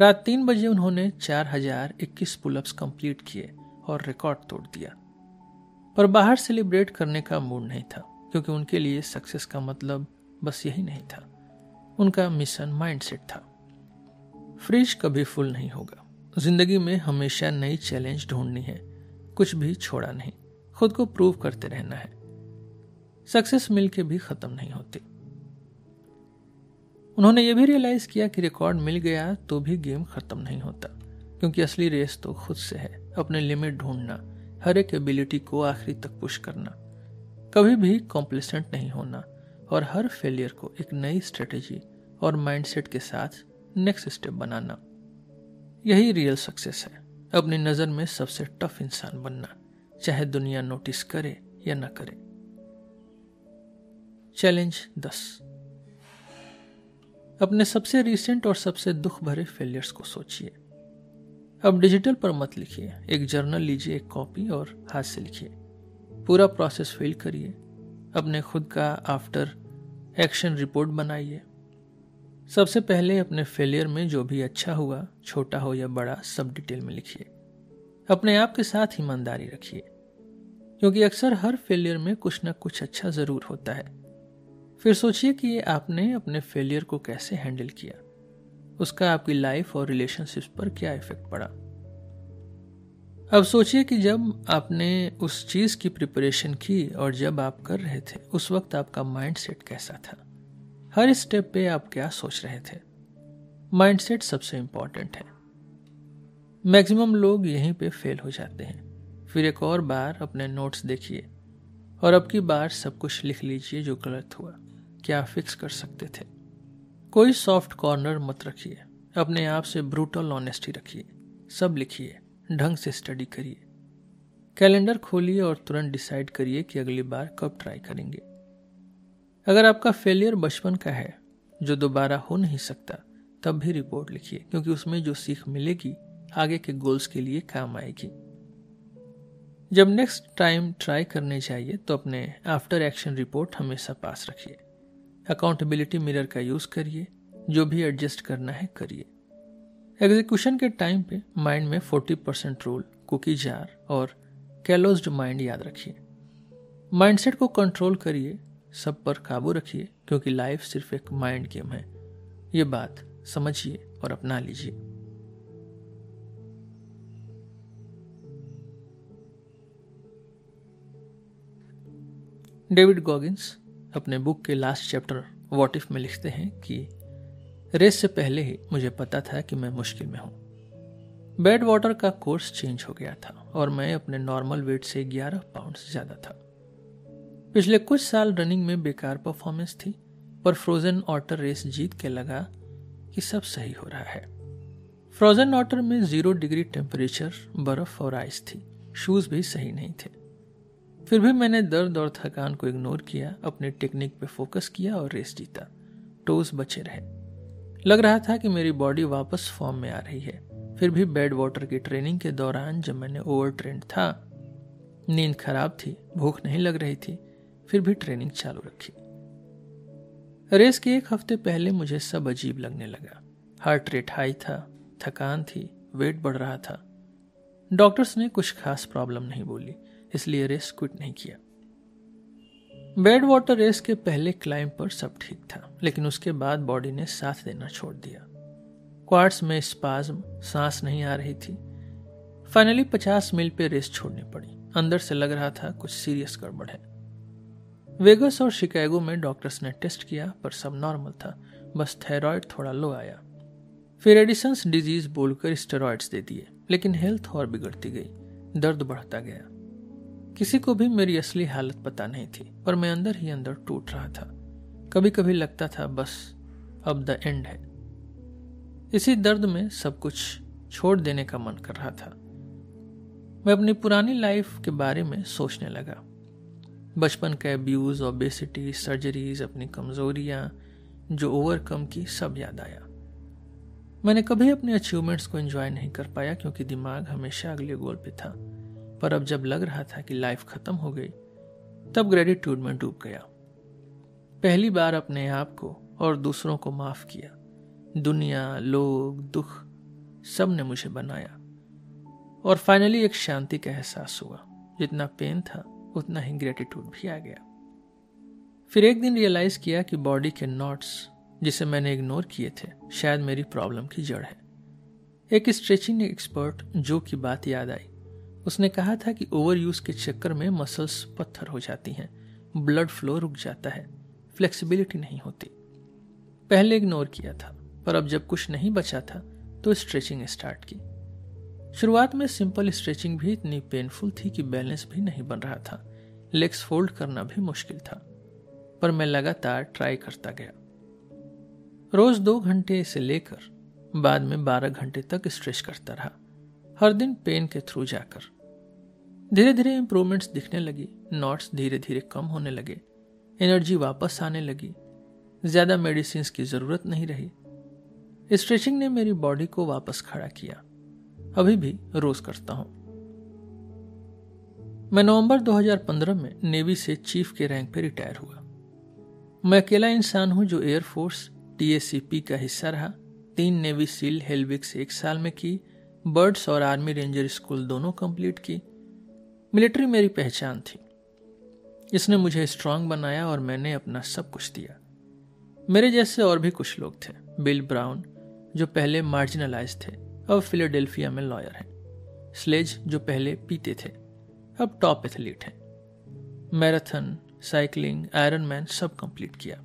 रात तीन बजे उन्होंने चार हज़ार इक्कीस पुलअप्स कंप्लीट किए और रिकॉर्ड तोड़ दिया। पर बाहर सेलिब्रेट करने का मूड नहीं था, क्योंकि उनके लिए सक्सेस का मतलब बस यही नहीं था। उनका मिशन माइंडसेट था। फ्रिज कभी फुल नहीं होगा। ज़िंदगी में हमेशा नई चैलेंज ढूंढनी है, कुछ भी छोड़ा नहीं, खुद को प्रूव करते रहना है। सक्सेस मिल के भी खत्म नहीं होती। उन्होंने ये भी रियलाइज़ किया कि रिकॉर्ड मिल गया तो भी गेम खत्म नहीं होता, क्योंकि असली रेस तो खुद से है, अपने लिमिट ढूंढना, हर एक एबिलिटी को आखिरी तक पुश करना। कभी भी कॉम्प्लिसेंट नहीं होना और हर फेलियर को एक नई स्ट्रेटेजी और माइंडसेट के साथ नेक्स्ट स्टेप बनाना। यही रियल सक्सेस है। अपनी नज़र में सबसे टफ इंसान बनना, चाहे दुनिया नोटिस करे या ना करे। चैलेंज दस। अपने सबसे रिसेंट और सबसे दुख भरे फेलियर्स को सोचिए। अब डिजिटल पर मत लिखिए, एक जर्नल लीजिए, एक कॉपी और हाथ से लिखिए। पूरा प्रोसेस फिल करिए। अपने खुद का आफ्टर एक्शन रिपोर्ट बनाइए। सबसे पहले अपने फेलियर में जो भी अच्छा हुआ, छोटा हो या बड़ा, सब डिटेल में लिखिए। अपने आप के साथ ईमानदारी रखिए। क्योंकि अक्सर हर फेलियर में कुछ ना कुछ अच्छा ज़रूर होता है। फिर सोचिए कि आपने अपने फेलियर को कैसे हैंडल किया। उसका आपकी लाइफ और रिलेशनशिप्स पर क्या इफ़ेक्ट पड़ा। अब सोचिए कि जब आपने उस चीज़ की प्रिपरेशन की और जब आप कर रहे थे, उस वक्त आपका माइंड सेट कैसा था। हर स्टेप पे आप क्या सोच रहे थे? माइंडसेट सबसे इंपॉर्टेंट है। मैक्सिमम लोग यहीं पे फेल हो जाते हैं। फिर एक और बार अपने नोट्स देखिए और अब की बार सब कुछ लिख लीजिए जो गलत हुआ। क्या फिक्स कर सकते थे? कोई सॉफ्ट कॉर्नर मत रखिए। अपने आप से ब्रूटल ऑनेस्टी रखिए। सब लिखिए। ढंग से स्टडी करिए। कैलेंडर खोलिए और तुरंत डिसाइड करिए कि अगली बार कब ट्राई करेंगे। अगर आपका फेलियर बचपन का है, जो दोबारा हो नहीं सकता, तब भी रिपोर्ट लिखिए, क्योंकि उसमें जो सीख मिलेगी, आगे के गोल्स के लिए काम आएगी। जब नेक्स्ट टाइम ट्राई करने चाहिए तो अपने आफ्टर एक्शन रिपोर्ट हमेशा पास रखिए। अकाउंटेबिलिटी मिरर का यूज़ करिए, जो भी एडजस्ट करना है करिए। एग्जीक्यूशन के टाइम पे माइंड में 40 परसेंट रूल कुकी जार और कैलोज्ड माइंड याद रखिए। माइंडसेट को कंट्रोल करिए सब पर काबू रखिए, क्योंकि लाइफ सिर्फ़ एक माइंड गेम है। ये बात समझिए और अपना लीजिए। डेविड गॉगिंस अपने बुक के लास्ट चैप्टर वॉट इफ़ में लिखते हैं कि, रेस से पहले ही मुझे पता था कि मैं मुश्किल में हूँ। बेड वाटर का कोर्स चेंज हो गया था और मैं अपने नॉर्मल वेट से 11 पाउंड ज़्यादा था। पिछले कुछ साल रनिंग में बेकार परफॉर्मेंस थी, पर फ्रोजन ऑटर रेस जीत के लगा कि सब सही हो रहा है। फ्रोजन ऑटर में ज़ीरो डिग्री टेम्परेचर बर्फ़ और आइस थी। शूज़ भी सही नहीं थे। फिर भी मैंने दर्द और थकान को इग्नोर किया, अपने टेक्निक पे फोकस किया और रेस जीता। टोज बचे रहे। लग रहा था कि मेरी बॉडी वापस फॉर्म में आ रही है। फिर भी बेड वाटर की ट्रेनिंग के दौरान जब मैंने ओवर ट्रेंड था, नींद खराब थी, भूख नहीं लग रही थी फिर भी ट्रेनिंग चालू रखी। रेस के एक हफ़्ते पहले मुझे सब अजीब लगने लगा। हार्ट रेट हाई था, थकान थी, वेट बढ़ रहा था। डॉक्टर्स ने कुछ खास प्रॉब्लम नहीं बोली, इसलिए रेस क्विट नहीं किया। बेड वाटर रेस के पहले क्लाइंब पर सब ठीक था, लेकिन उसके बाद बॉडी ने साथ देना छोड़ दिया। क्वार्ट्स में स्पाज्म सांस नहीं आ रही थी। फाइनली 50 मील पे रेस छोड़नी पड़ी। अंदर से लग रहा था कुछ सीरियस गड़बड़ है। वेगस और शिकागो में डॉक्टर्स ने टेस्ट किया, पर सब नॉर्मल था। बस थायराइड थोड़ा लो आया। फिर एडिसन्स डिज़ीज़ बोलकर स्टेरॉइड्स दे दिए, लेकिन हेल्थ और बिगड़ती गई। दर्द बढ़ता गया। किसी को भी मेरी असली हालत पता नहीं थी, पर मैं अंदर ही अंदर टूट रहा था। कभी कभी लगता था, बस, अब द एंड है। इसी दर्द में सब कुछ छोड़ देने का मन कर रहा था। मैं अपनी पुरानी लाइफ के बारे में सोचने लगा। बचपन का एब्यूज़ ओबेसिटी सर्जरीज अपनी कमज़ोरियाँ, जो ओवरकम की, सब याद आया। मैंने कभी अपने अचीवमेंट्स को एंजॉय नहीं कर पाया, क्योंकि दिमाग हमेशा अगले गोल पे था। पर अब जब लग रहा था कि लाइफ खत्म हो गई, तब ग्रेटिट्यूड में डूब गया। पहली बार अपने आप को और दूसरों को माफ़ किया। दुनिया, लोग, दुख, सबने मुझे बनाया। और फाइनली एक शांति का एहसास हुआ, जितना पेन था। उतना ही ग्रेटिट्यूड भी आ गया। फिर एक दिन रियलाइज़ किया कि बॉडी के नॉट्स जिसे मैंने इग्नोर किए थे, शायद मेरी प्रॉब्लम की जड़ है। एक स्ट्रेचिंग एक्सपर्ट जो की बात याद आई, उसने कहा था कि ओवर यूज़ के चक्कर में मसल्स पत्थर हो जाती हैं ब्लड फ्लो रुक जाता है फ्लेक्सिबिलिटी नहीं होती। पहले इग्नोर किया था, पर अब जब कुछ नहीं बचा था तो स्ट्रेचिंग स्टार्ट की। शुरुआत में सिंपल स्ट्रेचिंग भी इतनी पेनफुल थी कि बैलेंस भी नहीं बन रहा था। लेग्स फोल्ड करना भी मुश्किल था, पर मैं लगातार ट्राई करता गया। रोज दो घंटे से लेकर, बाद में बारह घंटे तक स्ट्रेच करता रहा, हर दिन पेन के थ्रू जाकर। धीरे धीरे इंप्रूवमेंट्स दिखने लगी नॉट्स धीरे धीरे कम होने लगे एनर्जी वापस आने लगी, ज़्यादा मेडिसिन की ज़रूरत नहीं रही। स्ट्रेचिंग ने मेरी बॉडी को वापस खड़ा किया। अभी भी रोज करता हूँ। मैं नवंबर 2015 में नेवी से चीफ के रैंक पर रिटायर हुआ। मैं अकेला इंसान हूँ जो एयरफोर्स टीएससीपी का हिस्सा रहा। तीन नेवी सील हेलविक्स एक साल में की, बर्ड्स और आर्मी रेंजर स्कूल दोनों कंप्लीट की। मिलिट्री मेरी पहचान थी। इसने मुझे स्ट्रांग बनाया और मैंने अपना सब कुछ दिया। मेरे जैसे और भी कुछ लोग थे। बिल ब्राउन, जो पहले मार्जिनलाइज थे। अब फिलाडेल्फिया में लॉयर हैं। स्लेज जो पहले पीते थे, अब टॉप एथलीट हैं। मैराथन, साइकिलिंग आयरन मैन सब कंप्लीट किया।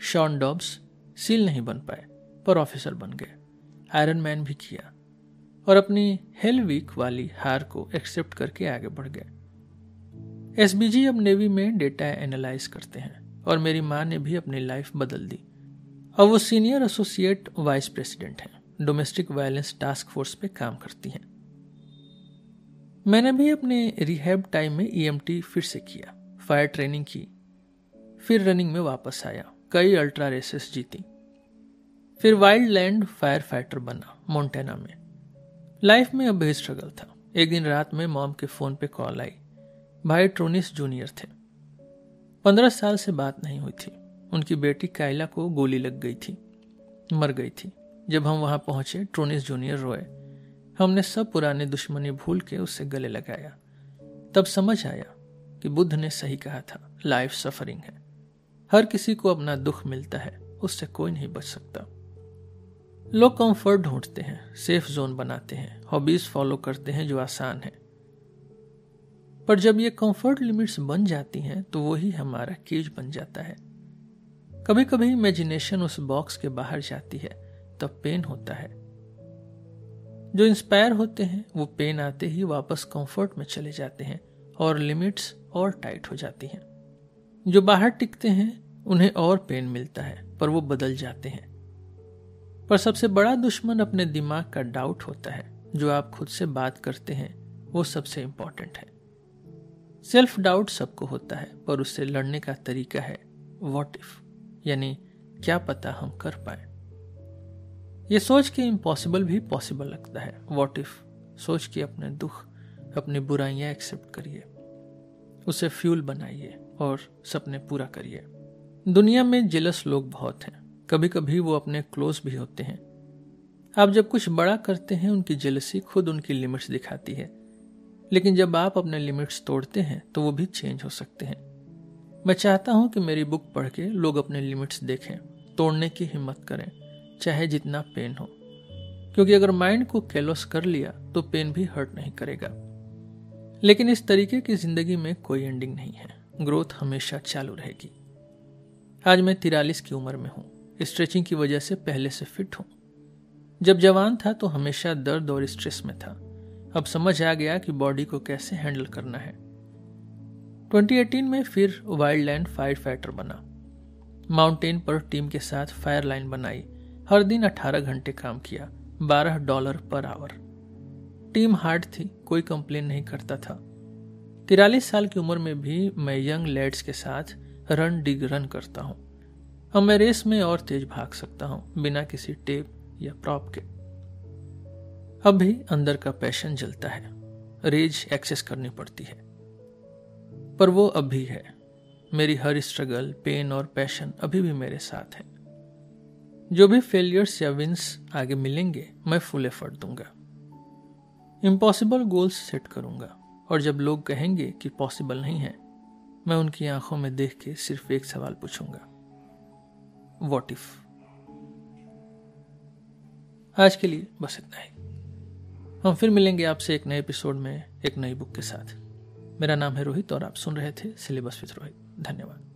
शॉन डॉब्स सील नहीं बन पाए, पर ऑफिसर बन गए। आयरन मैन भी किया। और अपनी हेल वीक वाली हार को एक्सेप्ट करके आगे बढ़ गए। एसबीजी अब नेवी में डेटा एनालाइज करते हैं, और मेरी माँ ने भी अपनी लाइफ बदल दी। अब वो सीनियर एसोसिएट वाइस प्रेसिडेंट हैं। डोमेस्टिक वायलेंस टास्क फोर्स पे काम करती हैं। मैंने भी अपने रिहैब टाइम में ईएमटी e फिर से किया, फायर ट्रेनिंग की, फिर रनिंग में वापस आया, कई अल्ट्रा रेसेस जीती। फिर वाइल्ड लैंड फायर फाइटर बना मोन्टेना में। लाइफ में अब स्ट्रगल था। एक दिन रात में मॉम के फ़ोन पे कॉल आई। भाई ट्रोनिस जूनियर थे। पंद्रह साल से बात नहीं हुई थी। उनकी बेटी कायला को गोली लग गई थी। मर गई थी। जब हम वहाँ पहुँचे, ट्रोनिस जूनियर रोए। हमने सब पुराने दुश्मनी भूल के उससे गले लगाया। तब समझ आया कि बुद्ध ने सही कहा था लाइफ सफरिंग है। हर किसी को अपना दुख मिलता है, उससे कोई नहीं बच सकता। लोग कंफर्ट ढूंढते हैं सेफ़ जोन बनाते हैं हॉबीज फॉलो करते हैं जो आसान है। पर जब ये कंफर्ट लिमिट्स बन जाती हैं तो वही हमारा केज बन जाता है। कभी कभी इमेजिनेशन उस बॉक्स के बाहर जाती है तब पेन होता है। जो इंस्पायर होते हैं, वो पेन आते ही वापस कंफर्ट में चले जाते हैं और लिमिट्स और टाइट हो जाती हैं। जो बाहर टिकते हैं, उन्हें और पेन मिलता है, पर वो बदल जाते हैं। पर सबसे बड़ा दुश्मन अपने दिमाग का डाउट होता है। जो आप खुद से बात करते हैं, वो सबसे इंपॉर्टेंट है। सेल्फ डाउट सबको होता है, पर उससे लड़ने का तरीका है वॉट इफ़ यानी क्या पता हम कर पाए। ये सोच के इम्पॉसिबल भी पॉसिबल लगता है। वॉट इफ़ सोच के अपने दुख, अपनी बुराइयाँ एक्सेप्ट करिए। उसे फ्यूल बनाइए और सपने पूरा करिए। दुनिया में जेलस लोग बहुत हैं। कभी कभी वो अपने क्लोज भी होते हैं। आप जब कुछ बड़ा करते हैं, उनकी जेलसी खुद उनकी लिमिट्स दिखाती है। लेकिन जब आप अपने लिमिट्स तोड़ते हैं तो वो भी चेंज हो सकते हैं। मैं चाहता हूँ कि मेरी बुक पढ़ के लोग अपने लिमिट्स देखें। तोड़ने की हिम्मत करें। चाहे जितना पेन हो। क्योंकि अगर माइंड को कैलोस कर लिया तो पेन भी हर्ट नहीं करेगा। लेकिन इस तरीके की ज़िंदगी में कोई एंडिंग नहीं है। ग्रोथ हमेशा चालू रहेगी। आज मैं तिरालीस की उम्र में हूँ। स्ट्रेचिंग की वजह से पहले से फिट हूँ। जब जवान था तो हमेशा दर्द और स्ट्रेस में था। अब समझ आ गया कि बॉडी को कैसे हैंडल करना है। 2018 में फिर वाइल्ड लैंड फायर फाइटर बना। माउंटेन पर टीम के साथ फायर लाइन बनाई। हर दिन 18 घंटे काम किया 12 dollar per hour. Team hard थी, कोई कंप्लेन नहीं करता था। तिरालीस साल की उम्र में भी मैं यंग लेड्स के साथ रन डिग रन करता हूँ। अब मैं रेस में और तेज भाग सकता हूँ, बिना किसी टेप या प्रॉप के। अब भी अंदर का पैशन जलता है, रेज एक्सेस करनी पड़ती है। पर वो अभी है। मेरी हर स्ट्रगल, पेन और पैशन अभी भी मेरे साथ है। जो भी फेलियर्स या विंस आगे मिलेंगे, मैं फुल एफर्ट दूँगा। इम्पॉसिबल गोल्स सेट करूँगा। और जब लोग कहेंगे कि पॉसिबल नहीं है, मैं उनकी आँखों में देख के सिर्फ़ एक सवाल पूछूँगा। वॉट इफ़ आज के लिए बस इतना ही। हम फिर मिलेंगे आपसे एक नए एपिसोड में, एक नई बुक के साथ। मेरा नाम है रोहित और आप सुन रहे थे सिलेबस विथ रोहित। धन्यवाद।